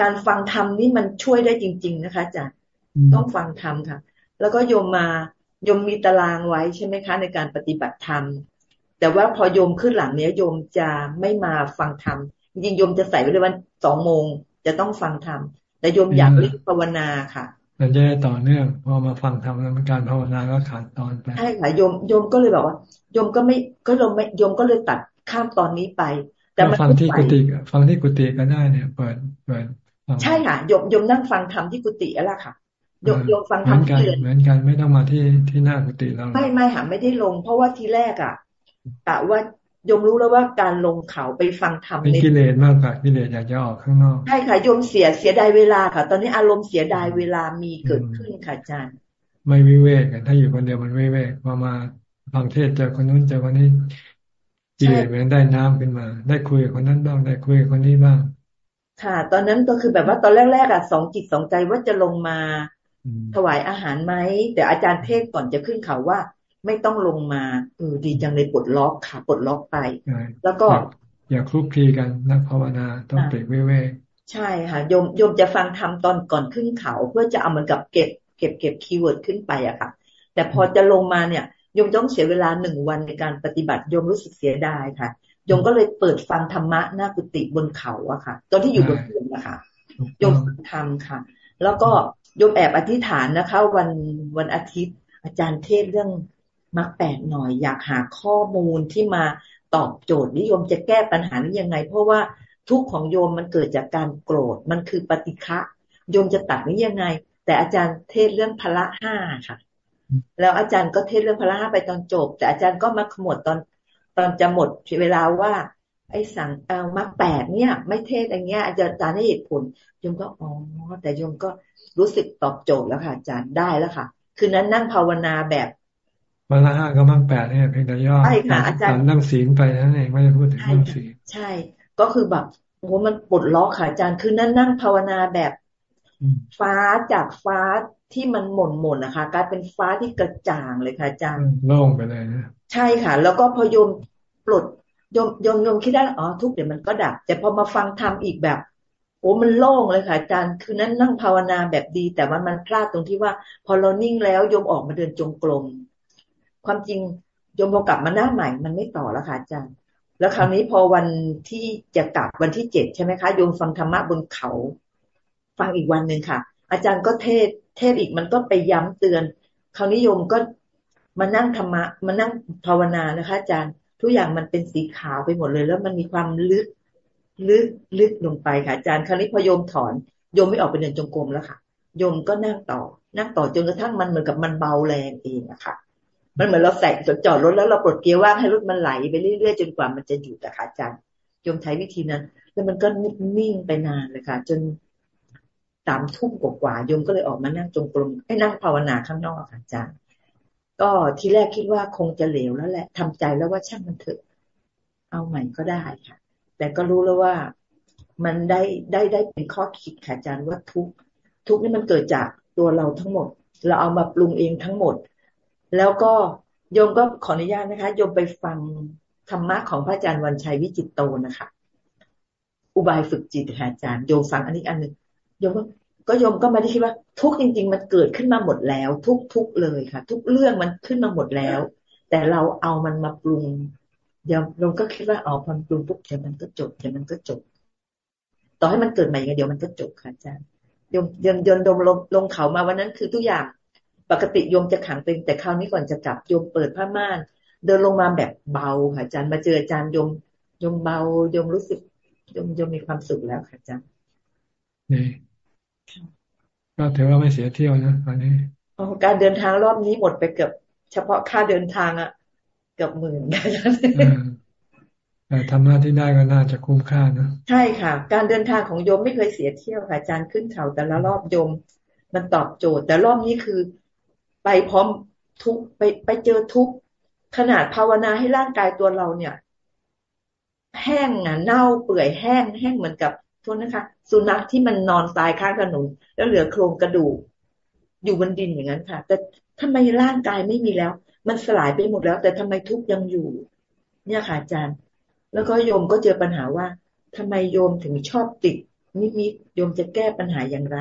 การฟังธรรมนี่มันช่วยได้จริง ๆ นะคะอาจารย์ต้องฟังธรรมค่ะ แล้วก็โยมมาโยมมีตารางไว้ใช่ไหมคะ ในการปฏิบัติธรรม แต่ว่าพอโยมขึ้นหลังเนี้ยโยมจะไม่มาฟังธรรมจริงโยมจะใส่ไว้เลยวันสองโมงจะต้องฟังธรรมแต่โยมอยากเรียนภาวนาค่ะ มันจะต่อเนื่องพอมาฟังธรรมแล้วการภาวนาก็ขาดตอนไปใช่ค่ะโยมโยมก็เลยบอกว่า โยมก็ไม่ก็โยมไม่โยมก็เลยตัดข้ามตอนนี้ไป แต่ฟังที่กุฏิฟังที่กุฏิก็ได้เนี่ย เปิดเปิด ใช่ค่ะโยมโยมนั่งฟังธรรมที่กุฏิแล้วค่ะโยมโยมฟังธรรมที่เหมือนกันไม่ต้องมาที่ที่หน้ากุฏิเราไม่ไม่ค่ะไม่ได้ลง เพราะว่าทีแรกอะแต่ว่าโยมรู้แล้วว่าการลงเขาไปฟังธรรมเป็นกิเลสมากกว่ากิเลสอยากจะออกข้างนอกใช่ค่ะโยมเสียเสียดายเวลาค่ะ ตอนนี้อารมณ์เสียดายเวลามีเกิดขึ้นค่ะอาจารย์ ไม่วิเวกกันถ้าอยู่คนเดียวมันวิเวกพอมาฟังเทศเจอคนนู้นเจอคนนี้กิเลสมันได้น้ำขึ้นมา ได้คุยกับคนนั้นบ้างได้คุยกับคนนี้บ้าง ค่ะ ตอนนั้นก็คือแบบว่าตอนแรกๆอะสองจิตสองใจว่าจะลงมา ถวายอาหารไหมแต่อาจารย์เทศน์ก่อนจะขึ้นเขาว่า ไม่ต้องลงมาเออดีจังเลยปลดล็อกค่ะปลดล็อกไป แล้วก็ อย่าคลุกคลีกันนักภาวนาต้องปลีกวิเวกใช่ค่ะโยมโยมจะฟังธรรมตอนก่อนขึ้นเขา เพื่อจะเอาเหมือนกับเก็บ เก็บเก็บ keyword ขึ้นไปอะค่ะ แต่พอจะลงมาเนี่ยโยมต้องเสียเวลาหนึ่งวันในการปฏิบัติโยมรู้สึกเสียดายค่ะ โยมก็เลยเปิดฟังธรรมะหน้ากุฏิบนเขาอะค่ะ ตอนที่อยู่บนภูนะคะโยมทำค่ะ แล้วก็โยมแอบอธิษฐานนะคะ วันวันอาทิตย์ อาจารย์เทศเรื่องมรรคแปดหน่อยอยากหาข้อมูลที่มาตอบโจทย์นิยมจะแก้ปัญหานี้ยังไง เพราะว่าทุกของโยมมันเกิดจากการโกรธมันคือปฏิฆะโยมจะตัดนี้ยังไง แต่อาจารย์เทศเรื่องพละห้าค่ะ แล้วอาจารย์ก็เทศเรื่องพละห้าไปตอนจบ แต่อาจารย์ก็มาขมวดตอน ตอนจะหมดเวลาว่า ไอ้สั่งเอามาแปดเนี่ย ไม่เทศอย่างเงี้ยอาจารย์ให้เหตุผลโยมก็อ๋อแต่โยมก็รู้สึกตอบโจทย์แล้วค่ะ อาจารย์ได้แล้วค่ะ คืนนั้นนั่งภาวนาแบบวันละห้าก็มั่งแปดเนี่ยเพียงแต่ย่อใช่ค่ะอาจารย์นั่งศีลไปนั่นเองไม่ได้พูดถึงนั่งศีลใช่ ก็คือแบบโอ้มันปลดล็อกค่ะอาจารย์คือนั่นนั่งภาวนาแบบฟ้าจากฟ้าที่มันหม่นหม่นนะคะกลายเป็นฟ้าที่กระจ่างเลยค่ะอาจารย์โล่งไปเลยนะใช่ค่ะ แล้วก็พอยม ปลดยมยมยมคิดได้อ๋อทุกเดี๋ยวมันก็ดับ แต่พอมาฟังทำอีกแบบโอ้มันโล่งเลยค่ะอาจารย์คือนั้นนั่งภาวนาแบบดี แต่ว่ามันพลาดตรงที่ว่า พอเรานิ่งแล้วยมออกมาเดินจงกรมความจริงยมพอกลับมาหน้าใหม่ มันไม่ต่อแล้วค่ะอาจารย์ แล้วคราวนี้พอวันที่จะกลับวันที่เจ็ดใช่ไหมคะโยมฟังธรรมะบนเขา ฟังอีกวันหนึ่งค่ะ อาจารย์ก็เทศเทศอีกมันก็ไปย้ำเตือน คราวนี้โยมก็มานั่งธรรมะมานั่งภาวนานะคะ อาจารย์ ทุกอย่างมันเป็นสีขาวไปหมดเลย แล้วมันมีความลึกลึกลึกลงไปค่ะอาจารย์คราวนี้พอโยมถอนโยมไม่ออกไปเดินจงกรมแล้วค่ะโยมก็นั่งต่อ นั่งต่อจนกระทั่งมันเหมือนกับมันเบาแรงเองอะค่ะ มันเหมือนเราใส่จอดรถแล้วเราปลดเกียร์ว่างให้รถมันไหลไปเรื่อยๆจนกว่ามันจะหยุดอะค่ะอาจารย์โยมใช้วิธีนั้น แล้วมันก็นิ่งไปนานเลยค่ะ จนสามทุ่มกว่าโยมก็เลยออกมานั่งจงกรมให้นั่งภาวนาข้างนอกค่ะอาจารย์ ก็ทีแรกคิดว่าคงจะเหลวแล้วแหละทำใจแล้วว่าช่างมันเถอะเอาใหม่ก็ได้ค่ะ แต่ก็รู้แล้วว่ามันได้ได้ได้เป็นข้อคิดค่ะอาจารย์ว่าทุกทุกนี่มันเกิดจากตัวเราทั้งหมด เราเอามาปรุงเองทั้งหมด แล้วก็โยมก็ขออนุญาตนะคะโยมไปฟังธรรมะของพระอาจารย์วันชัยวิจิตโตนะคะ อุบายฝึกจิตค่ะอาจารย์โยมฟังอันนี้อันหนึ่งโยม ก็ก็ยมก็มาได้คิดว่า ทุกจริง ๆ มันเกิดขึ้นมาหมดแล้ว ทุกทุกเลยค่ะ ทุกเรื่องมันขึ้นมาหมดแล้ว แต่เราเอามันมาปรุงเดี๋ยวเราก็คิดว่าอ๋อพอปรุงปุ๊บเดี๋ยวมันก็จบเดี๋ยวมันก็จบ ต่อให้มันเกิดใหม่ยังไงเดี๋ยวมันก็จบค่ะอาจารย์โยมยนยนดมลงลงเขามาวันนั้นคือทุกอย่างปกติโยมจะขังเต็งแต่คราวนี้ก่อนจะกลับโยมเปิดผ้าม่าน เดินลงมาแบบเบาค่ะอาจารย์มาเจออาจารย์โยมโยมเบายมรู้สึกโยมโยมมีความสุขแล้วค่ะอาจารย์ ก็ถือว่าไม่เสียเที่ยวนะตอนนี้การเดินทางรอบนี้หมดไปเกือบ เฉพาะค่าเดินทางอะเกือบหมื่นแต่ทำหน้าที่ได้ก็น่าจะคุ้มค่านะใช่ค่ะ การเดินทางของโยมไม่เคยเสียเที่ยวค่ะอาจารย์ขึ้นเขาแต่ละรอบโยม มันตอบโจทย์ แต่รอบนี้คือไปพร้อมทุกไปไปเจอทุกขนาดภาวนาให้ร่างกายตัวเราเนี่ย แห้งอะเน่าเปื่อยแห้ง แห้งเหมือนกับ โทษนะคะ สุนัขที่มันนอนตายข้างถนนแล้วเหลือโครงกระดูก อยู่บนดินอย่างนั้นค่ะ แต่ทำไมร่างกายไม่มีแล้ว มันสลายไปหมดแล้ว แต่ทำไมทุกยังอยู่ เนี่ยค่ะอาจารย์ แล้วก็โยมก็เจอปัญหาว่าทำไมโยมถึงชอบติดนิมิตโยมจะแก้ปัญหาอย่างไร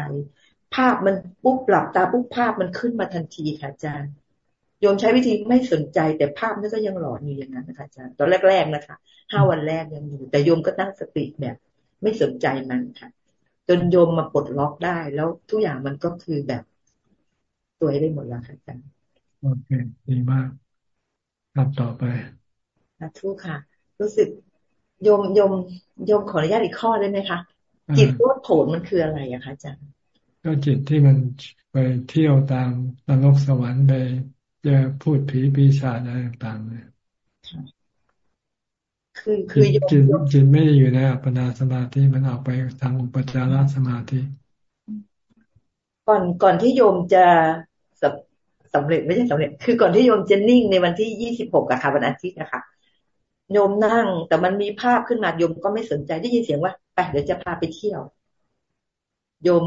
ภาพมันปุ๊บหลับตาปุ๊บภาพมันขึ้นมาทันทีค่ะอาจารย์โยมใช้วิธีไม่สนใจแต่ภาพนั้นก็ยังหลอนอยู่อย่างนั้นนะคะอาจารย์ตอนแรกๆนะคะห้าวันแรกยังอยู่ แต่โยมก็ตั้งสติแบบ ไม่สนใจมันค่ะ จนโยมมาปลดล็อกได้ แล้วทุกอย่างมันก็คือแบบสวยได้หมดแล้วค่ะอาจารย์โอเคดีมากทำต่อไปนะทุกค่ะ รู้สึกโยมโยมโยมขออนุญาตอีกข้อได้ไหมคะจิตรวดโผนมันคืออะไรอะคะอาจารย์ก็จิตที่มันไปเที่ยวตามนรกสวรรค์ไปจะพูดผีปีศาจอะไรต่างๆเลย คือคือจิตจิตไม่ได้อยู่ในอัปปนาสมาธิมันออกไปทางอุปจารสมาธิ ก่อนก่อนที่โยมจะสสำเร็จไม่ใช่สำเร็จ คือก่อนที่โยมจะนิ่งในวันที่ยี่สิบหกอะค่ะวันอาทิตย์นะคะโยมนั่ง แต่มันมีภาพขึ้นมาโยมก็ไม่สนใจได้ยินเสียงว่าไปเดี๋ยวจะพาไปเที่ยว โยม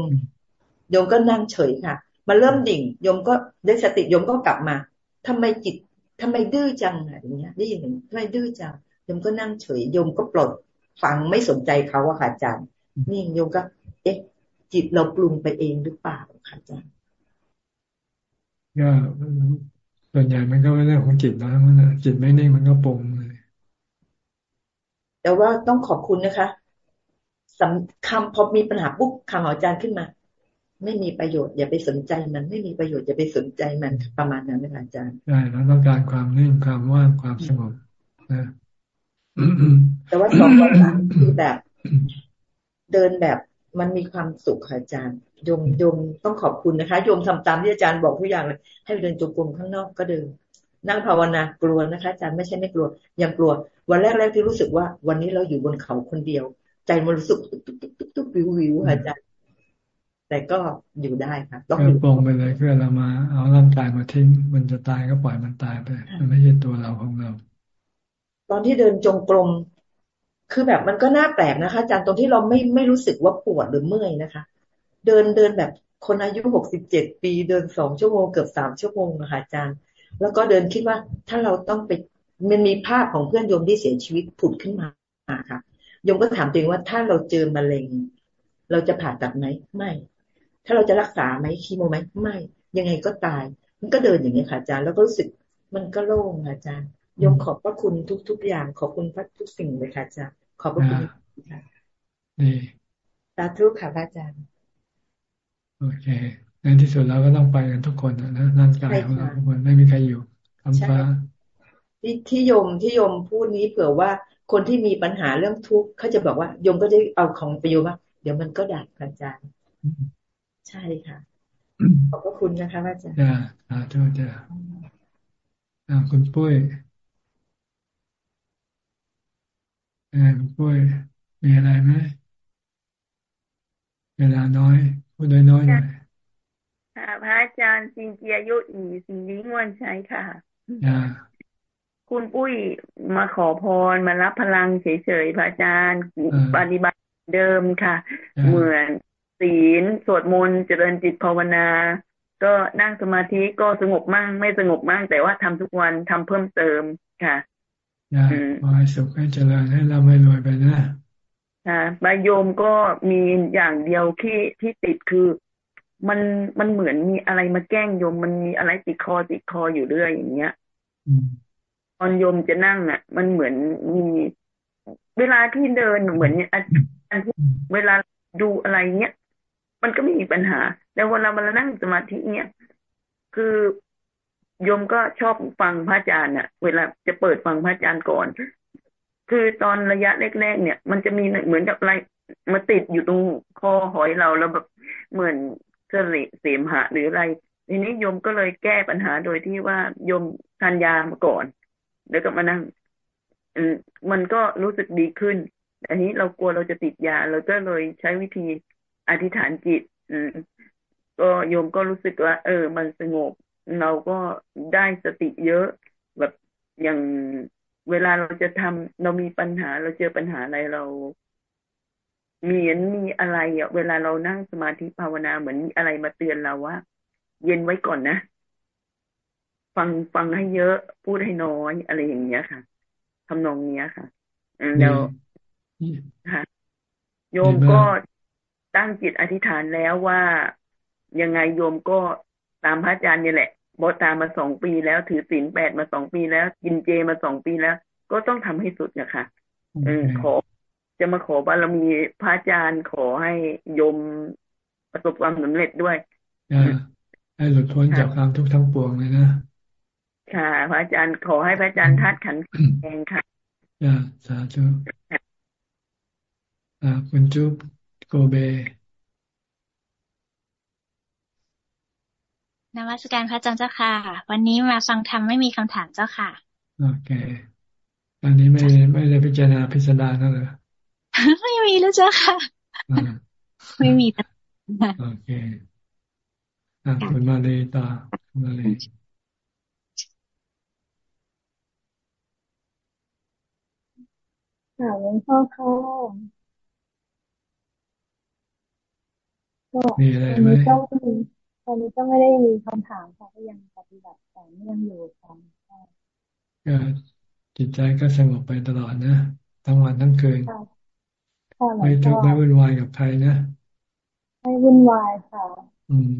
โยมก็นั่งเฉยค่ะ มาเริ่มดิ่งโยมก็ได้สติโยมก็กลับมาทำไมจิตทำไมดื้อจังอะอย่างเงี้ยได้ยินทำไมดื้อจังโย มก็นั่งเฉยโยมก็ปลดฟังไม่สนใจเขาอะค่ะอาจารย์ นี่โยมก็ เอ๊ะ จิตเราปรุงไปเองหรือเปล่าค่ะอาจารย์ก็ส่วนใหญ่มันก็ไม่เรื่องของจิตแล้วมันจิตไม่นิ่งมันก็ปรุงเลยแต่ว่าต้องขอบคุณนะคะสำคำพอมีปัญหาปุ๊บคำของอาจารย์ขึ้นมา ไม่มีประโยชน์อย่าไปสนใจมันไม่มีประโยชน์อย่าไปสนใจมันประมาณนั้นนะคะอาจารย์ใช่เราต้องการความนิ่งความว่างความสงบนะ แต่ว่าสองวันหลังคือแบบ เดินแบบมันมีความสุขค่ะอาจารย์โยมโยมต้องขอบคุณนะคะโยมทำตามที่อาจารย์บอกทุกอย่างเลยให้เดินจงกรมข้างนอกก็เดิน นั่งภาวนากลัวนะคะอาจารย์ไม่ใช่ไม่กลัว ยังกลัว วันแรกๆที่รู้สึกว่า วันนี้เราอยู่บนเขาคนเดียว ใจมันรู้สึกตุ๊กตุ๊กตุ๊กตุ๊กตุ๊กวิววิวค่ะอาจารย์แต่ก็อยู่ได้ค่ะต้องอยู่ปรงไปเลยเพื่อเรามา เอาร่างกายมาทิ้ง มันจะตายก็ปล่อยมันตายไป มันไม่ใช่ตัวเราของเรา ตอนที่เดินจงกรมคือแบบมันก็น่าแปลกนะคะอาจารย์ตรงที่เราไม่ไม่รู้สึกว่าปวดหรือเมื่อยนะคะ เดินเดินแบบคนอายุหกสิบเจ็ดปีเดินสองชั่วโมงเกือบสามชั่วโมงนะคะอาจารย์ แล้วก็เดินคิดว่าถ้าเราต้องไปมันมีภาพของเพื่อนโยมที่เสียชีวิตผุดขึ้นมาค่ะโยมก็ถามตัวเองว่าถ้าเราเจอมะเร็ง เราจะผ่าตัดไหมไม่ ถ้าเราจะรักษาไหมคีโมไหมไม่ ยังไงก็ตาย มันก็เดินอย่างนี้ค่ะอาจารย์แล้วก็รู้สึกมันก็โล่งค่ะอาจารย์ ยมขอบพระคุณทุก ๆ อย่าง ขอบคุณพระทุกสิ่งเลยค่ะอาจารย์ขอบพระคุณค่ะนี่สาธุค่ะพระอาจารย์ โอเคในที่สุดเราก็ต้องไปกันทุกคนนะร่างกายของเราทุกคนไม่มีใครอยู่คำฟ้าที่ที่โยมที่โยมพูดนี้เผื่อว่าคนที่มีปัญหาเรื่องทุกข์เขาจะบอกว่าโยมก็จะเอาของไปโยมว่าเดี๋ยวมันก็ดับอาจารย์ ใช่ค่ะ ขอบพระคุณนะคะอาจารย์จ้าสาธุจ้าคุณปุ้ย เออปุ้ยมีอะไรไหมเวลาน้อยพูดน้อยน้อยหน่อยค่ะพระอาจารย์ซินเจียยุอีสิริงวนใช้ค่ะคุณปุ้ยมาขอพรมารับพลังเฉยๆพระอาจารย์ปฏิบัติเดิมค่ะ เหมือนศีลสวดมนต์เจริญจิตภาวนา ก็นั่งสมาธิก็สงบมั่งไม่สงบมั่งแต่ว่าทำทุกวันทำเพิ่มเติมค่ะ นะขอให้สุขให้เจริญให้เราไม่รวยไปนะค่ะบายโยมก็มีอย่างเดียวที่ที่ติดคือ มันมันเหมือนมีอะไรมาแกล้งโยม มันมีอะไรติดคอติดคออยู่เรื่อยอย่างเงี้ยตอนโยมจะนั่งอะ มันเหมือนมีเวลาที่เดินเหมือนอาจารย์เวลาดูอะไรเงี้ยมันก็ไม่มีปัญหา แต่เวลาเรานั่งสมาธิเนี้ยคือ โยมก็ชอบฟังพระอาจารย์อะเวลาจะเปิดฟังพระอาจารย์ก่อน คือตอนระยะแรกๆเนี่ย มันจะมีเหมือนกับอะไรมาติดอยู่ตรงคอหอยเราแล้วแบบเหมือนเสลเสมหะหรืออะไรทีนี้โยมก็เลยแก้ปัญหาโดยที่ว่าโยมทานยามาก่อน แล้วก็มานั่งมันก็รู้สึกดีขึ้นอันนี้เรากลัวเราจะติดยาเราก็เลยใช้วิธีอธิษฐานจิต อืมก็โยมก็รู้สึกว่า เออ มันสงบ เราก็ได้สติเยอะแบบอย่างเวลาเราจะทำเรามีปัญหาเราเจอปัญหาอะไรเรามีเหมือนมีอะไรอะเวลาเรานั่งสมาธิภาวนาเหมือนมีอะไรมาเตือนเราว่า เย็นไว้ก่อนนะ ฟังฟังให้เยอะพูดให้น้อยอะไรอย่างเงี้ยค่ะทำนองเนี้ยค่ะแล้วค่ะโยมก็ตั้งจิตอธิษฐานแล้วว่ายังไงโยมก็ ตามพระอาจารย์นี่แหละบอตามมาสองปีแล้ว ถือศีลแปดมาสองปีแล้ว กินเจมาสองปีแล้ว ก็ต้องทำให้สุดนะคะเออขอ จะมาขอบารมีพระอาจารย์ขอให้โยมประสบความสำเร็จด้วยให้หลุดพ้นจากความทุกข์ทั้งปวงเลยนะค่ะ พระอาจารย์ขอให้พระอาจารย์ทัดขันแข็งค่ะจ้าสาธุอ่าคุณจุ๊บโกเบ นวัตการพระอาจารย์เจ้าค่ะ วันนี้มาฟังธรรมไม่มีคำถามเจ้าค่ะ โอเค อันนี้ไม่ไม่ได้พิจารณาพิสดารนั่นเหรอไม่มีแล้วเจ้าค่ะ ไม่มีโอเคอะคุณมาเลยตามาเลยค่ะหลวงพ่อค่ะก็มีอะไรไหม ตอนนี้ก็ไม่ได้มีคำถามค่ะก็ยังปฏิบัติต่อเนื่องอยู่ค่ะก็จิตใจก็สงบไปตลอดนะทั้งวันทั้งคืนไม่ทุกข์ไม่วุ่นวายกับใครนะไม่วุ่นวายค่ะ อืม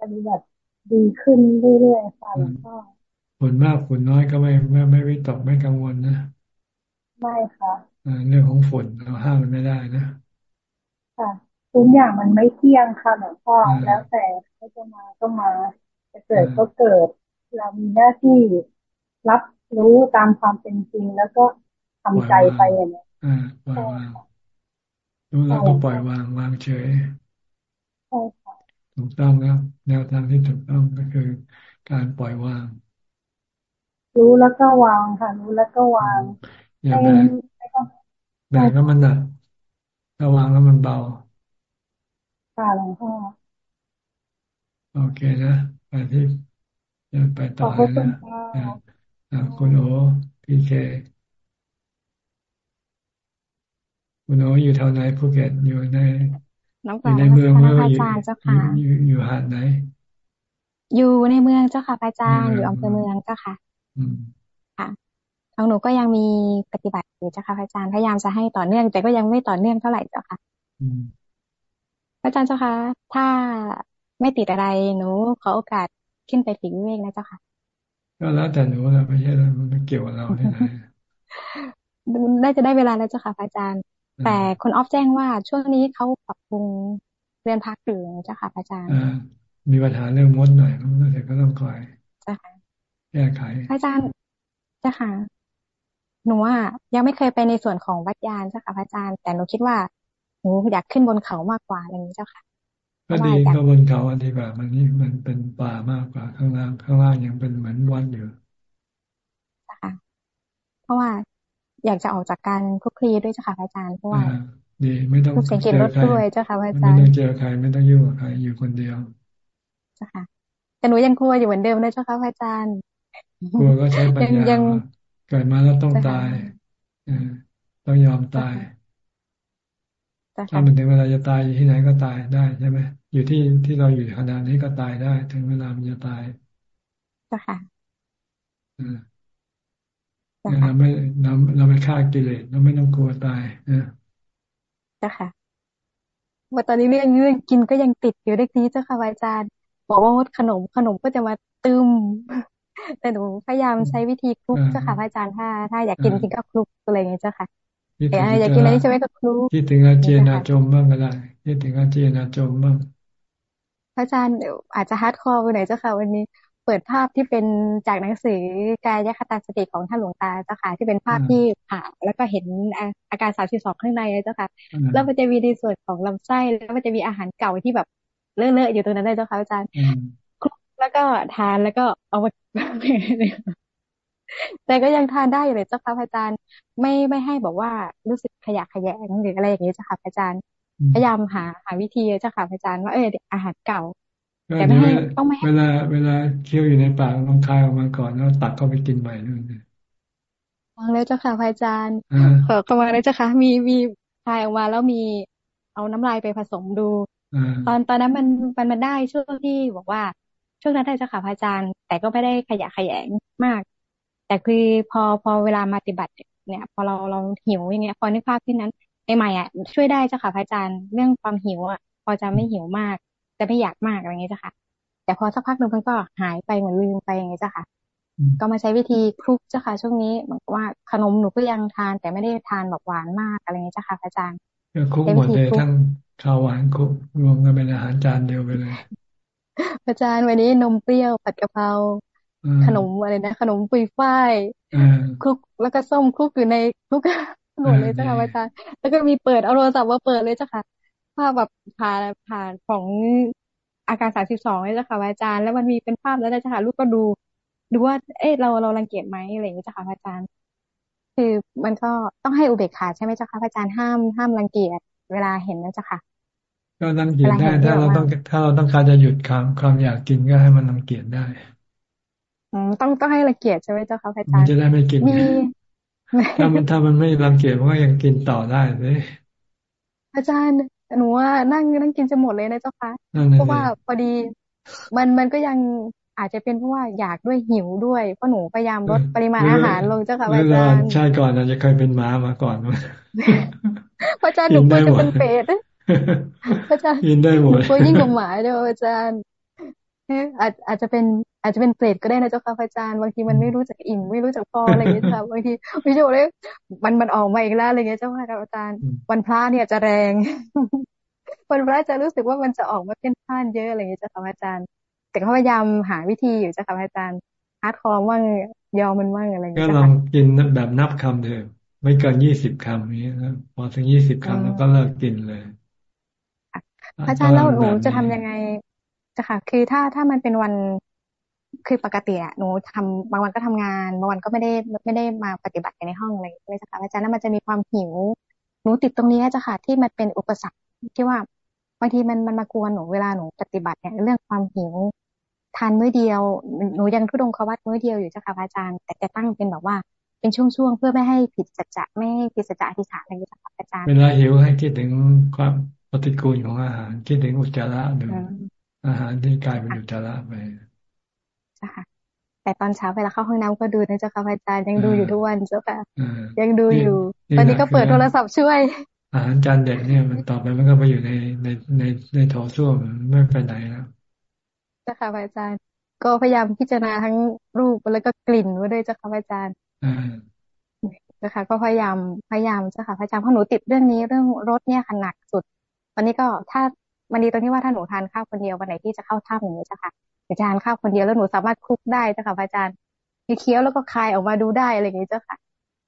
ปฏิบัติดีขึ้นเรื่อยๆค่ะหลวงพ่อผลมากผลน้อยก็ไม่ไม่ไม่วิตกไม่กังวลนะไม่ค่ะเรื่องของฝุ่นเราห้ามมันไม่ได้นะค่ะทุกอย่างมันไม่เที่ยงค่ะหลวงพ่อแล้วแต่ เขาจะมาก็มา จะเกิดก็เกิด เรามีหน้าที่รับรู้ตามความเป็นจริงแล้วก็ทำใจไปอย่างนี้อ่าปล่อยวางรู้แล้วก็ปล่อยวางวางเฉยใช่ค่ะถูกต้องแล้วแนวทางที่ถูกต้องก็คือ การปล่อยวาง รู้แล้วก็วางค่ะรู้แล้วก็วางอย่าแบกแบกแล้วมันหนักถ้าวางแล้วมันเบาค่ะหลวงพ่อ โอเคนะไปที่จะไปต่อเลยนะคุณโอพีเคคุณโออยู่แถวไหนภูเก็ตอยู่ในอยู่ในเมืองเมื่ออยู่อยู่อยู่หาดไหน อยู่ในเมืองเจ้าค่ะพระอาจารย์อยู่อำเภอเมืองเจ้าค่ะค่ะทางหนูก็ยังมีปฏิบัติอยู่เจ้าค่ะพระอาจารย์พยายามจะให้ต่อเนื่อง แต่ก็ยังไม่ต่อเนื่องเท่าไหร่เจ้าค่ะพระอาจารย์เจ้าค่ะถ้า ไม่ติดอะไรหนูขอโอกาสขึ้นไปปีกวิเวกนะเจ้าค่ะ ก็แล้วแต่หนูแล้วไม่ใช่มันไม่เกี่ยวกับเราที่ไหนได้จะได้เวลาแล้วเจ้าค่ะอาจารย์ แต่คนออฟแจ้งว่าช่วงนี้เขาปรับปรุงเรียนพักอยู่เจ้าค่ะอาจารย์มีปัญหาเรื่องมดหน่อยแต่ก็ต้องคอยจ้าค่ะแก้ไขอาจารย์เจ้าค่ะหนูว่ายังไม่เคยไปในส่วนของวัดยานเจ้าค่ะอาจารย์ แต่หนูคิดว่าหนูอยากขึ้นบนเขามากกว่าอะไรอย่างนี้เจ้าค่ะ ก็ดีก็บนเขาอันดีกว่า มันนี่มันเป็นป่ามากกว่าข้างล่าง ข้างล่างยังเป็นเหมือนวัดอยู่ค่ะเพราะว่าอยากจะออกจากการคุกคีด้วยเจ้าค่ะอาจารย์เพราะว่าดีไม่ต้องเจอใครด้วยเจ้าค่ะอาจารย์ไม่ต้องเจอใครไม่ต้องยุ่งกับใครอยู่คนเดียวเจ้าค่ะแต่หนูยังกลัวอยู่เหมือนเดิมเลยเจ้าค่ะอาจารย์กลัวก็ใช้ปัญญาเกิดมาแล้วต้องตายต้องยอมตาย ถ้ามันถึงเวลาจะตายอยู่ที่ไหนก็ตายได้ใช่ไหมอยู่ที่ที่เราอยู่ขนาดนี้ก็ตายได้ ถึงเวลามันจะตายจ้ะค่ะเราไม่เราเราไม่ฆ่ากิเลสเราไม่ต้องกลัวตายนะจ้ะค่ะว่าตอนนี้เรื่องเรื่องกินก็ยังติดอยู่เล็กนี้เจ้าค่ะอาจารย์ บอกว่างดขนมขนมก็จะมาตึมแต่หนูพยายามใช้วิธีคลุกเจ้าค่ะอาจารย์ถ้า ถ้าอยากกินจริงก็คลุกอะไรอย่างเงี้ยเจ้าค่ะ อยากกินอะไรใช่ไหมก็คลุกที่ถึงอาเจียนอาจมบ้างก็ได้ที่ถึงอาเจียนอาจมบ้างอาจารย์อาจจะ hardcore ไปหน่อยเจ้าค่ะวันนี้เปิดภาพที่เป็นจากหนังสือกายคตาสติของท่านหลวงตาเจ้าค่ะที่เป็นภาพที่ผ่าแล้วก็เห็นอาการสามสิบสองข้างในเจ้าค่ะแล้วมันจะมีในส่วนของลำไส้แล้วมันจะมีอาหารเก่าที่แบบเลอะๆอยู่ตรงนั้นเลยเจ้าค่ะอาจารย์แล้วก็ทานแล้วก็เอามา แต่ก็ยังทานได้อยู่เลยเจ้าค่ะอาจารย์ ไม่ไม่ให้บอกว่ารู้สึกขยะขยงหรืออะไรอย่างนี้เจ้าค่ะอาจารย์ พยายามหาหาวิธีเจ้าค่ะอาจารย์ว่าเอออาหารเก่าแต่ไม่ให้ต้องไม่เวลา เวลาเคี้ยวอยู่ในปากลองคายออกมาก่อนแล้วตักเข้าไปกินใหม่ด้วยฟังแล้วเจ้าค่ะอาจารย์ขอเข้ามาเลยเจ้าค่ะมีมีคายออกมาแล้วมีเอาน้ำลายไปผสมดูตอนตอนนั้นมันมันมันได้ช่วงที่บอกว่าช่วงนั้นได้เจ้าค่ะอาจารย์ แต่ก็ไม่ได้ขยะขยงมาก แต่คือพอพอเวลามาปฏิบัติเนี่ย พอเราเราหิวอย่างเงี้ย พอนึกภาพที่นั้นใหม่อะช่วยได้เจ้าค่ะอาจารย์เรื่องความหิวอะ พอจะไม่หิวมาก จะไม่อยากมากอะไรเงี้ยจ้ะค่ะ แต่พอสักพักหนึ่งมันก็หายไปเหมือนลืมไปอย่างเงี้ยจ้ะค่ะ ก็มาใช้วิธีคลุกเจ้าค่ะ ช่วงนี้เหมือนว่าขนมหนูก็ยังทาน แต่ไม่ได้ทานแบบหวานมากอะไรเงี้ยจ้ะค่ะอาจารย์คลุกหมดเลยทั้งข้าวหวานคลุกรวมกันเป็นอาหารจานเดียวไปเลยอาจารย์วันนี้นมเปรี้ยวผัดกะเพรา ขนมอะไรนะขนมปุยฝ้ายคลุกแล้วก็ส้มคลุกอยู่ในคลุกหมดเลยเจ้าค่ะอาจารย์แล้วก็มีเปิดเอาโทรศัพท์มาเปิดเลยเจ้าค่ะภาพแบบผ่านผ่านของอาการสามสิบสองเลยเจ้าค่ะอาจารย์ แล้วมันมีเป็นภาพแล้วเจ้าค่ะลูกก็ดู ดูว่า เอ๊ะเราเรารังเกียจไหมอะไรอย่างนี้เจ้าค่ะอาจารย์ คือมันก็ต้องให้อุเบกขาใช่ไหมเจ้าค่ะอาจารย์ห้ามห้ามรังเกียจเวลาเห็นนะเจ้าค่ะก็รังเกียจได้ถ้าเราต้องถ้าเราต้องการจะหยุดความความอยากกินก็ให้มันรังเกียจได้อืม ต้องต้องให้รังเกียจใช่ไหมเจ้าค่ะอาจารย์มันจะได้ไม่กินถ้ามันถ้ามันไม่รังเกียจมันก็ยังกินต่อได้เลยอาจารย์หนูว่านั่งนั่งกินจะหมดเลยนะเจ้าค่ะเพราะว่าพอดี มันมันก็ยังอาจจะเป็นเพราะว่าอยากด้วยหิวด้วยเพราะหนูพยายามลดปริมาณอาหารลงเจ้าค่ะอาจารย์ใช่ก่อนเราจะเคยเป็นม้ามาก่อนพระอาจารย์หนูก็จะเป็นเป็ดพระอาจารย์ยินได้หมดก็ยิ่งกว่าหมาเด้ออาจารย์อาจอาจจะเป็น อาจจะเป็นเปรตก็ได้นะเจ้าค่ะพระอาจารย์บางทีมันไม่รู้จักอิ่มไม่รู้จักพออะไรอย่างเงี้ยค่ะบางทีไม่ใช่เลยมันมันออกมาอีกแล้วอะไรเงี้ยเจ้าค่ะอาจารย์วันพระเนี่ยจะแรงวันพระจะรู้สึกว่ามันจะออกมาเป็นท่านเยอะอะไรอย่างเงี้ยเจ้าค่ะอาจารย์ แต่ก็พยายามหาวิธีอยู่เจ้าค่ะอาจารย์ hardcore ว่างยอมมันว่างอะไรอย่างเงี้ยก็ลองกินแบบนับคำเถอะไม่เกินยี่สิบคำนี้นะพอถึงยี่สิบคำแล้วก็เลิกกินเลยอาจารย์แล้วหนูจะทำยังไงจะค่ะ คือถ้าถ้ามันเป็นวัน คือปกติอะหนูทำบางวันก็ทำงานบางวันก็ไม่ได้ไม่ได้มาปฏิบัติในห้องอะไรเลยจ้ะค่ะอาจารย์แล้วมันจะมีความหิวหนูติดตรงนี้จ้ะค่ะที่มันเป็นอุปสรรคที่ว่าบางทีมันมันมากวนหนูเวลาหนูปฏิบัติเนี่ยเรื่องความหิวทานมื้อเดียว หนูยังทุดงควัดมื้อเดียวอยู่จ้ะค่ะอาจารย์ แต่จะตั้งเป็นแบบว่าเป็นช่วงๆเพื่อไม่ให้ผิดสัจจะไม่ให้ผิดสัจจะอธิษฐานอะไรอย่างเงี้ยค่ะอาจารย์เวลาหิวให้คิดถึงความปฏิกูลของอาหาร คิดถึงอุจจาระหรืออาหารที่กลายเป็นอุจจาระไป ใช่ค่ะ แต่ตอนเช้าเวลาเข้าห้องน้ำก็ดูนะเจ้าค่ะอาจารย์ยังดูอยู่ทุกวันเจ้าค่ะยังดูอยู่ ตอนนี้ก็เปิดโทรศัพท์ช่วย อาหารจานเด็กเนี่ยมันต่อไปมันก็ไปอยู่ในในในในโถส้วมไม่ไปไหนแล้วเจ้าค่ะอาจารย์ ก็พยายามพิจารณาทั้งรูปแล้วก็กลิ่นไว้ด้วยเจ้าค่ะอาจารย์นะคะก็พยายามพยายามเจ้าค่ะพระอาจารย์เพราะหนูติดเรื่องนี้เรื่องรถเนี่ยขนักสุด ตอนนี้ก็ถ้ามันดีตรงที่ว่าถ้าหนูทานข้าวคนเดียววันไหนที่จะเข้าถ้ำอย่างนี้เจ้าค่ะ หนูทานข้าวคนเดียวแล้วหนูสามารถคลุกได้เจ้าค่ะพระอาจารย์เคี้ยวแล้วก็คายออกมาดูได้อะไรอย่างนี้เจ้าค่ะ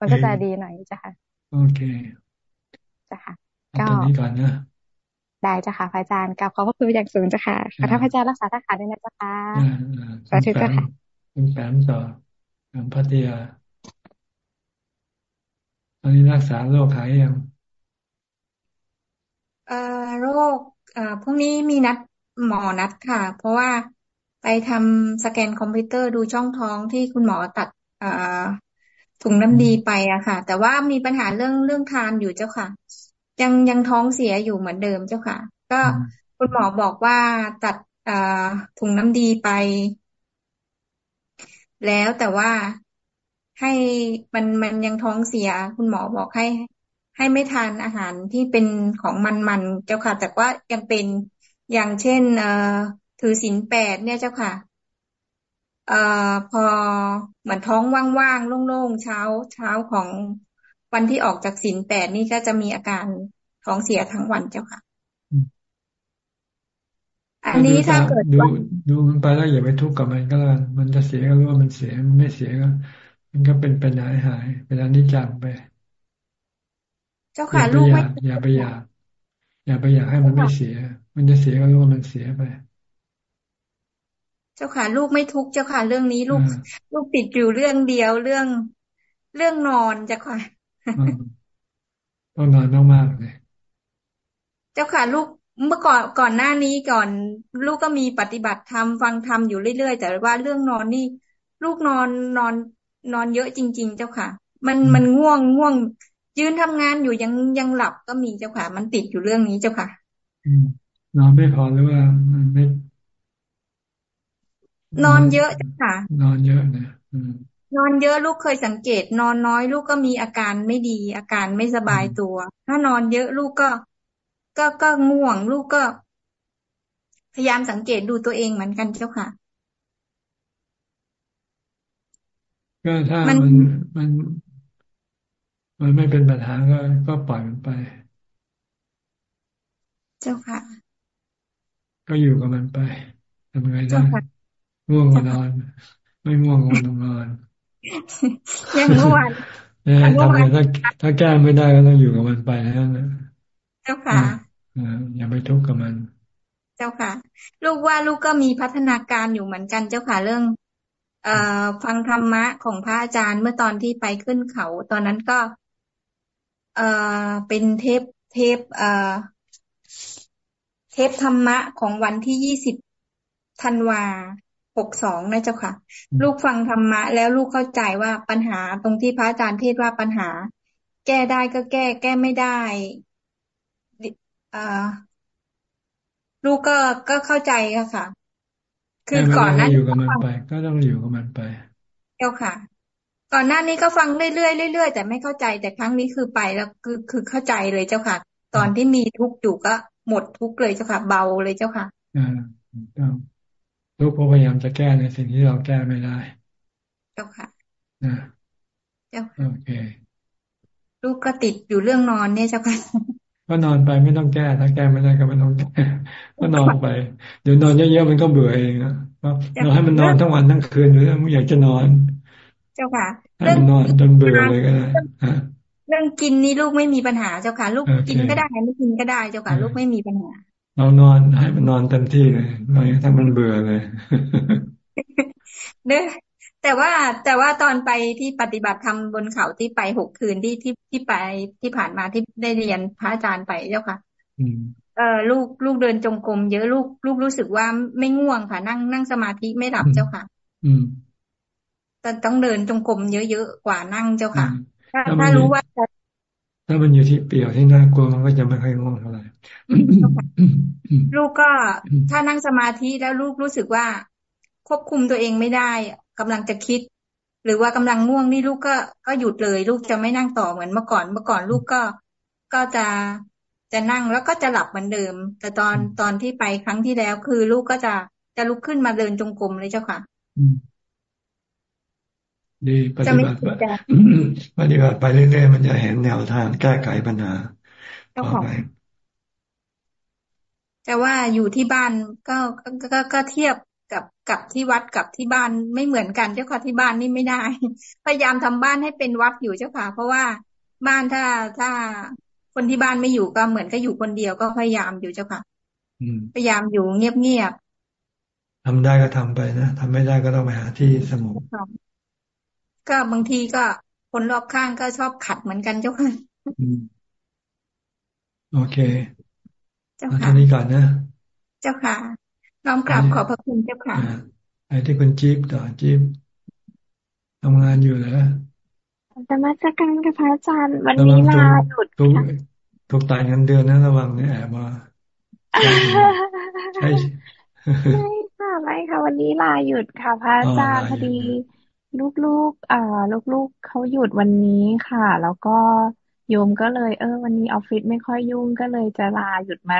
มันก็จะดีหน่อยเจ้าค่ะ โอเคเจ้าค่ะก็ตอนนี้ก่อนนะได้เจ้าค่ะพระอาจารย์กับขอบพระคุณอย่างสูงเจ้าค่ะขอท่านพระอาจารย์รักษาท่าขาด้วยนะเจ้าค่ะสาธุเจ้าค่ะเป็นแปมต่อพัทยาตอนนี้รักษาโรคหายยังเอ่อโรคเอ่อพรุ่งนี้มีนัดหมอนัดค่ะ เพราะว่าไป ทำสแกนคอมพิวเตอร์ดูช่องท้องที่คุณหมอตัดอถุงน้ำดีไปอะค่ะ แต่ว่ามีปัญหาเรื่องเรื่องทานอยู่เจ้าค่ะ ยังยังท้องเสียอยู่เหมือนเดิมเจ้าค่ะ ก็คุณหมอบอกว่าตัดอถุงน้ำดีไป แล้วแต่ว่าให้มันมันยังท้องเสีย คุณหมอบอกให้ ให้ไม่ทานอาหารที่เป็นของมันๆเจ้าค่ะ แต่ว่ายังเป็นอย่างเช่นเอ ถือศีลแปดเนี่ยเจ้าค่ะเอ่อพอเหมือนท้องว่างๆโล่งๆเช้าเช้าของวันที่ออกจากศีลแปดนี่ก็จะมีอาการท้องเสียทั้งวันเจ้าค่ะอันนี้ถ้าเกิดดูดูมันไปแล้วอย่าไปทุกข์กับมันก็แล้วมันจะเสียก็รู้ว่ามันเสียมันไม่เสียก็ มันก็เป็นเป็นหายหายเป็นอนิจจังไป เจ้าค่ะลูกไม่อย่าไปอยากอย่าไปอยากให้มันไม่เสีย มันจะเสียก็รู้ว่ามันเสียไป เจ้าค่ะ ลูกไม่ทุกข์เจ้าค่ะ เรื่องนี้ลูก ลูกติดอยู่เรื่องเดียวเรื่องเรื่องนอนเจ้าค่ะต้องนอนมากๆเลยเจ้าค่ะ ลูกเมื่อก่อนก่อนหน้านี้ก่อน ลูกก็มีปฏิบัติธรรมฟังธรรมอยู่เรื่อยๆแต่ว่าเรื่องนอนนี่ ลูกนอนนอนนอนเยอะจริง ๆ เจ้าค่ะ มันมันง่วงง่วง ยืนทำงานอยู่ยังยังหลับก็มีเจ้าค่ะ มันติดอยู่เรื่องนี้เจ้าค่ะนอนไม่พอหรือว่ามันไม่ นอนเยอะเจ้าค่ะ นอนเยอะนะนอนเยอะลูกเคยสังเกต นอนน้อยลูกก็มีอาการไม่ดี อาการไม่สบายตัว ถ้านอนเยอะลูกก็ ก็ก็ง่วง ลูกก็ พยายามสังเกตดูตัวเองเหมือนกันเจ้าค่ะก็ถ้ามันมันมันไม่เป็นปัญหาก็ก็ปล่อยมันไป เจ้าค่ะ ก็อยู่กับมันไปทำไงได้ ง่วงก็นอน ไม่ง่วงก็ต้องนอนยังง่วงเนี่ยทำไงถ้าถ้าแก้ไม่ได้ก็ต้องอยู่กับมันไปนะเจ้าค่ะอย่าไปทุกข์กับมัน เจ้าค่ะ ลูกว่าลูกก็มีพัฒนาการอยู่เหมือนกันเจ้าค่ะเรื่อง เอ่อฟังธรรมะของพระอาจารย์เมื่อตอนที่ไปขึ้นเขา ตอนนั้นก็ เอ่อเป็นเทปเทปเอ่อเทปธรรมะของวันที่ยี่สิบธันวา หกสองนะเจ้าค่ะ ลูกฟังธรรมะ แล้วลูกเข้าใจว่าปัญหาตรงที่พระอาจารย์เทศว่าปัญหา แก้ได้ก็แก้ แก้ไม่ได้อ่าลูกก็ก็เข้าใจค่ะ คือก่อนนั้นอยู่กับมันไป ก็ต้องอยู่กับมันไปเจ้าค่ะ ก่อนหน้านี้ก็ฟังเรื่อยๆเรื่อยๆแต่ไม่เข้าใจแต่ครั้งนี้คือไปแล้วคือคือเข้าใจเลยเจ้าค่ะ ตอนที่มีทุกข์อยู่ก็หมดทุกข์เลยเจ้าค่ะ เบาเลยเจ้าค่ะอ่า ลูกพยายามจะแก้ในสิ่งที่เราแก้ไม่ได้ เจ้าค่ะนะเจ้าโอเคลูกก็ติดอยู่เรื่องนอนเนี่ยเจ้าค่ะก็นอนไปไม่ต้องแก้ถ้าแก้ไม่ได้ก็ไม่ต้องแก้ก็นอนไป เดี๋ยวนอนเยอะๆมันก็เบื่อเองนะเราให้มันนอนทั้งวันทั้งคืนหรือไม่อยากจะนอน เจ้าค่ะให้มันนอนจนเบื่อเลยก็ได้เรื่องกินนี่ลูกไม่มีปัญหาเจ้าค่ะ ลูกกินก็ได้ไม่กินก็ได้เจ้าค่ะ ลูกไม่มีปัญหา เรานอนให้มันนอนเต็มที่เลยนอนถ้ามันเบื่อเลยเนแต่ว่าแต่ว่าตอนไปที่ปฏิบัติธรรมบนเขาที่ไปหกคืนที่ที่ที่ไปที่ผ่านมาที่ได้เรียนพระอาจารย์ไปเจ้าค่ะเออลูกลูกเดินจงกรมเยอะลูกลูกรู้สึกว่าไม่ง่วงค่ะนั่งนั่งสมาธิไม่หลับเจ้าค่ะ อืมแต่ต้องเดินจงกรมเยอะๆกว่านั่งเจ้าค่ะ ถ้าถ้ารู้ว่า ถ้ามันอยู่ที่เปี่ยวที่น่ากลัวมันก็จะไม่ค่อยง่วงเท่าไหร่ลูกก็ถ้านั่งสมาธิแล้วลูกรู้สึกว่า ควบคุมตัวเองไม่ได้กำลังจะคิด หรือว่ากำลังง่วงนี่ลูกก็ก็หยุดเลย ลูกจะไม่นั่งต่อเหมือนเมื่อก่อน เมื่อก่อนลูกก็ก็จะจะนั่งแล้วก็จะหลับเหมือนเดิม แต่ตอนตอนที่ไปครั้งที่แล้ว คือลูกก็จะจะลุกขึ้นมาเดินจงกรมเลยเจ้าค่ะ ดีปฏิบัติปฏิบัติไปเรื่อยๆมันจะเห็นแนวทางแก้ไขปัญหาต่อไปแต่ว่าอยู่ที่บ้านก็ก็ก็เทียบกับกับที่วัดกับที่บ้านไม่เหมือนกันเจ้าค่ะที่บ้านนี่ไม่ได้ พยายามทำบ้านให้เป็นวัดอยู่เจ้าค่ะ เพราะว่าบ้านถ้าถ้าคนที่บ้านไม่อยู่ก็เหมือนก็อยู่คนเดียวก็พยายามอยู่เจ้าค่ะพยายามอยู่เงียบๆทำได้ก็ทำไปนะทำไม่ได้ก็ต้องไปหาที่สงบ ก็บางทีก็คนรอบข้างก็ชอบขัดเหมือนกันเจ้าค่ะโอเคเจ้าค่ะนี้ก่อนนะ เจ้าค่ะน้อมกราบขอบพระคุณเจ้าค่ะไอ้ที่คุณจี๊บต่อจี๊บทำงานอยู่แล้วธรรมจักรกับพระอาจารย์ วันนี้ลาหยุดค่ะถูกตายเงินเดือนนะระวังเนี่ยแอบมาใช่ไม่ค่ะไม่ค่ะ วันนี้ลาหยุดค่ะพระอาจารย์พอดี ลูกๆ อ่า ลูกๆเขาหยุดวันนี้ค่ะ แล้วก็โยมก็เลยเออ วันนี้ออฟฟิศไม่ค่อยยุ่งก็เลยจะลาหยุดมา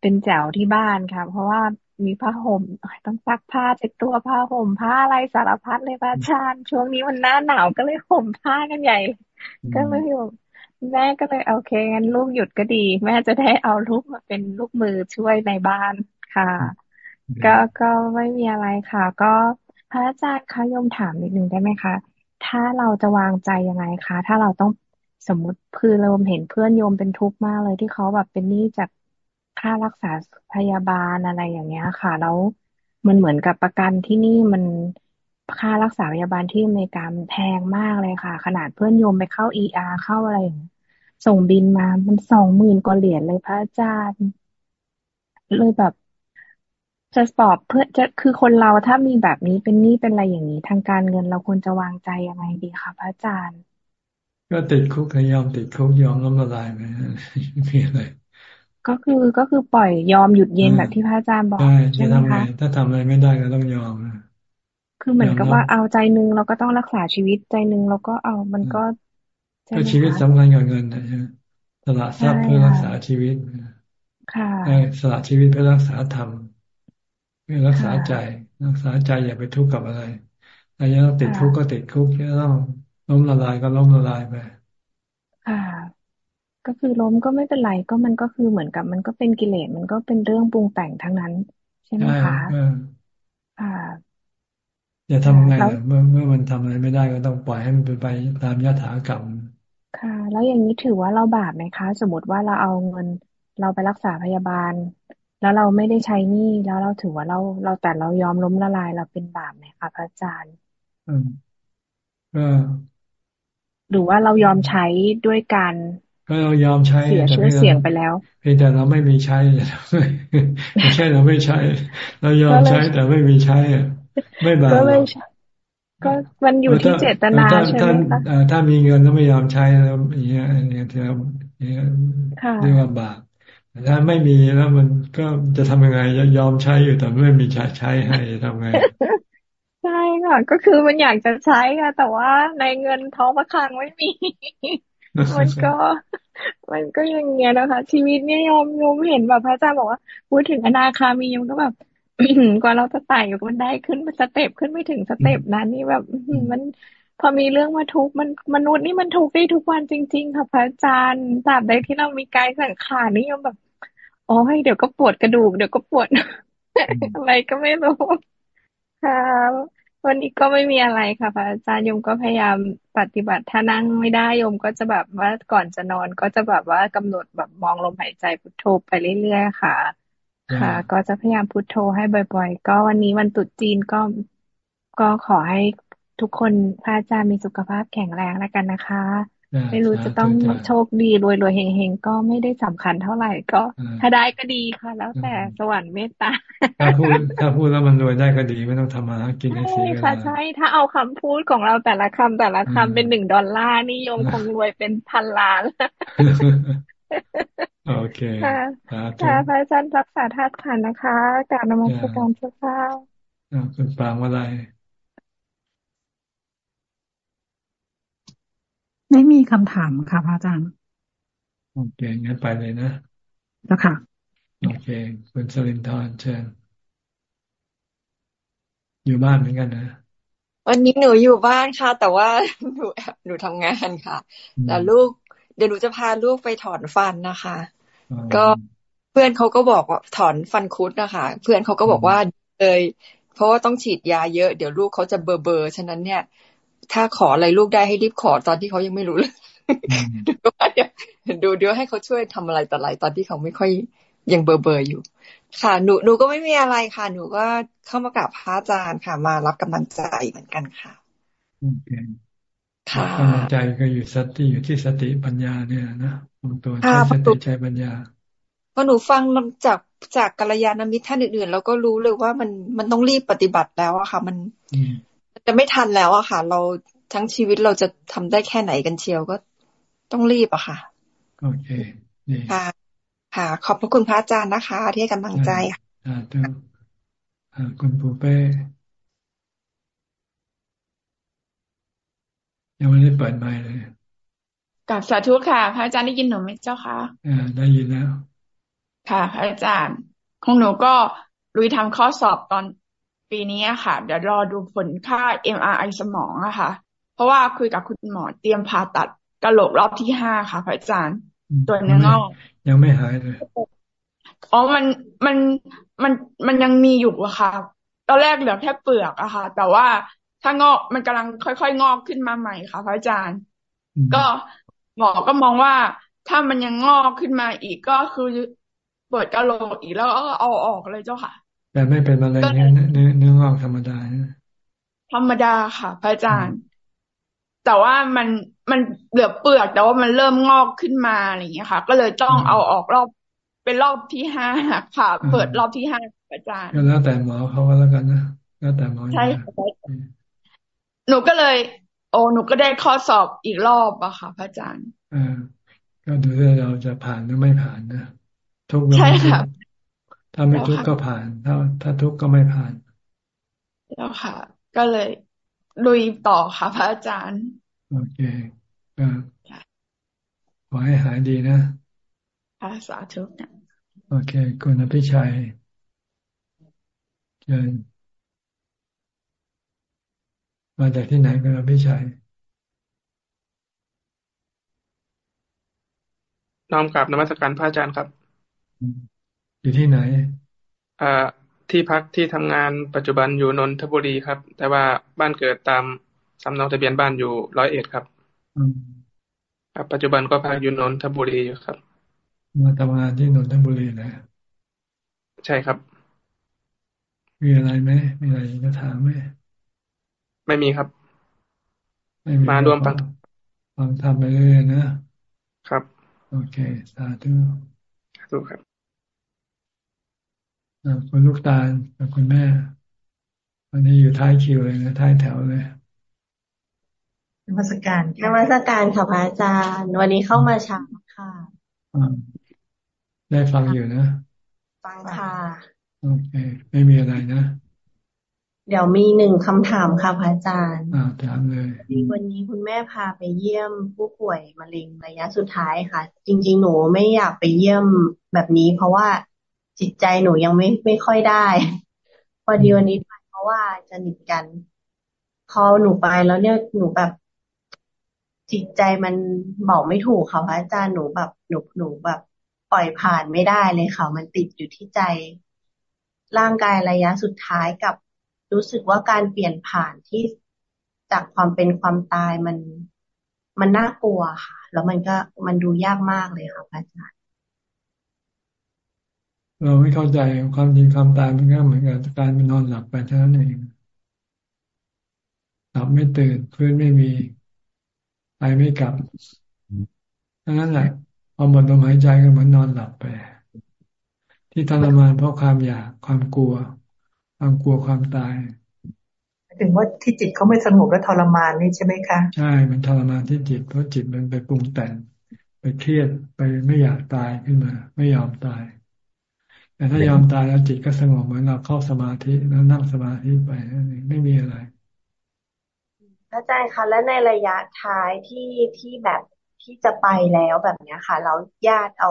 เป็นแจวที่บ้านค่ะ เพราะว่ามีผ้าห่มต้องซักผ้าเช็ดตัวผ้าห่มผ้าอะไรสารพัดเลยพระอาจารย์ช่วงนี้มันหน้าหนาวก็เลยห่มผ้ากันใหญ่ ก็เลยอยู่แม่ก็เลยโอเคงั้นลูกหยุดก็ดี แม่จะได้เอาลูกมาเป็นลูกมือช่วยในบ้านค่ะ ก็ก็ไม่มีอะไรค่ะ ก็ พระอาจารย์คะโยมถามนิดนึงได้ไหมคะ ถ้าเราจะวางใจยังไงคะ ถ้าเราต้องสมมติคือเราเห็นเพื่อนโยมเป็นทุกข์มากเลยที่เขาแบบเป็นหนี้จากค่ารักษาพยาบาลอะไรอย่างเงี้ยค่ะ แล้วมันเหมือนกับประกันที่นี่มันค่ารักษาพยาบาลที่อเมริกามันแพงมากเลยค่ะ ขนาดเพื่อนโยมไปเข้าเออาร์เข้าอะไรอย่างส่งบินมา มันสองหมื่นกว่าเหรียญเลยพระอาจารย์ เลยแบบ จะสอบเพื่อจะคือคนเราถ้ามีแบบนี้เป็นหนี้เป็นอะไรอย่างนี้ ทางการเงินเราควรจะวางใจยังไงดีคะพระอาจารย์ ก็ติดคุกยอมติดคุกยอมล้มละลายไปมีอะไรก็คือก็คือปล่อยยอมหยุดเย็นแบบที่พระอาจารย์บอกใช่ไหมคะถ้าทำอะไรไม่ได้ก็ต้องยอมคือเหมือนกับว่าเอาใจนึงเราก็ต้องรักษาชีวิตใจนึงเราก็เอามันก็ก็ชีวิตสำคัญกว่าเงินนะใช่ไหมสละทรัพย์เพื่อรักษาชีวิตค่ะสละชีวิตเพื่อรักษาธรรม รักษาใจ รักษาใจอย่าไปทุกข์กับอะไรถ้ายังต้องติดคุกก็ติดคุกถ้าต้องล้มละลายก็ล้มละลายไปค่ะก็คือล้มก็ไม่เป็นไรก็มันก็คือเหมือนกับ มันก็เป็นกิเลสมันก็เป็นเรื่องปรุงแต่งทั้งนั้น ใช่ไหมคะค่ะอย่าทำไงเมื่อเมื่อมันทำอะไรไม่ได้ก็ต้องปล่อยให้มันไปตามยถากรรมค่ะ แล้วอย่างนี้ถือว่าเราบาปไหมคะ สมมติว่าเราเอาเงินเราไปรักษาพยาบาล แล้วเราไม่ได้ใช้หนี้แล้วเราถือว่าเราเราแต่เรายอมล้มละลายเราเป็นบาปไหมคะพระอาจารย์อืมก็หรือว่าเรายอมใช้ด้วยการก็เรายอมใช้เสียชื่อเสียงไปแล้วเพียงแต่เราไม่มีใช้ไม่ใช่เราไม่ใช้ เรายอมใช้แต่ไม่มีใช้อะไม่บาปก็มันอยู่ที่เจตนาใช่ไหมคะถ้ามีเงินแล้วไม่ยอมใช้แล้วอย่างเงี้ยอย่างเงี้ยเรียกว่าบาป ถ้าไม่มีแล้วมันก็จะทำยังไงยอมใช้อยู่แต่ไม่มีใช้ใช้ให้ทำไง ใช่ค่ะ ก็คือมันอยากจะใช้ค่ะ แต่ว่าในเงินท้องพระคลังไม่มี มันก็ มันก็อย่างเงี้ยนะคะ ชีวิตเนี่ยโยมโยมเห็นแบบพระอาจารย์บอกว่าพูดถึงอนาคามีโยมก็แบบกว่าเราจะไต่บันไดขึ้น step ขึ้นไม่ถึง step นั้นนี่แบบมันพอมีเรื่องมาทุกข์มันมนุษย์นี่มันทุกข์ได้ทุกวันจริง ๆ ค่ะพระอาจารย์ตราบใดที่เรามีกายสังขารนี่ยังแบบ โอ้ยเดี๋ยวก็ปวดกระดูก เดี๋ยวก็ปวด อะไรก็ไม่รู้ค่ะวันนี้ก็ไม่มีอะไรค่ะพระอาจารย์โยมก็พยายามปฏิบัติถ้านั่งไม่ได้โยมก็จะแบบว่าก่อนจะนอนก็จะแบบว่ากำหนดแบบมองลมหายใจพุทโธไปเรื่อยๆค่ะ ค่ะ ก็จะพยายามพุทโธให้บ่อยๆ ก็วันนี้วันตรุษจีนก็ก็ขอให้ทุกคนพระอาจารย์มีสุขภาพแข็งแรงแล้วกันนะคะ ไม่รู้จะต้องโชคดีรวยรวยเฮงๆก็ไม่ได้สำคัญเท่าไหร่ก็ ถ้าได้ก็ดีค่ะ แล้วแต่สวรรค์เมตตาถ้าพูดถ้าพูดแล้วมันรวยได้ก็ดีไม่ต้องทำมากินให้เสียเวลาใช่ถ้าเอาคำพูดของเราแต่ละคำแต่ละคำเป็นหนึ่งดอลลาร์นิยมคงรวยเป็นพันล้านโอเคค่ะค่ะพระอาจารย์รักษาธาตุขันนะคะการนมัสการเจ้าค่ะคุณปางว่าอะไร ไม่มีคำถามค่ะพระอาจารย์โอเคงั้นไปเลยนะแล้วค่ะโอเคคุณสลินทร์เชิญอยู่บ้านเหมือนกันนะวันนี้หนูอยู่บ้านค่ะ แต่ว่าหนูแอบหนูทำงานค่ะแต่ลูกเดี๋ยวหนูจะพาลูกไปถอนฟันนะคะ ก็เพื่อนเขาก็บอกว่าถอนฟันคุดนะคะ เพื่อนเขาก็บอกว่าเลย เพราะว่าต้องฉีดยาเยอะเดี๋ยวลูกเขาจะเบอร์เบอร์ฉะนั้นเนี่ย ถ้าขออะไรลูกได้ให้รีบขอตอนที่เขายังไม่รู้เลยดูว่าเดี๋ยวดูเดี๋ยวให้เขาช่วยทำอะไรต่ออะไรตอนที่เขาไม่ค่อยยังเบอร์เบอร์อยู่ ค่ะหนูหนูก็ไม่มีอะไรค่ะ หนูก็เข้ามากราบพระอาจารย์ค่ะ มารับกำลังใจเหมือนกันค่ะโอเคค่ะกำลังใจก็อยู่สติอยู่ที่สติปัญญาเนี่ยนะตัวใช้สติใช้ปัญญาพอหนูฟังจากจากกัลยาณมิตรท่านอื่นๆ แล้วก็รู้เลยว่ามันมันต้องรีบปฏิบัติแล้วอะค่ะ มัน จะไม่ทันแล้วอะค่ะ เราทั้งชีวิตเราจะทำได้แค่ไหนกันเชียวก็ต้องรีบอะค่ะ โอเคค่ะ ค่ะ ขอบพระคุณพระอาจารย์นะคะ ที่ให้กำลังใจค่ะคุณปูเป้ยังไม่ได้เปิดไมค์เลยกับสาธุค่ะ พระอาจารย์ได้ยินหนูไหมเจ้าคะอ่าได้ยินแล้ว ค่ะ พระอาจารย์ของหนูก็ลุยทำข้อสอบตอน ปีนี้ค่ะ เดี๋ยวรอดูผลค่า MRI สมองอะค่ะ เพราะว่าคุยกับคุณหมอเตรียมผ่าตัดกระโหลกรอบที่ห้าค่ะพระอาจารย์ ตัวเนื้องอกยังไม่หายเลยอ๋อมันมันมันมันยังมีอยู่อะค่ะ ตอนแรกเหลือแค่เปลือกอะค่ะ แต่ว่าถ้างอกมันกำลังค่อยๆ งอกขึ้นมาใหม่ค่ะ พระอาจารย์ ก็หมอก็มองว่าถ้ามันยังงอกขึ้นมาอีกก็คือเปิดกระโหลกอีกแล้วก็เอาออกเลยเจ้าค่ะ แต่ไม่เป็นมะเร็งเนื้อเนื้อเนื้องอกธรรมดาธรรมดาค่ะ พระอาจารย์ แต่ว่ามันมันเหลือเปลือกแต่ว่ามันเริ่มงอกขึ้นมาอะไรอย่างเงี้ยค่ะ ก็เลยต้องเอาออกรอบเป็นรอบที่ห้าค่ะ เปิดรอบที่ห้าอาจารย์ก็แล้วแต่หมอเขาว่าแล้วกันนะแล้วแต่หมอใช่หนูก็เลย โอ้หนูก็ได้ข้อสอบอีกรอบอะค่ะ พระอาจารย์อ่าก็ดูว่าเราจะผ่านหรือไม่ผ่านนะทุกใช่ค่ะ ถ้าไม่ทุกข์ก็ผ่าน ถ้าถ้าทุกข์ก็ไม่ผ่าน แล้วค่ะ ก็เลยลุยต่อค่ะ พระอาจารย์ โอเคก็ขอให้หายดีนะพระสาธุโอเคคุณอภิชัยเชิญมาจากที่ไหนคุณอภิชัยน้อมกลับนมัสการพระอาจารย์ครับ อยู่ที่ไหนอ่าที่พักที่ทำงานปัจจุบันอยู่นนทบุรีครับ แต่ว่าบ้านเกิดตามสำเนาทะเบียนบ้านอยู่ร้อยเอ็ดครับครับ ปัจจุบันก็พักอยู่นนทบุรีอยู่ครับ มาทำงานที่นนทบุรีนะใช่ครับ มีอะไรไหมมีอะไรจะถามไหมไม่มีครับมารวมฟังฟังทำไปเรื่อยๆนะครับ โอเค สาธุสาธุครับ คุณลูกตาลกับคุณแม่วันนี้อยู่ท้ายคิวเลยนะท้ายแถวเลยนมัสการนมัสการค่ะพระอาจารย์ วันนี้เข้ามาช้าค่ะได้ฟังอยู่นะ ฟังค่ะ โอเค ไม่มีอะไรนะ เดี๋ยวมีหนึ่งคำถามค่ะพระอาจารย์อ่าถามเลยวันนี้คุณแม่พาไปเยี่ยมผู้ป่วยมะเร็งระยะสุดท้ายค่ะ จริง ๆ หนูไม่อยากไปเยี่ยมแบบนี้ เพราะว่า จิตใจหนูยังไม่ไม่ค่อยได้ พอดีวันนี้ไปเพราะว่าจะหนิดกัน พอหนูไปแล้วเนี่ยหนูแบบจิตใจมันบอกไม่ถูกค่ะพระอาจารย์หนูแบบหนูหนูแบบ ปล่อยผ่านไม่ได้เลยค่ะ มันติดอยู่ที่ใจ ร่างกายระยะสุดท้ายกับรู้สึกว่าการเปลี่ยนผ่านที่จากความเป็นความตายมันมันน่ากลัวค่ะ แล้วมันก็มันดูยากมากเลยค่ะพระอาจารย์ เราไม่เข้าใจความจริงความตายมันก็เหมือนกับการนอนหลับไปเท่านั้นเองหลับไม่ตื่นพื้นไม่มีไปไม่กลับดังนั้นแหละพอหมดลมหายใจก็เหมือนนอนหลับไป ที่ทรมานเพราะความอยากความกลัว ความกลัวความตายถึงว่าที่จิตเขาไม่สงบและทรมานนี่ใช่ไหมคะใช่มันทรมานที่จิตเพราะจิตมันไปปรุงแต่งไปเครียดไปไม่อยากตายขึ้นมา ไม่ยอมตาย แต่ถ้ายอมตายแล้วจิตก็สงบเหมือนเราเข้าสมาธิแล้วนั่งสมาธิไปไม่มีอะไรอาจารย์คะและในระยะท้ายที่ที่แบบที่จะไปแล้วแบบเนี้ยค่ะแล้วญาติเอา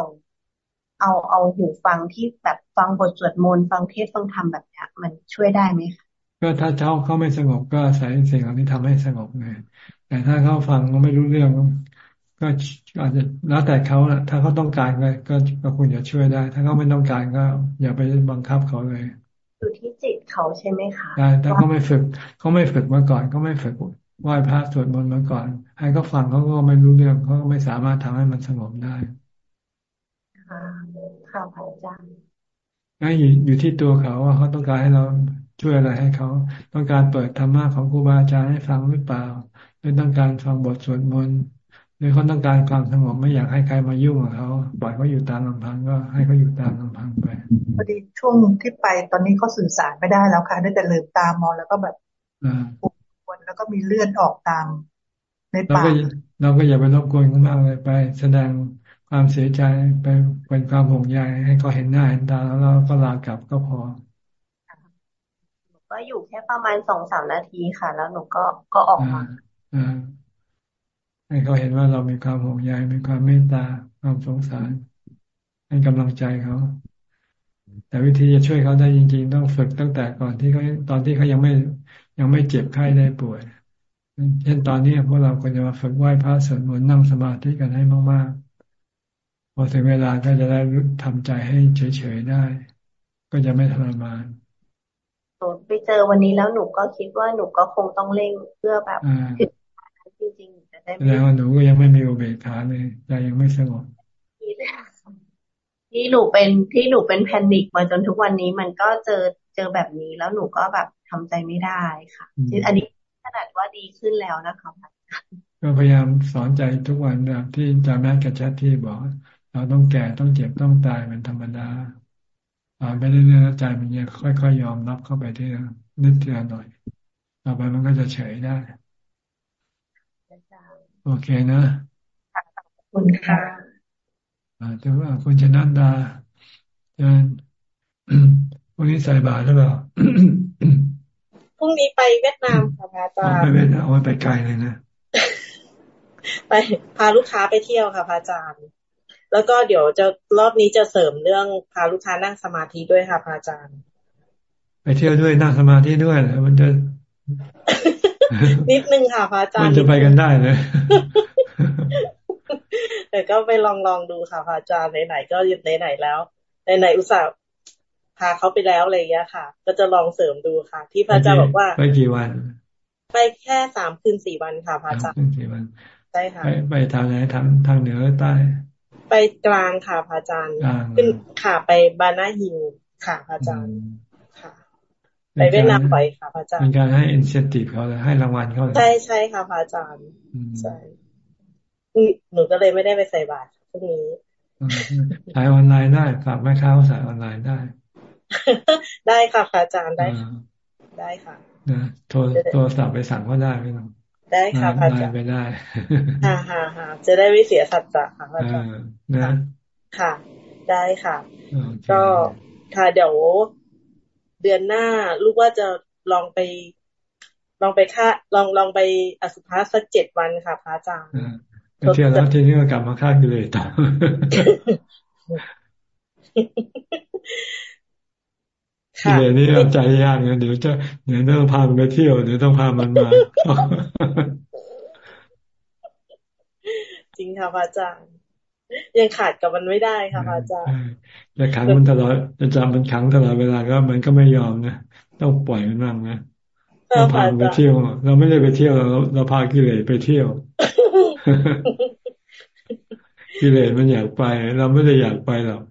เอาเอาหูฟังที่แบบฟังบทสวดมนต์ฟังเทศฟังธรรมแบบเนี้ย มันช่วยได้ไหมคะก็ถ้าเจ้าเขาไม่สงบก็ใส่สิ่งเหล่านี้ทำให้สงบไงแต่ถ้าเขาฟังเขาไม่รู้เรื่อง ก็อาจจะแล้วแต่เขาแหละถ้าเขาต้องการก็ก็ก็ควรจะช่วยได้ ถ้าเขาไม่ต้องการก็ อย่าไปบังคับเขาเลยอยู่ที่จิตเขาใช่ไหมคะใช่แต่เขาไม่ฝึกเขาไม่ฝึกมาก่อนเขาไม่ฝึกไหว้พระสวดมนต์มาก่อน ให้เขาฟังเขาก็ไม่รู้เรื่องเขาก็ไม่สามารถทำให้มันสงบได้ค่ะค่ะพระอาจารย์งั้นอยู่อยู่ที่ตัวเขาว่าเขาต้องการให้เราช่วยอะไรให้เขา ต้องการเปิดธรรมะของครูบาอาจารย์ให้ฟังหรือเปล่าหรือต้องการฟังบทสวดมนต์ หรือเขาต้องการความสงบไม่อยากให้ใครมายุ่งกับเขาปล่อยเขาอยู่ตามลำพังก็ให้เขาอยู่ตามลำพังไปพอดีช่วงที่ไปตอนนี้เขาสื่อสารไม่ได้แล้วค่ะได้แต่ลืมตามองแล้วก็แบบอ่วนแล้วก็มีเลือดออกตามในปากเราก็อย่าไปรบกวนเขามากเลยไป แสดงความเสียใจไปเป็นความห่วงใยให้เขาเห็นหน้าเห็นตาแล้วเราก็ลากลับก็พอก็อยู่แค่ประมาณสองสามนาทีค่ะ แล้วหนูก็ก็ออกมา ให้เขาเห็นว่าเรามีความห่วงใยมีความเมตตาความสงสาร ให้กำลังใจเขา แต่วิธีจะช่วยเขาได้จริง ๆ ต้องฝึกตั้งแต่ก่อนที่เขาตอนที่เขายังไม่ยังไม่เจ็บไข้ได้ป่วยเช่นตอนนี้พวกเราควรจะมาฝึกไหว้พระสวดมนต์นั่งสมาธิกันให้มากๆ พอถึงเวลาก็จะได้ทำใจให้เฉยๆได้ ก็จะไม่ทรมานไปเจอวันนี้แล้วหนูก็คิดว่าหนูก็คงต้องเร่งเพื่อแบบถึ งจริงๆจะได้แล้วหนูก็ยังไม่มีอุเบกขาเลยใจยังไม่สงบที่หนูเป็นที่หนูเป็นแพนิคมาจนทุกวันนี้มันก็เจอเจอแบบนี้แล้วหนูก็แบบทำใจไม่ได้ค่ะอันนี้ขนาดว่าดีขึ้นแล้วนะคะก็พยายามสอนใจทุกวันแบบที่จาแม่กับแชทที่บอก เราต้องแก่ต้องเจ็บต้องตายเป็นธรรมดาอ่านไปเรื่อยๆแล้วใจมันจะค่อยๆยอมรับเข้าไปทีละนิดทีละหน่อยต่อไปมันก็จะเฉยได้ โอเคนะขอบคุณค่ะอ่าแต่ว่าคุณชนันดาเชิญวันนี้ใส่บาตรหรือเปล่าพรุ่งนี้ไปเวียดนามค่ะอาจารย์ไปเวียดนามไปไกลเลยนะไปพาลูกค้าไปเที่ยวค่ะพระอาจารย์ แล้วก็เดี๋ยวจะรอบนี้จะเสริมเรื่องพาลูกค้านั่งสมาธิด้วยค่ะพระอาจารย์ ไปเที่ยวด้วยนั่งสมาธิด้วยเหรอมันจะ นิดนึงค่ะพระอาจารย์มันจะไปกันได้เลยแต่ก็ไปลองลองดูค่ะพระอาจารย์ไหนๆก็ยึดไหนๆแล้วไหนๆอุตส่าห์พาเขาไปแล้วอะไรอย่างเงี้ยค่ะ ก็จะลองเสริมดูค่ะ ที่พระอาจารย์บอกว่าไปกี่วัน ไปแค่สามคืนสี่วันค่ะพระอาจารย์สี่วันใช่ค่ะไปทางไหนทางทางเหนือใต้ ไปกลางค่ะพระอาจารย์ ขึ้นค่ะไปบานาฮิวค่ะพระอาจารย์ค่ะ ไปเวียดนามไปค่ะพระอาจารย์เป็นการให้อินเซนティブเขาเลยให้รางวัลเขาเลยใช่ใช่ค่ะพระอาจารย์ใช่หนูก็เลยไม่ได้ไปใส่บาตรพวกนี้ขายออนไลน์ได้ฝากแม่ค้าขายออนไลน์ได้ได้ค่ะอาจารย์ได้ค่ะได้ค่ะนะโทรโทรศัพท์ไปสั่งก็ได้ไม่ต้องได้ค่ะอาจารย์ไปได้ฮ่าฮ่าฮ่าจะได้ไม่เสียสัจจะค่ะอาจารย์นะค่ะ ได้ค่ะ ก็ค่ะเดี๋ยวเ ดือนหน้า ลูกว่าจะลองไป ลองไปค่าลองลองไปอสุภะสักเจ็ดวันค่ะพระอาจารย์เที่ยวแล้วทีนี้ก็กลับมาค่ากิเลสต่อกิเลสนี่เอาใจยากนะเดี๋ยวจะเดี๋ยวต้องพามันไปเที่ยวเดี๋ยวต้องพามันมา จริงค่ะพระอาจารย์ยังขาดกับมันไม่ได้ค่ะพระอาจารย์ จะขังมันตลอดจะจำมันขังตลอดเวลาก็มันก็ไม่ยอมนะต้องปล่อยมันบ้างนะเราพาไปเที่ยว เราไม่ได้ไปเที่ยวเราเราพากิเลสไปเที่ยว กิเลสมันอยากไป เราไม่ได้อยากไปหรอก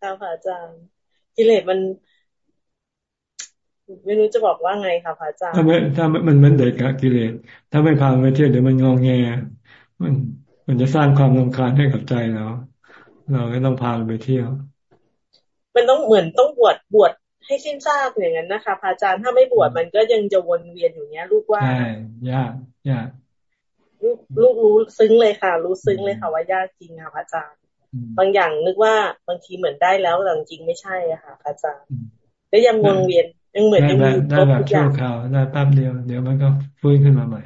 ค่ะพระอาจารย์กิเลสมัน ไม่รู้จะบอกว่าไงค่ะพระอาจารย์ถ้าไม่ถ้ามันมันเด็กอะกิเลสถ้าไม่พาไปเที่ยวเดี๋ยวมันงองแง มันมันจะสร้างความรำคาญให้กับใจเรา เราก็ต้องพาไปเที่ยว มันต้องเหมือนต้องบวชบวชให้สิ้นซากอย่างนั้นนะคะพระอาจารย์ถ้าไม่บวชมันก็ยังจะวนเวียนอยู่เนี้ย ลูกว่าใช่ยากยากลูกลูกรู้ซึ้งเลยค่ะ รู้ซึ้งเลยค่ะว่ายากจริงค่ะพระอาจารย์บางอย่างนึกว่าบางทีเหมือนได้แล้วแต่จริงไม่ใช่อะค่ะพระอาจารย์แล้วยังวนเวียนยังเหมือนยังมีได้แบบชั่วคราวได้แป๊บเดียวเดี๋ยวมันก็ฟื้นขึ้นมาใหม่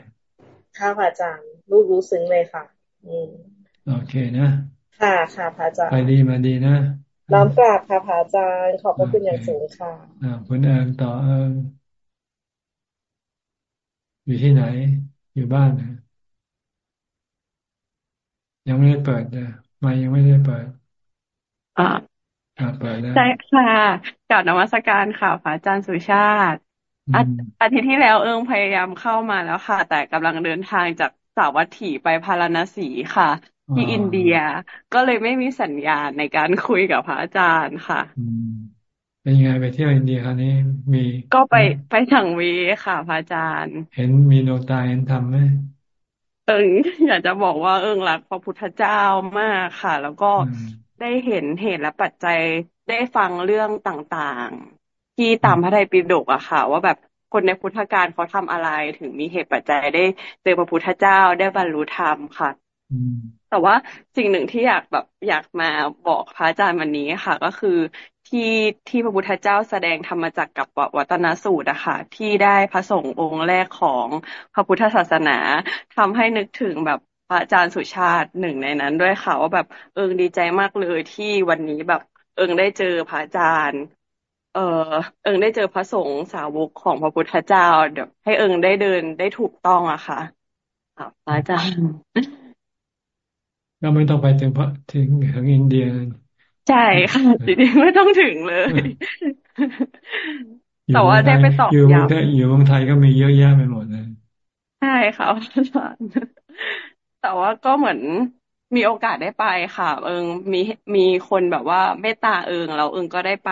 ค่ะพระอาจารย์ ลูกรู้ซึ้งเลยค่ะ อืมโอเคนะ ค่ะค่ะพระอาจารย์ไปดีมาดีนะน้ำกราบค่ะพระอาจารย์ขอบพระคุณอย่างสูงค่ะอ่าคุณเอิญต่อเอิญอยู่ที่ไหน อยู่บ้านนะยังไม่ได้เปิดเลยมายังไม่ได้เปิด อ่าเปิดแล้วใช่ค่ะกล่าวนมัสการค่ะพระอาจารย์สุชาติอาทิตย์ที่แล้วเอิงพยายามเข้ามาแล้วค่ะ แต่กำลังเดินทางจากสาวัตถีไปพาราณสีค่ะ ที่อินเดียก็เลยไม่มีสัญญาณในการคุยกับพระอาจารย์ค่ะเป็นยังไงไปเที่ยวอินเดียครั้งนี้มีก็ไปไปสังวีค่ะพระอาจารย์ เห็นมีโนตาเห็นทำไหมเอิงอยากจะบอกว่าเอิงรักพระพุทธเจ้ามากค่ะ แล้วก็ได้เห็นเหตุและปัจจัยได้ฟังเรื่องต่างๆ ที่ตามพระไตรปิฎกอะค่ะ ว่าแบบคนในพุทธการเขาทำอะไรถึงมีเหตุปัจจัยได้เจอพระพุทธเจ้าได้บรรลุธรรมค่ะ แต่ว่าสิ่งหนึ่งที่อยากแบบอยากมาบอกพระอาจารย์วันนี้ค่ะ ก็คือที่ที่พระพุทธเจ้าแสดงธรรมจักกับวัตนสูตรอะค่ะที่ได้พระสงฆ์องค์แรกของพระพุทธศาสนาทำให้นึกถึงแบบพระอาจารย์สุชาติหนึ่งในนั้นด้วยค่ะว่าแบบเอิงดีใจมากเลยที่วันนี้แบบ เอิงได้เจอพระอาจารย์ เออเอิงได้เจอพระสงฆ์สาวกของพระพุทธเจ้าเดี๋ยวให้เอิงได้เดินได้ถูกต้องอะค่ะครับพระอาจารย์ ก็ไม่ต้องไปถึงพระถึงถึงอินเดีย ใช่ค่ะจริงๆไม่ต้องถึงเลย แต่ว่าได้ไปสอบอยู่เมืองไทยอยู่เมืองไทยก็มีเยอะแยะไปหมดเลยใช่ค่ะอาจารย์แต่ว่าก็เหมือนมีโอกาสได้ไปค่ะ เอิงมีมีคนแบบว่าเมตตาเอิงเราเอิงก็ได้ไป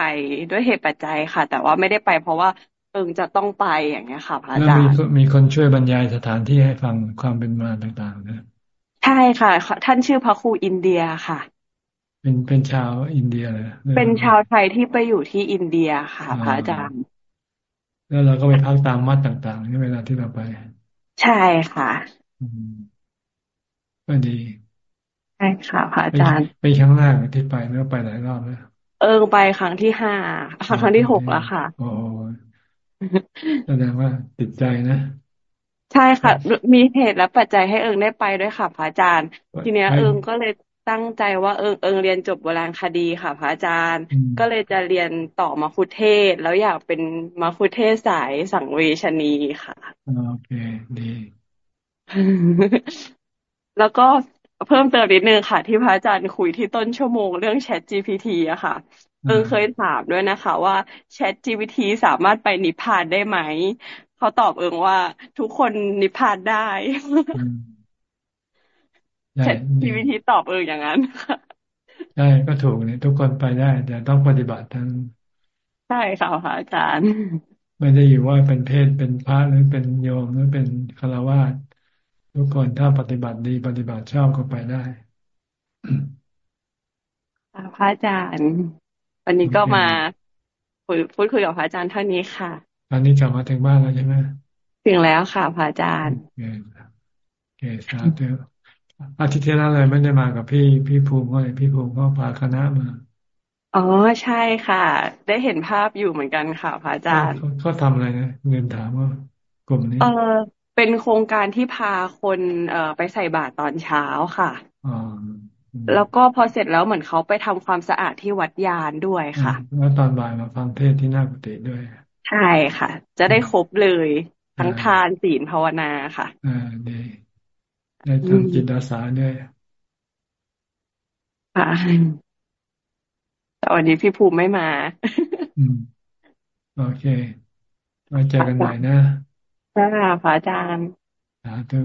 ด้วยเหตุปัจจัยค่ะ แต่ว่าไม่ได้ไปเพราะว่าเอิงจะต้องไปอย่างเงี้ยค่ะพระอาจารย์แล้วมีคนช่วยบรรยายสถานที่ให้ฟังความเป็นมาต่างๆนะ ใช่ค่ะ ท่านชื่อพระครูอินเดียค่ะ เป็นเป็นชาวอินเดียเลยเป็นชาวไทยที่ไปอยู่ที่อินเดียค่ะ พระอาจารย์ แล้วเราก็ไปพักตามวัดต่างๆในเวลาที่เราไป ใช่ค่ะก็ดีใช่ค่ะพระอาจารย์ไปครั้งแรกที่ไปแล้วไปหลายรอบแล้วเออไปครั้งที่ห้าครั้งที่หกแล้วค่ะ โอ้แสดงว่าติดใจนะ ใช่ค่ะ มีเหตุและปัจจัยให้เอิงได้ไปด้วยค่ะพระอาจารย์ ทีเนี้ยเอิงก็เลยตั้งใจว่าเอิงเอิงเรียนจบโบราณคดีค่ะพระอาจารย์ ก็เลยจะเรียนต่อมาคุเทศ แล้วอยากเป็นมาคุเทศสายสังเวชนีค่ะโอเคดีแล้วก็เพิ่มเติมนิดนึงค่ะ ที่พระอาจารย์คุยที่ต้นชั่วโมงเรื่อง Chat GPT อะค่ะเอิงเคยถามด้วยนะคะ ว่า Chat GPT สามารถไปนิพพานได้ไหม เขาตอบเอิงว่า ทุกคนนิพพานได้แชททีวิธีตอบเอิงอย่างนั้นใช่ก็ถูกเนี่ยทุกคนไปได้ แต่ต้องปฏิบัติทั้งใช่ค่ะพระอาจารย์ ไม่ได้อยู่ว่าเป็นเพศเป็นพระหรือเป็นโยมหรือเป็นฆราวาสทุกคนถ้าปฏิบัติดีปฏิบัติชอบก็ไปได้พระอาจารย์ วันนี้ก็มาพูดพูดคุยกับพระอาจารย์เท่านี้ค่ะ ตอนนี้กลับมาถึงบ้านแล้วใช่ไหมถึงแล้วค่ะพระอาจารย์โอเคสาธุอาทิตย์ที่แล้วเลยไม่ได้มากับพี่พี่ภูมิก็เลยพี่ภูมิก็พาคณะมาอ๋อใช่ค่ะ ได้เห็นภาพอยู่เหมือนกันค่ะพระอาจารย์เขาทำอะไรนะเงินถามว่ากลุ่มนี้เออเป็นโครงการที่พาคนเอ่อไปใส่บาตรตอนเช้าค่ะอ๋อแล้วก็พอเสร็จแล้วเหมือนเขาไปทำความสะอาดที่วัดยานด้วยค่ะ แล้วตอนบ่ายมาฟังเทศที่หน้ากุฏิด้วย ใช่ค่ะ จะได้ครบเลยทั้งทานศีลภาวนาค่ะอ่าดีได้ทำจิตอาสาด้วยค่ะแต่วันนี้พี่ภูมิไม่มา อืมโอเคไว้เจอกันใหม่นะค่ะพระอาจารย์สาธุ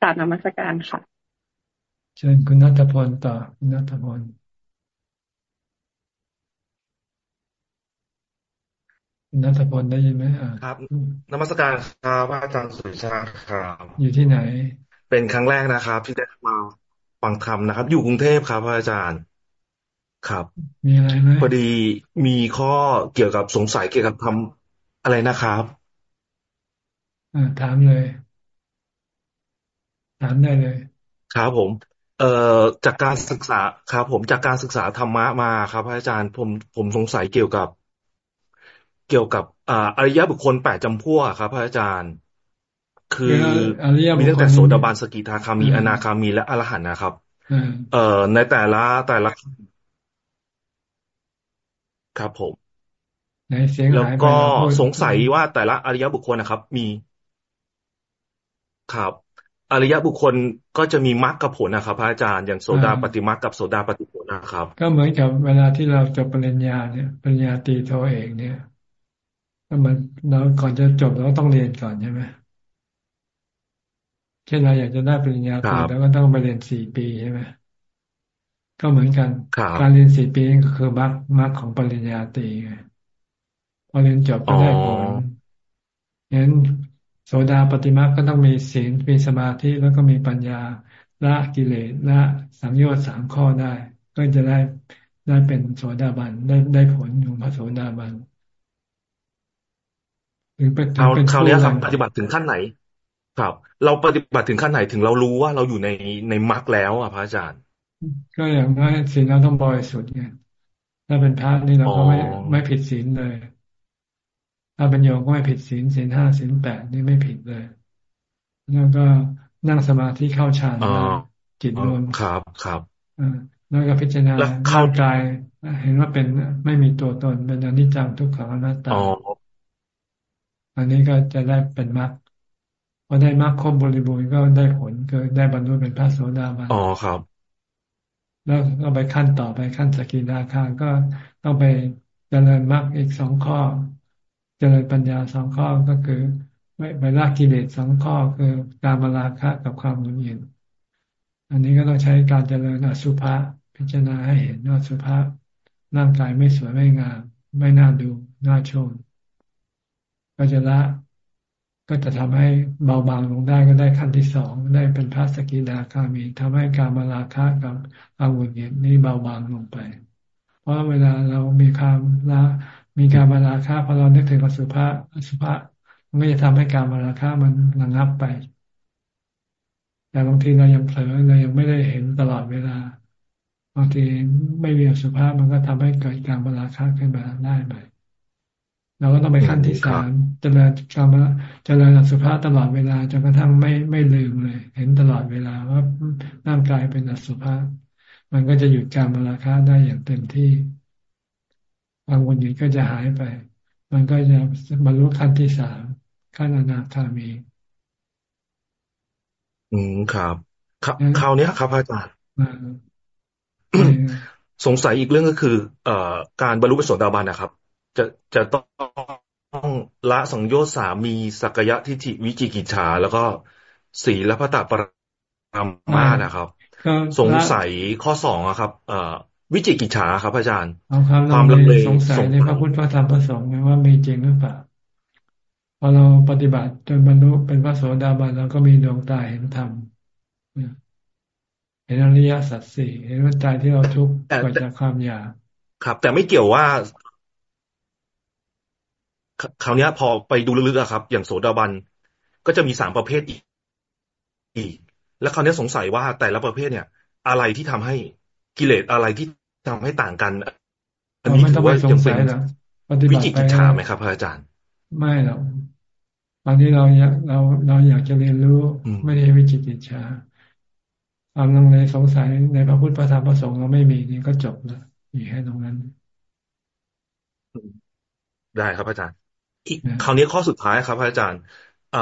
สารนมัสการค่ะ เชิญคุณนัทพลต่อคุณนัทพล นัทพลได้ยินไหมครับนมัสการครับอาจารย์สุชาติครับอยู่ที่ไหน เป็นครั้งแรกนะครับ ที่ได้มาฟังธรรมนะครับ อยู่กรุงเทพครับอาจารย์ ครับ มีอะไรไหมพอดีมีข้อเกี่ยวกับสงสัยเกี่ยวกับทำอะไรนะครับอ่าถามเลย ถามได้เลยครับผม เอ่อจากการศึกษาครับ ผมจากการศึกษาธรรมะมาครับอาจารย์ผมผมสงสัยเกี่ยวกับ เกี่ยวกับอ่าอริยบุคคลแปดจำพวกครับ พระอาจารย์ คือมีตั้งแต่โสดาบันสกิทาคามีอนาคามีและอรหันต์นะครับเอ่อในแต่ละแต่ละครับผมแล้วก็สงสัยว่าแต่ละอริยบุคคลนะครับ มี ครับ อริยบุคคลก็จะมีมรรคกับผลนะครับ พระอาจารย์อย่างโสดาปฏิมรรคกับโสดาปฏิผลนะครับ ก็เหมือนกับเวลาที่เราจบปริญญาเนี่ยปริญญาตรีโทเอกเนี่ย ก็มันเราก่อนจะจบเราต้องเรียนก่อนใช่ไหมเช่นเราอยากจะได้ปริญญาตรีแล้วก็ต้องไปเรียนสี่ปีใช่ไหมก็เหมือนกัน การเรียนสี่ปีก็คือมรรคมรรคของปริญญาตรีไงพอเรียนจบก็ได้ผลงั้นโสดาปฏิมาก็ต้องมีศีลมีสมาธิแล้วก็มีปัญญาละกิเลสละสังโยชน์สามข้อได้ ก็จะได้ได้เป็นโสดาบันได้ได้ผลของพระโสดาบัน ถึงเป็นคราวคราวนี้ครับปฏิบัติถึงขั้นไหน ครับ เราปฏิบัติถึงขั้นไหนถึงเรารู้ว่าเราอยู่ในในมรรคแล้วอะพระอาจารย์ ก็อย่างน้อยศีลเราต้องบริสุทธิ์ไงถ้าเป็นพระนี่เราก็ไม่ไม่ผิดศีลเลย ถ้าเป็นโยมก็ไม่ผิดศีลศีลห้าศีลแปดนี่ไม่ผิดเลย แล้วก็นั่งสมาธิเข้าฌานได้จิตรวมครับครับแล้วก็พิจารณาร่างกายเห็นว่าเป็นไม่มีตัวตนเป็นอนิจจังทุกขังอนัตตา อันนี้ก็จะได้เป็นมรรคพอได้มรรคครบบริบูรณ์ก็ได้ผลก็ได้บรรลุเป็นพระโสดาบันอ๋อครับ แล้วก็ไปขั้นต่อไปขั้นสกิทาคาก็ต้องไปเจริญมรรคอีกสองข้อ เจริญปัญญาสองข้อก็คือไม่ไปละกิเลสสองข้อคือการมาราคะกับความหงุดหงิดอันนี้ก็ต้องใช้การเจริญอสุภะพิจารณาให้เห็นว่าสุภาพร่างกายไม่สวยไม่งาม ไม่น่าดู น่าชม ก็จะละก็จะทำให้เบาบางลงได้ก็ได้ขั้นที่สองได้เป็นพระสกิดาคามีทำให้การมาราคะกับอาวุธเนี่ยนี่เบาบางลงไป เพราะเวลาเรามีความละมีการมาราคะพอเรานึกถึงอสุภะอสุภะมันก็จะทำให้การมาราคะมันระงับไป แต่บางทีเรายังเผลอเรายังไม่ได้เห็นตลอดเวลาบางทีไม่มีอสุภะมันก็ทำให้เกิดการมาราคะขึ้นมาได้ไป เราก็ต้องไปขั้นที่สามเจริญกรรมเจริญสุภาพตลอดเวลาจนกระทั่งไม่ไม่ลืมเลย เห็นตลอดเวลาว่าร่างกายเป็นอสุภาพมันก็จะหยุดการมราคาได้อย่างเต็มที่ความวนหยุดก็จะหายไป มันก็จะบรรลุขั้นที่สามขั้นอนาคามี อืมครับครับคราวนี้ครับอาจารย์สงสัยอีกเรื่องก็คือ เอ่อการบรรลุเป็นโสดาบันนะครับ จะจะต้องละสังโยชน์สามีสักยะทิฏฐิวิจิกิจฉาแล้วก็สีและพระตาปรมานะครับ สงสัยข้อสองครับเอ่อวิจิกิจฉาครับ อาจารย์ความลังเลสงสัยในพระพุทธพระธรรมพระสงฆ์ว่ามีจริงหรือเปล่าพอเราปฏิบัติจนบรรลุเป็นพระโสดาบันเราก็มีดวงตาเห็นธรรมเห็นอริยสัจสี่เห็นว่าใจที่เราทุกข์เกิดจากความอยากครับ แต่ไม่เกี่ยวว่า คราวนี้พอไปดูลึกๆครับ อย่างโสดาบันก็จะมีสามประเภทอีกอีก แล้วคราวนี้สงสัยว่าแต่ละประเภทเนี่ย อะไรที่ทำให้กิเลสอะไรที่ทำให้ต่างกัน อันนี้ถือว่ายังเป็นวิจิกิจฉาไหมครับพระอาจารย์ ไม่หรอกตอนนี้เราอยากเราเราอยากจะเรียนรู้ไม่ได้วิจิกิจฉาความลังเลสงสัยในพระพุทธพระธรรมพระสงฆ์เราไม่มีนี่ก็จบแล้วอยู่แค่ตรงนั้น ได้ครับอาจารย์ อีกคราวนี้ข้อสุดท้ายครับ พระอาจารย์เอ่อ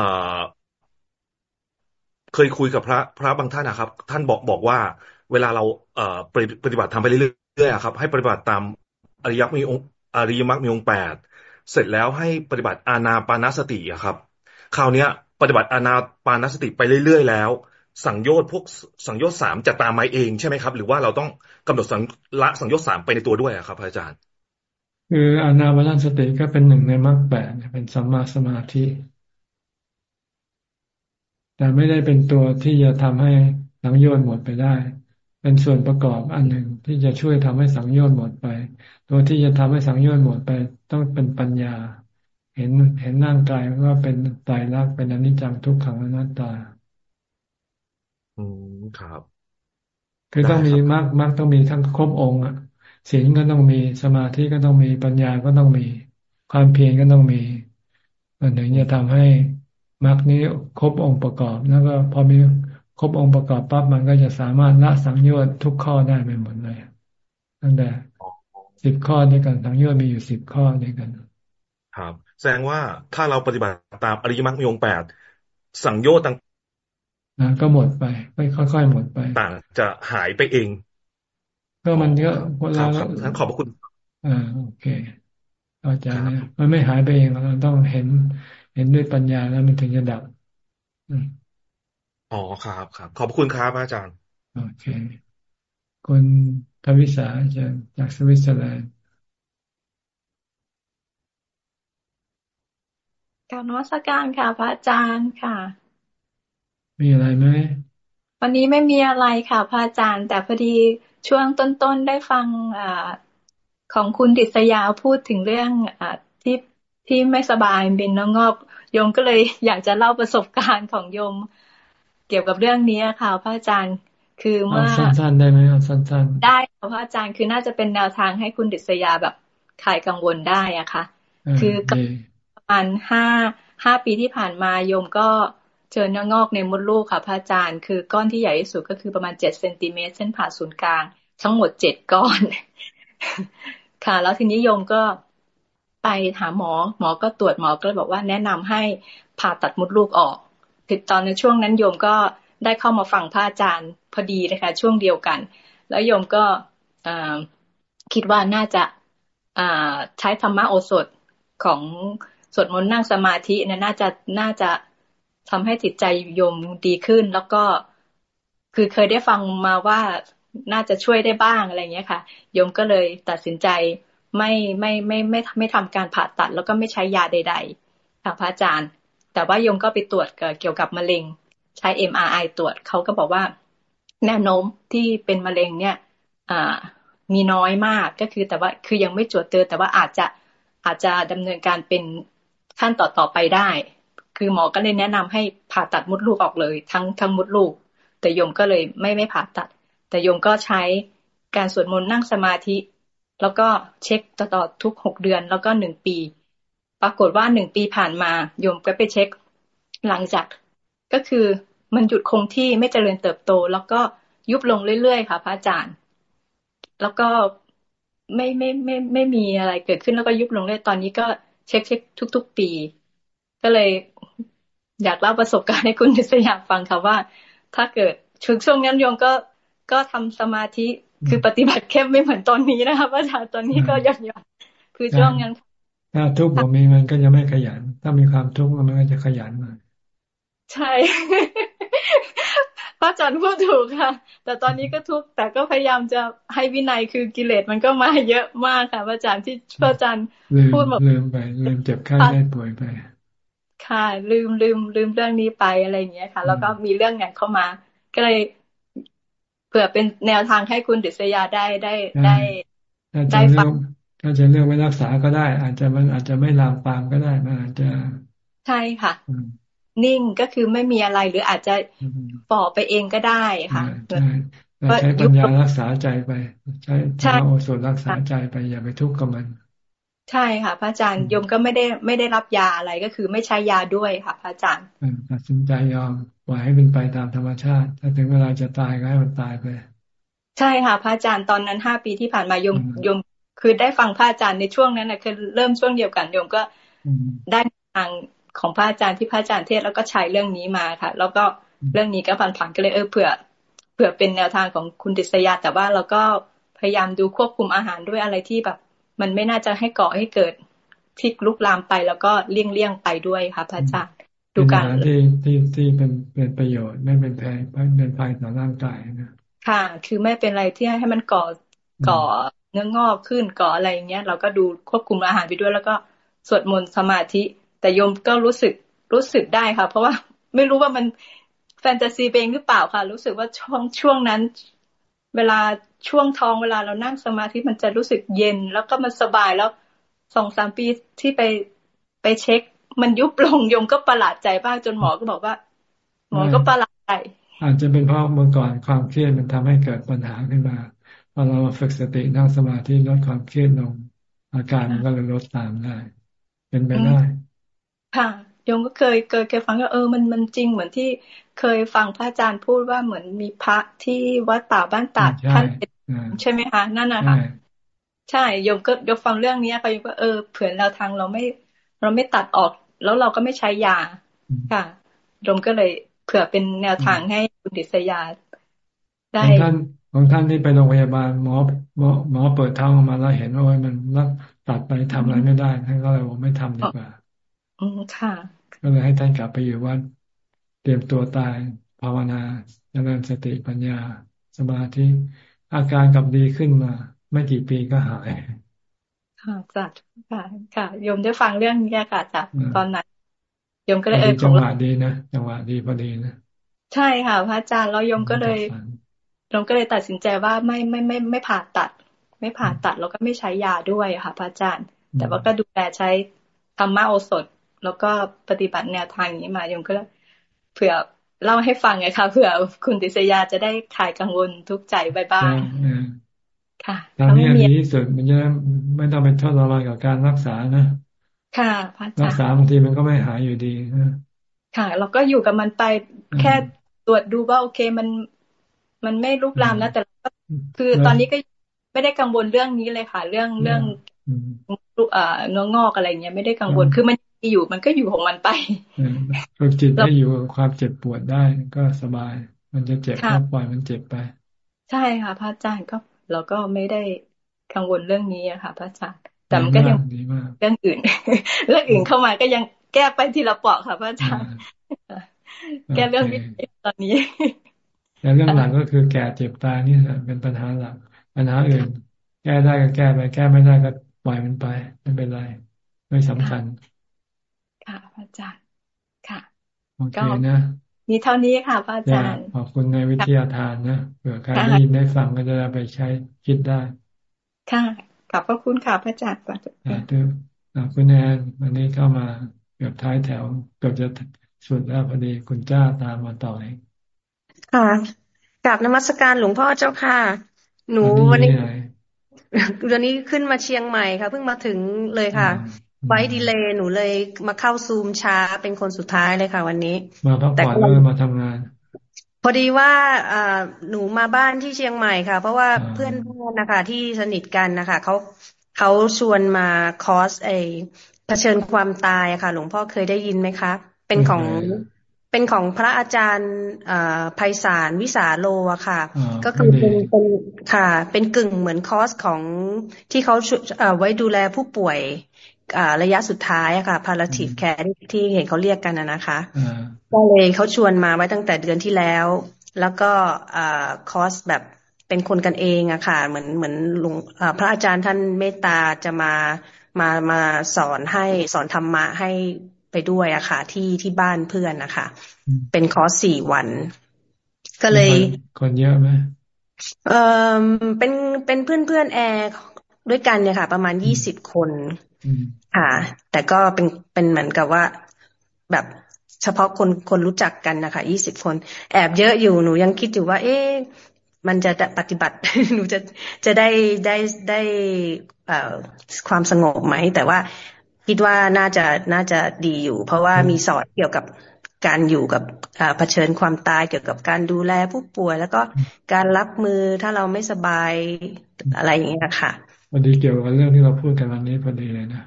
เคยคุยกับพระพระบางท่านนะครับ ท่านบอกบอกว่า เวลาเราเอ่อปฏิบัติทำไปเรื่อยๆครับ ให้ปฏิบัติตามอริยมรรคมีองค์อริยมรรคมีองค์แปดเสร็จแล้วให้ปฏิบัติอานาปานสติอะครับ คราวนี้ปฏิบัติอานาปานสติไปเรื่อย ๆ แล้ว สังโยชน์พวกสังโยชน์สามจะตามมาเองใช่ไหมครับ หรือว่าเราต้องกำหนดสังละสังโยชน์สามไปในตัวด้วยครับอาจารย์ คืออานาปานสติก็เป็นหนึ่งในมรรคแปดเป็นสัมมาสมาธิ แต่ไม่ได้เป็นตัวที่จะทำให้สังโยชน์หมดไปได้ เป็นส่วนประกอบอันหนึ่งที่จะช่วยทำให้สังโยชน์หมดไป ตัวที่จะทำให้สังโยชน์หมดไปต้องเป็นปัญญา เห็นเห็นร่างกายว่าเป็นตายรักเป็นอนิจจังทุกขังอนัตตา อืมครับ คือต้องมีมากมากต้องมีทั้งครบองค์อะ ศีลก็ต้องมีสมาธิก็ต้องมีปัญญาก็ต้องมี ความเพียรก็ต้องมีมันถึงจะทำให้มรรคนี้ครบองค์ประกอบ แล้วก็พอมีครบองค์ประกอบปั๊บมันก็จะสามารถละสังโยชน์ทุกข้อได้ไปหมดเลยตั้งแต่สิบข้อด้วยกันสังโยชน์มีอยู่สิบข้อด้วยกัน ครับ แสดงว่าถ้าเราปฏิบัติตามอริยมรรคมีองค์แปดสังโยชน์ต่างก็หมดไป ไม่ค่อยๆหมดไป ต่างจะหายไปเอง ก็มันเยอะเวลาขอบพระคุณอ่าโอเคเข้าใจนะมันไม่หายไปเองเราต้องเห็น เห็นด้วยปัญญาแล้วมันถึงจะดับอ๋อครับครับขอบคุณครับอาจารย์โอเคคุณทวิสาจากจากสวิตเซอร์แลนด์กาวนวัตการค่ะ พระอาจารย์ค่ะ มีอะไรไหมวันนี้ไม่มีอะไรค่ะ พระอาจารย์ แต่พอดี ช่วงต้นๆได้ฟังอของคุณดิษยาพูดถึงเรื่องอที่ที่ไม่สบายเป็นน้องงอกโยมก็เลยอยากจะเล่าประสบการณ์ของโยมเกี่ยวกับเรื่องนี้ค่ะพระอาจารย์คือเมื่อสั้นๆได้ไหมสั้นๆได้ค่ะพระอาจารย์คือน่าจะเป็นแนวทางให้คุณดิษยาแบบคลายกังวลได้อะค่ะ คือประมาณห้าห้าปีที่ผ่านมาโยมก็ เจอเนื้องอกในมดลูกค่ะพระอาจารย์ คือก้อนที่ใหญ่ที่สุดก็คือประมาณเจ็ดเซนติเมตรเส้นผ่าศูนย์กลาง ทั้งหมดเจ็ดก้อน ค่ะ แล้วทีนี้โยมก็ไปหาหมอ หมอก็ตรวจหมอก็บอกว่าแนะนำให้ผ่าตัดมดลูกออกคือตอนในช่วงนั้นโยมก็ได้เข้ามาฟังพระอาจารย์พอดีนะคะช่วงเดียวกัน แล้วโยมก็คิดว่าน่าจะใช้ธรรมะโอสถของสวดมนต์นั่งสมาธินี่ยน่าจะน่าจะ ทำให้จิตใจโยมดีขึ้น แล้วก็คือเคยได้ฟังมาว่าน่าจะช่วยได้บ้างอะไรเงี้ยค่ะ โยมก็เลยตัดสินใจไม่ไม่ไม่ไม่ไม่ทำการผ่าตัด แล้วก็ไม่ใช้ยาใด ๆ ค่ะพระอาจารย์ แต่ว่าโยมก็ไปตรวจเกี่ยวกับมะเร็ง ใช้ MRI ตรวจเขาก็บอกว่า แนวโน้มที่เป็นมะเร็งเนี่ยมีน้อยมากก็คือแต่ว่าคือยังไม่จวดเจอแต่ว่าอาจจะอาจจะดำเนินการเป็นขั้นต่อๆไปได้ คือหมอก็เลยแนะนำให้ผ่าตัดมดลูกออกเลย ทั้งทั้งมดลูก แต่โยมก็เลยไม่ไม่ผ่าตัด แต่โยมก็ใช้การสวดมนต์นั่งสมาธิ แล้วก็เช็คต่อทุกหกเดือนแล้วก็หนึ่งปี ปรากฏว่าหนึ่งปีผ่านมาโยมก็ไปเช็คหลังจากก็คือมันหยุดคงที่ไม่เจริญเติบโต แล้วก็ยุบลงเรื่อยๆค่ะพระอาจารย์ แล้วก็ไม่ไม่ไม่ไม่ไม่มีอะไรเกิดขึ้นแล้วก็ยุบลงเรื่อยตอนนี้ก็เช็คเช็คทุก ๆ ปี ก็เลย อยากเล่าประสบการณ์ให้คุณดิษยาฟังค่ะว่า ถ้าเกิดช่วงช่วงนั้นโยมก็ก็ทำสมาธิคือปฏิบัติเข้มไม่เหมือนตอนนี้นะคะอาจารย์ตอนนี้ก็หย่อนหย่อนคือช่วงนั้นถ้าทุกข์บ่มีมันก็จะไม่ขยัน ถ้ามีความทุกข์มันก็จะขยันมาใช่พระอาจารย์พูดถูกค่ะ แต่ตอนนี้ก็ทุกข์แต่ก็พยายามจะให้วินัยคือกิเลสมันก็มาเยอะมากค่ะพระอาจารย์ที่พระอาจารย์พูดแบบลืมไปลืมเจ็บไข้ได้ป่วยไป ค่ะ ลืมลืมลืมเรื่องนี้ไปอะไรอย่างเงี้ยค่ะ แล้วก็มีเรื่องงานเข้ามา ก็เลยเผื่อเป็นแนวทางให้คุณดิษยาได้ได้ได้ได้ฟังถ้าจะเลือกไม่รักษาก็ได้ อาจจะมันอาจจะไม่ลามปามก็ได้มันอาจจะใช่ค่ะ นิ่งก็คือไม่มีอะไรหรืออาจจะฝ่อไปเองก็ได้ค่ะใช้ปัญญารักษาใจไป ใช้ธรรมโอสถรักษาใจไปอย่าไปทุกข์กับมัน ใช่ค่ะ พระอาจารย์โยมก็ไม่ได้ไม่ได้รับยาอะไรก็คือไม่ใช้ยาด้วยค่ะ พระอาจารย์ตัดสินใจยอมปล่อยให้เป็นไปตามธรรมชาติ ถ้าถึงเวลาจะตายก็ให้มันตายไป ใช่ค่ะ พระอาจารย์ตอนนั้นห้าปีที่ผ่านมาโยมโยมคือได้ฟังพระอาจารย์ในช่วงนั้นนะคือเริ่มช่วงเดียวกันโยมก็ได้ทางของพระอาจารย์ที่พระอาจารย์เทศแล้วก็ใช้เรื่องนี้มาค่ะ แล้วก็เรื่องนี้ก็ผ่านๆก็เลยเออเผื่อเผื่อเป็นแนวทางของคุณดิษยาแต่ว่าเราก็พยายามดูควบคุมอาหารด้วยอะไรที่แบบ มันไม่น่าจะให้ก่อให้เกิดที่ลุกลามไปแล้วก็เลี่ยงเลี่ยงไปด้วยค่ะพระอาจารย์ดูการที่ที่ที่เป็นเป็นประโยชน์ไม่เป็นแพ้เป็นภัยต่อร่างกายนะค่ะ คือไม่เป็นอะไรที่ให้มันก่อก่อเนื้องอกขึ้นก่ออะไรเงี้ย เราก็ดูควบคุมอาหารไปด้วย แล้วก็สวดมนต์สมาธิ แต่โยมก็รู้สึกรู้สึกได้ค่ะ เพราะว่าไม่รู้ว่ามันแฟนตาซีเองหรือเปล่าค่ะ รู้สึกว่าช่วงช่วงนั้น เวลา ช่วงท้องเวลาเรานั่งสมาธิมันจะรู้สึกเย็น แล้วก็มันสบายแล้วสองสามปีที่ไปไปเช็ค มันยุบลงโยมก็ประหลาดใจบ้างจนหมอก็บอกว่า หมอก็ประหลาดใจอาจจะเป็นเพราะเมื่อก่อนความเครียดมันทำให้เกิดปัญหาขึ้นมาพอเราฝึกสตินั่งสมาธิลดความเครียดลง อาการมันก็เลยลดตามได้ เป็นไปได้ค่ะ โยมก็เคยเคยเคยฟังว่าเออมันมันจริงเหมือนที่เคยฟังพระอาจารย์พูดว่าเหมือนมีพระที่วัดป่าบ้านตาดท่านใช่ไหมคะนั่นนะคะใช่โยมก็ยกฟังเรื่องนี้ไปโยมก็เออเผื่อเราทางเราไม่ เราไม่ตัดออก แล้วเราก็ไม่ใช้ยาค่ะโยมก็เลยเผื่อเป็นแนวทางให้คุณดิษยาได้ของท่านของท่านที่ไปโรงพยาบาลหมอหมอหมอเปิดท้องออกมาแล้วเห็นว่ามันรักตัดไปทำอะไรไม่ได้ท่านก็เลยบอกไม่ทำดีกว่า อืมค่ะ ก็เลยให้ท่านกลับไปอยู่วัดเตรียมตัวตายภาวนาเจริญสติปัญญา สมาธิอาการกลับดีขึ้นมา ไม่กี่ปีก็หายค่ะจัดค่ะค่ะโยมได้ฟังเรื่องนี้ค่ะจากตอนนั้นโยมก็เลยเออจังหวะดีนะจังหวะดีพอดีนะใช่ค่ะ พระอาจารย์แล้วโยมก็เลยโยมก็เลยตัดสินใจว่าไม่ไม่ไม่ไม่ผ่าตัด ไม่ผ่าตัดแล้วก็ไม่ใช้ยาด้วยค่ะ พระอาจารย์ แต่ว่าก็ดูแลใช้ธรรมะโอสถ แล้วก็ปฏิบัติแนวทางนี้มาโยมก็เผื่อเล่าให้ฟังไงคะเผื่อคุณติสยาจะได้คลายกังวลทุกข์ใจไปบ้างค่ะตอนนี้อันนี้ที่สุดมันจะไม่ต้องไปทรมานกับการรักษานะค่ะพระอาจารย์รักษาบางทีมันก็ไม่หายอยู่ดีนะค่ะ เราก็อยู่กับมันไปแค่ตรวจดูว่าโอเคมันมันไม่ลุกลามนะแต่ก็คือตอนนี้ก็ไม่ได้กังวลเรื่องนี้เลยค่ะ เรื่องเรื่องเอ่อเนื้องอกอะไรเงี้ยไม่ได้กังวลคือมัน อยู่มันก็อยู่ของมันไปฝึกจิตให้อยู่ความเจ็บปวดได้ก็สบาย มันจะเจ็บก็ปล่อยมันเจ็บไป ใช่ค่ะ พระอาจารย์ก็เราก็ไม่ได้กังวลเรื่องนี้อะค่ะ พระอาจารย์แต่มันก็ยังเรื่องอื่นเรื่องอื่นเข้ามาก็ยังแก้ไปทีละเปาะค่ะ พระอาจารย์แก้เรื่องนี้ตอนนี้แต่เรื่องหลังก็คือแก่เจ็บตายนี่เป็นปัญหาหลักปัญหาอื่น แก้ได้ก็แก้ไป แก้ไม่ได้ก็ปล่อยมันไปไม่เป็นไรไม่สำคัญ ค่ะพระอาจารย์ค่ะโอเคนะมีเท่านี้ค่ะพระอาจารย์ขอบคุณในวิทยาทานนะเผื่อใครได้ยินได้ฟังก็จะไปใช้คิดได้ค่ะขอบพระคุณค่ะพระอาจารย์ก่อนคุณแอนวันนี้เข้ามาเกือบท้ายแถวเกือบจะสุดแล้วพอดีคุณจ้าตามมาต่อเองค่ะกลับนมัสการหลวงพ่อเจ้าค่ะ หนูวันนี้วันนี้ขึ้นมาเชียงใหม่ค่ะเพิ่งมาถึงเลยค่ะ ไว้ดีเลยหนูเลยมาเข้าซูมช้าเป็นคนสุดท้ายเลยค่ะวันนี้ มาพักผ่อนแล้วมาทำงาน พอดีว่าหนูมาบ้านที่เชียงใหม่ค่ะ เพราะว่าเพื่อนเพื่อนนะคะที่สนิทกันนะคะเขาเขาชวนมาคอร์สไอเผชิญความตายค่ะ หลวงพ่อเคยได้ยินไหมคะ เป็นของเป็นของพระอาจารย์ไพศาลวิสาโลอะค่ะ ก็คือเป็นเป็นค่ะ เป็นกึ่งเหมือนคอร์สของที่เขาไว้ดูแลผู้ป่วย ระยะสุดท้ายอะค่ะ palliative care ที่เห็นเขาเรียกกันนะคะก็เลยเขาชวนมาไว้ตั้งแต่เดือนที่แล้ว แล้วก็คอร์สแบบเป็นคนกันเองอะค่ะ เหมือนเหมือนหลวงพระอาจารย์ท่านเมตตาจะมามามาสอนให้สอนธรรมะให้ไปด้วยอะค่ะ ที่ที่บ้านเพื่อนนะคะ เป็นคอร์สสี่วัน ก็เลยคนเยอะไหมเออเป็นเป็นเพื่อนเพื่อนแอร์ด้วยกันเนี่ยค่ะ ประมาณยี่สิบคน ค่ะ แต่ก็เป็นเป็นเหมือนกับว่าแบบเฉพาะคนคนรู้จักกันนะคะยี่สิบคน แอบเยอะอยู่หนูยังคิดอยู่ว่า เอ๊ะมันจะปฏิบัติหนูจะจะได้ได้ได้ความสงบไหม แต่ว่าคิดว่าน่าจะน่าจะดีอยู่ เพราะว่ามีสอนเกี่ยวกับการอยู่กับเผชิญความตายเกี่ยวกับการดูแลผู้ป่วย แล้วก็การรับมือถ้าเราไม่สบายอะไรอย่างเงี้ยค่ะ พอดีเกี่ยวกับเรื่องที่เราพูดกันวันนี้พอดีเลยนะ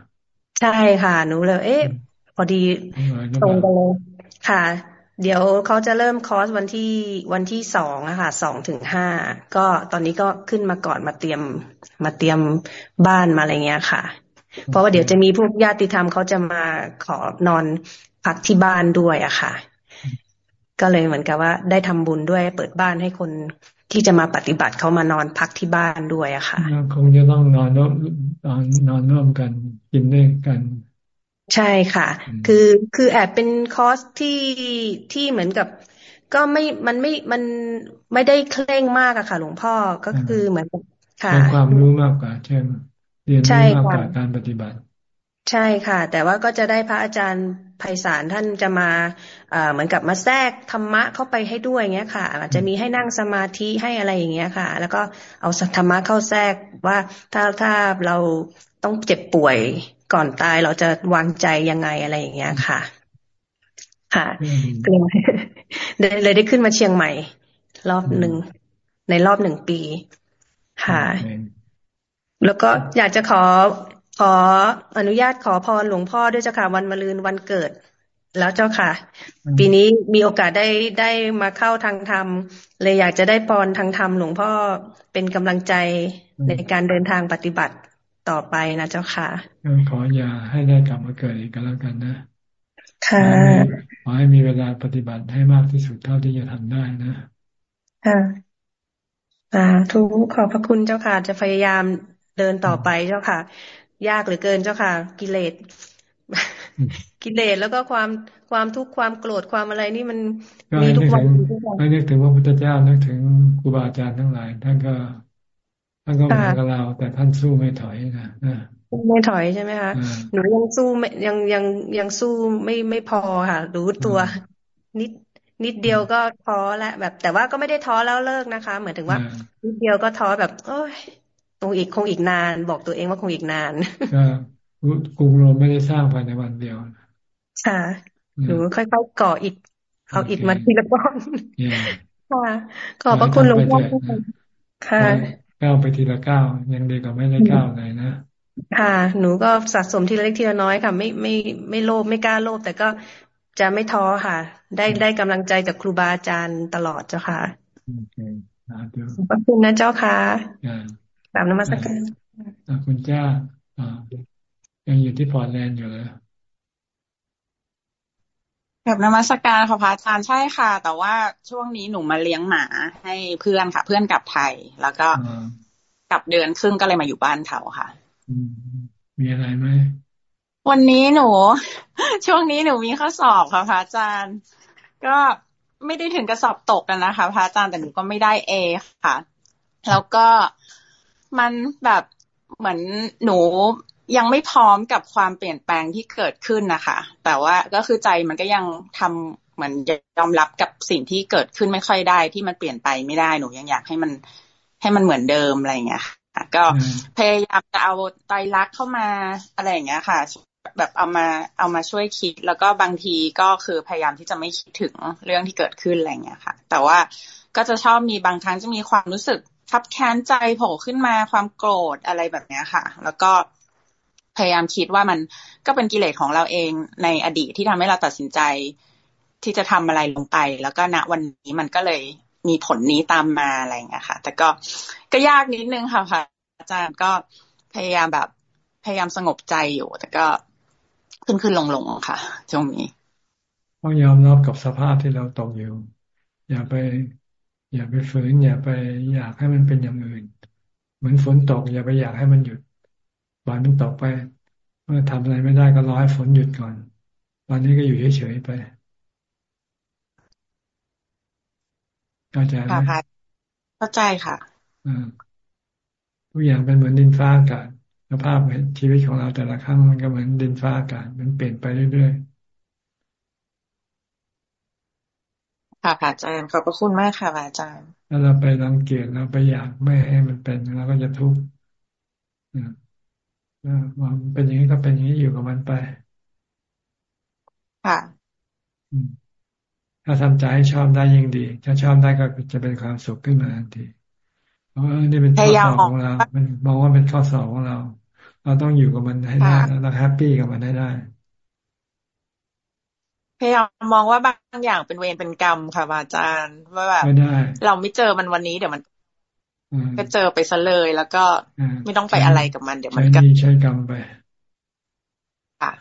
ใช่ค่ะหนูเลยเอ๊ะ พอดีตรงกันเลยค่ะ เดี๋ยวเขาจะเริ่มคอร์สวันที่วันที่สองอะค่ะสองถึงห้าก็ตอนนี้ก็ขึ้นมาก่อนมาเตรียมมาเตรียมบ้านมาอะไรเงี้ยค่ะ เพราะว่าเดี๋ยวจะมีพวกญาติธรรมเขาจะมาขอนอนพักที่บ้านด้วยอะค่ะ ก็เลยเหมือนกับว่าได้ทำบุญด้วยเปิดบ้านให้คน ที่จะมาปฏิบัติเขามานอนพักที่บ้านด้วยอะค่ะคงจะต้องนอนร่วมนอนนอนร่วมกันกินด้วยกัน ใช่ค่ะ คือคือแอบเป็นคอร์สที่ที่เหมือนกับ ก็ไม่มันไม่มันไม่ได้เคร่งมากอะค่ะ หลวงพ่อก็คือเหมือนค่ะความรู้มากกว่าเช่นเรียนรู้มากกว่าการปฏิบัติ ใช่ค่ะ แต่ว่าก็จะได้พระอาจารย์ ไพศาลท่านจะมาเหมือนกับมาแทรกธรรมะเข้าไปให้ด้วยเงี้ยค่ะ อาจจะมีให้นั่งสมาธิให้อะไรอย่างเงี้ยค่ะ แล้วก็เอาธรรมะเข้าแทรกว่าถ้าถ้าเราต้องเจ็บป่วยก่อนตายเราจะวางใจยังไงอะไรอย่างเงี้ยค่ะ ค่ะเลยเลยได้ขึ้นมาเชียงใหม่ รอบหนึ่งในรอบหนึ่งปีค่ะ แล้วก็อยากจะขอ ขออนุญาตขอพรหลวงพ่อด้วยเจ้าค่ะ วันมะรืนวันเกิด แล้วเจ้าค่ะ ปีนี้มีโอกาสได้ได้มาเข้าทางธรรม เลยอยากจะได้พรทางธรรมหลวงพ่อเป็นกำลังใจในการเดินทางปฏิบัติต่อไปนะเจ้าค่ะขออย่าให้ได้กลับมาเกิดอีกก็แล้วกันนะ ค่ะขอให้มีเวลาปฏิบัติให้มากที่สุดเท่าที่จะทำได้นะค่ะอ่าทุกขอบพระคุณเจ้าค่ะ จะพยายามเดินต่อไปเจ้าค่ะ ยากเหลือเกินเจ้าค่ะ กิเลสกิเลสแล้วก็ความความทุกข์ความโกรธความอะไรนี่มันมีทุกวันไม่นึกถึงพระพุทธเจ้านึกถึงครูบาอาจารย์ทั้งหลาย ท่านก็ท่านก็เหมือนกับเรา แต่ท่านสู้ไม่ถอยนะไม่ถอยใช่ไหมคะหนูยังสู้ไม่ยังยังยังสู้ไม่ไม่พอค่ะ รู้ตัว นิดนิดเดียวก็ท้อแล้วแบบ แต่ว่าก็ไม่ได้ท้อแล้วเลิกนะคะเหมือนถึงว่า นิดเดียวก็ท้อแบบ โอ้ย คงอีกคงอีกนาน บอกตัวเองว่าคงอีกนานก็กรุงโรมไม่ได้สร้างภายในวันเดียวค่ะหนูค่อยๆก่ออิฐเอาอิฐมาทีละก้อนค่ะขอบพระคุณหลวงพ่อค่ะก้าวไปทีละก้าวยังดีกว่าไม่ได้ก้าวเลยนะค่ะ หนูก็สะสมทีละเล็กทีละน้อยค่ะ ไม่ไม่ไม่โลภไม่กล้าโลภแต่ก็จะไม่ท้อค่ะ ได้ได้กำลังใจจากครูบาอาจารย์ตลอดเจ้าค่ะขอบคุณนะเจ้าค่ะ กราบนมัสการคุณเจ้ายังอยู่ที่พอร์ตแลนด์อยู่เลยกับนมัสการค่ะพระอาจารย์ใช่ค่ะ แต่ว่าช่วงนี้หนูมาเลี้ยงหมาให้เพื่อนค่ะ เพื่อนกลับไทย แล้วก็กลับเดือนครึ่งก็เลยมาอยู่บ้านเขาค่ะมีอะไรไหมวันนี้หนู ช่วงนี้หนูมีข้อสอบค่ะพระอาจารย์ ก็ไม่ได้ถึงกระสอบตกกันนะคะพระอาจารย์แต่หนูก็ไม่ได้เอค่ะ แล้วก็ มันแบบเหมือนหนูยังไม่พร้อมกับความเปลี่ยนแปลงที่เกิดขึ้นนะคะ แต่ว่าก็คือใจมันก็ยังทำเหมือนยอมรับกับสิ่งที่เกิดขึ้นไม่ค่อยได้ที่มันเปลี่ยนไปไม่ได้หนูยังอยากให้มันให้มันเหมือนเดิมอะไรเงี้ยค่ะก็พยายามจะเอาไตรลักษณ์เข้ามาอะไรอย่างเงี้ยค่ะ แบบเอามาเอามาช่วยคิด แล้วก็บางทีก็คือพยายามที่จะไม่คิดถึงเรื่องที่เกิดขึ้นอะไรเงี้ยค่ะ แต่ว่าก็จะชอบมีบางครั้งจะมีความรู้สึก คับแค้นใจโผล่ขึ้นมาความโกรธอะไรแบบเนี้ยค่ะ แล้วก็พยายามคิดว่ามันก็เป็นกิเลสของเราเองในอดีตที่ทำให้เราตัดสินใจที่จะทำอะไรลงไป แล้วก็ณวันนี้มันก็เลยมีผลนี้ตามมาอะไรอย่างเงี้ยค่ะ แต่ก็ก็ยากนิดนึงค่ะค่ะ อาจารย์ก็พยายามแบบพยายามสงบใจอยู่ แต่ก็ขึ้นขึ้นลงลงค่ะช่วงนี้ต้องยอมรับกับสภาพที่เราตกอยู่ อย่าไป อย่าไปฝืนอย่าไปอยากให้มันเป็นอย่างอื่น เหมือนฝนตก อย่าไปอยากให้มันหยุดปล่อยมันตกไป เมื่อทำอะไรไม่ได้ก็รอให้ฝนหยุดก่อน ตอนนี้ก็อยู่เฉยๆไปเข้าใจไหมเข้าใจค่ะทุกอย่างเป็นเหมือนดินฟ้าอากาศสภาพชีวิตของเราแต่ละครั้งมันก็เหมือนดินฟ้าอากาศมันเปลี่ยนไปเรื่อยๆ ค่ะอาจารย์ขอบพระคุณมากค่ะอาจารย์ถ้าเราไปรังเกียจเราไปอยากไม่ให้มันเป็นเราก็จะทุกข์ว่าเป็นอย่างนี้ก็เป็นอย่างนี้อยู่กับมันไป ค่ะถ้าทำใจให้ชอบได้ยิ่งดี ถ้าชอบได้ก็จะเป็นความสุขขึ้นมาทันทีเพราะนี่เป็นข้อสอบของเรา มันมองว่าเป็นข้อสอบของเรา เราต้องอยู่กับมันให้ได้เราแฮปปี้กับมันให้ได้ พยายามมองว่าบางอย่างเป็นเวรเป็นกรรมค่ะอาจารย์ว่าแบบเราไม่เจอมันวันนี้เดี๋ยวมันก็เจอไปซะเลย แล้วก็ไม่ต้องไปอะไรกับมัน เดี๋ยวมันก็ใช้กรรมไปค่ะ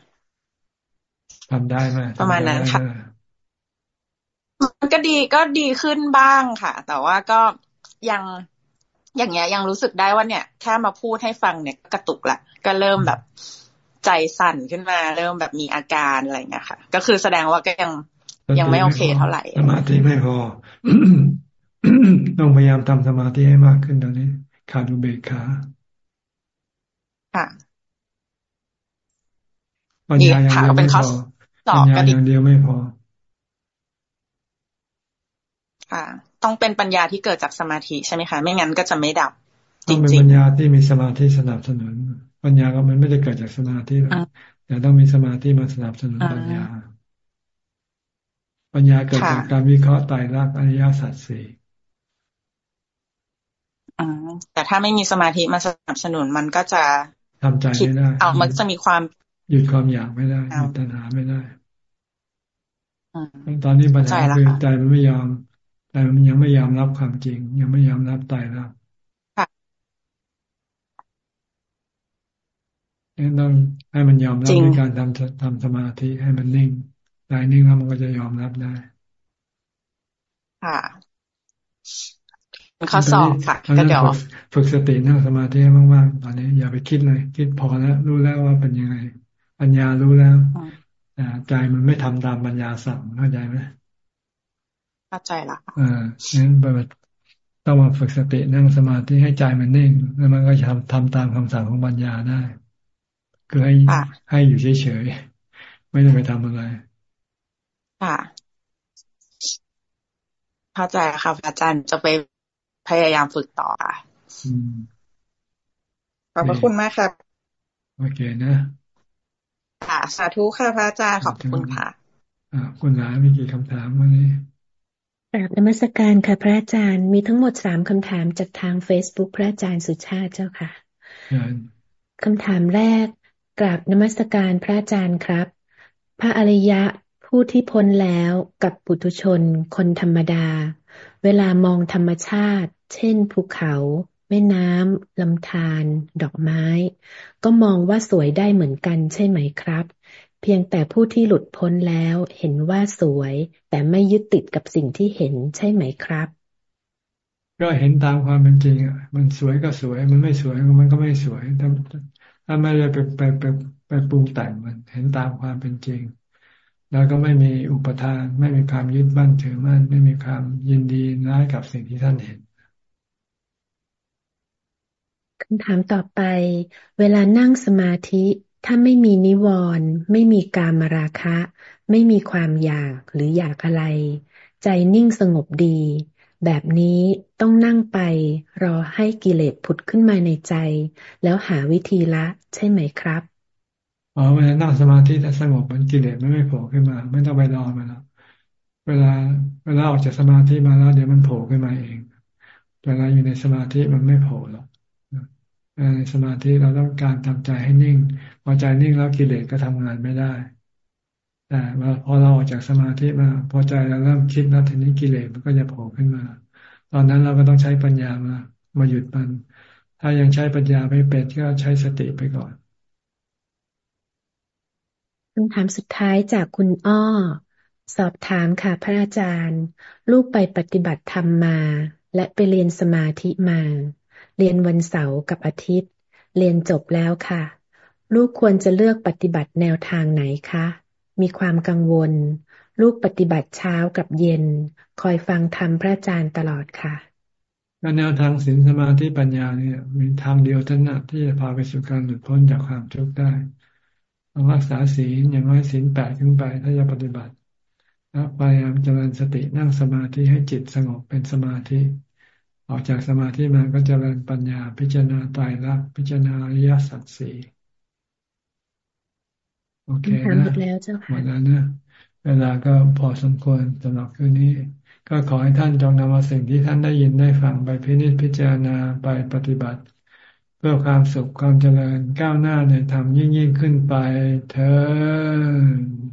ทำได้ไหมประมาณนั้นค่ะมันก็ดีก็ดีขึ้นบ้างค่ะ แต่ว่าก็ยังอย่างเงี้ยยังรู้สึกได้ว่าเนี่ยแค่มาพูดให้ฟังเนี่ยกระตุกละก็เริ่มแบบ ใจสั่นขึ้นมา เริ่มแบบมีอาการอะไรเงี้ยค่ะ ก็คือแสดงว่าก็ยังยังไม่โอเคเท่าไหร่ สมาธิไม่พอ ต้องพยายามทำสมาธิให้มากขึ้นตอนนี้ขาดูเบกขาค่ะปัญญาอย่างเดียวไม่พอปัญญาอย่างเดียวไม่พอค่ะต้องเป็นปัญญาที่เกิดจากสมาธิใช่ไหมคะ ไม่งั้นก็จะไม่ดับ จริงๆเป็นปัญญาที่มีสมาธิสนับสนุน ปัญญาก็มันไม่ได้เกิดจากสมาธิหรอกแต่ต้องมีสมาธิมาสนับสนุนปัญญา ปัญญาเกิดจากการวิเคราะห์ไตรลักษณ์อริยสัจสี่แต่ถ้าไม่มีสมาธิมาสนับสนุนมันก็จะทำใจไม่ได้เอามันจะมีความหยุดความอยากไม่ได้หยุดตัณหาไม่ได้ตอนนี้ปัญหาคือใจมันไม่ยอมแต่มันยังไม่ยอมรับความจริง ยังไม่ยอมรับตายแล้ ต้องให้มันยอมรับในการทำทำสมาธิให้มันนิ่งใจนิ่งแล้วมันก็จะยอมรับได้ ค่ะข้อสอบค่ะก็เดี๋ยวฝึกสตินั่งสมาธิมากๆตอนนี้ อย่าไปคิดเลย คิดพอแล้วรู้แล้วว่าเป็นยังไง ปัญญารู้แล้วแต่ใจมันไม่ทำตามปัญญาสั่งเข้าใจไหมข้าใจละอ่างั้นแบบต้องมาฝึกสตินั่งสมาธิให้ใจมันนิ่ง แล้วมันก็จะทำทำตามคำสั่งของปัญญาได้ คือให้ให้อยู่เฉยๆไม่ต้องไปทำอะไร ค่ะเข้าใจค่ะอาจารย์จะไปพยายามฝึกต่อค่ะขอบพระคุณมากครับโอเคนะค่ะสาธุค่ะพระอาจารย์ขอบคุณค่ะอ่าคุณหลามีกี่คำถามวันนี้กราบนมัสการค่ะ พระอาจารย์มีทั้งหมดสามคำถามจากทาง Facebook พระอาจารย์สุชาติเจ้าค่ะคำถามแรกก ราบนมัสการพระอาจารย์ครับ พระอริยะผู้ที่พ้นแล้วกับปุถุชนคนธรรมดา เวลามองธรรมชาติ เช่นภูเขาแม่น้ำลำธารดอกไม้ ก็มองว่าสวยได้เหมือนกันใช่ไหมครับ เพียงแต่ผู้ที่หลุดพ้นแล้วเห็นว่าสวย แต่ไม่ยึดติดกับสิ่งที่เห็นใช่ไหมครับ ก็เห็นตามความเป็นจริงอะมันสวยก็สวย มันไม่สวยมันก็ไม่สวย ถ้าไม่ได้ไปไปไปไปปรุงแต่งมัน เห็นตามความเป็นจริง แล้วก็ไม่มีอุปทาน ไม่มีความยึดมั่นถือมั่นไม่มีความยินดีร้ายกับสิ่งที่ท่านเห็นคำถามต่อไป เวลานั่งสมาธิถ้าไม่มีนิวรณ์ไม่มีกามราคะ ไม่มีความอยากหรืออยากอะไร ใจนิ่งสงบดี แบบนี้ ต้องนั่งไป รอให้กิเลสผุดขึ้นมาในใจ แล้วหาวิธีละ ใช่ไหมครับอ๋อเวลานั่งสมาธิถ้าสงบมันกิเลสไม่ไม่โผล่ขึ้นมา ไม่ต้องไปรอมันแล้วเวลา เวลาออกจากสมาธิมาแล้ว เดี๋ยวมันโผล่ขึ้นมาเองเวลาอยู่ในสมาธิมันไม่โผล่หรอกในสมาธิเราต้องการทำใจให้นิ่งพอใจนิ่งแล้วกิเลสก็ทำงานไม่ได้ แต่พอเราออกจากสมาธิมา พอใจเราเริ่มคิดแล้วทีนี้กิเลสมันก็จะโผล่ขึ้นมา ตอนนั้นเราก็ต้องใช้ปัญญามา มาหยุดมัน ถ้ายังใช้ปัญญาไม่เป็นก็ใช้สติไปก่อนคำถามสุดท้ายจากคุณอ้อ สอบถามค่ะพระอาจารย์ ลูกไปปฏิบัติธรรมมา และไปเรียนสมาธิมา เรียนวันเสาร์กับอาทิตย์ เรียนจบแล้วค่ะ ลูกควรจะเลือกปฏิบัติแนวทางไหนคะ มีความกังวล ลูกปฏิบัติเช้ากับเย็น คอยฟังธรรมพระอาจารย์ตลอดค่ะการแนวทางศีลสมาธิปัญญาเนี่ยมีทางเดียวเท่านั้นที่จะพาไปสู่การหลุดพ้นจากความทุกข์ได้ต้องรักษาศีลอย่างน้อยศีลแปดขึ้นไป ถ้าจะปฏิบัติแล้วพยายามเจริญสตินั่งสมาธิให้จิตสงบเป็นสมาธิ ออกจากสมาธิมาก็จเจริญปัญญา พิจารณาตายรักพิจารณาอริยสัจสี่โอเคนะหมดแล้วเจ้าค่ะหมดแล้วนะ เวลาก็พอสมควรสำหรับคืนนี้ ก็ขอให้ท่านจงนำเอาสิ่งที่ท่านได้ยินได้ฟังไปพินิจพิจารณาไปปฏิบัติ เพื่อความสุขความเจริญก้าวหน้าในธรรมยิ่งยิ่งขึ้นไปเธอ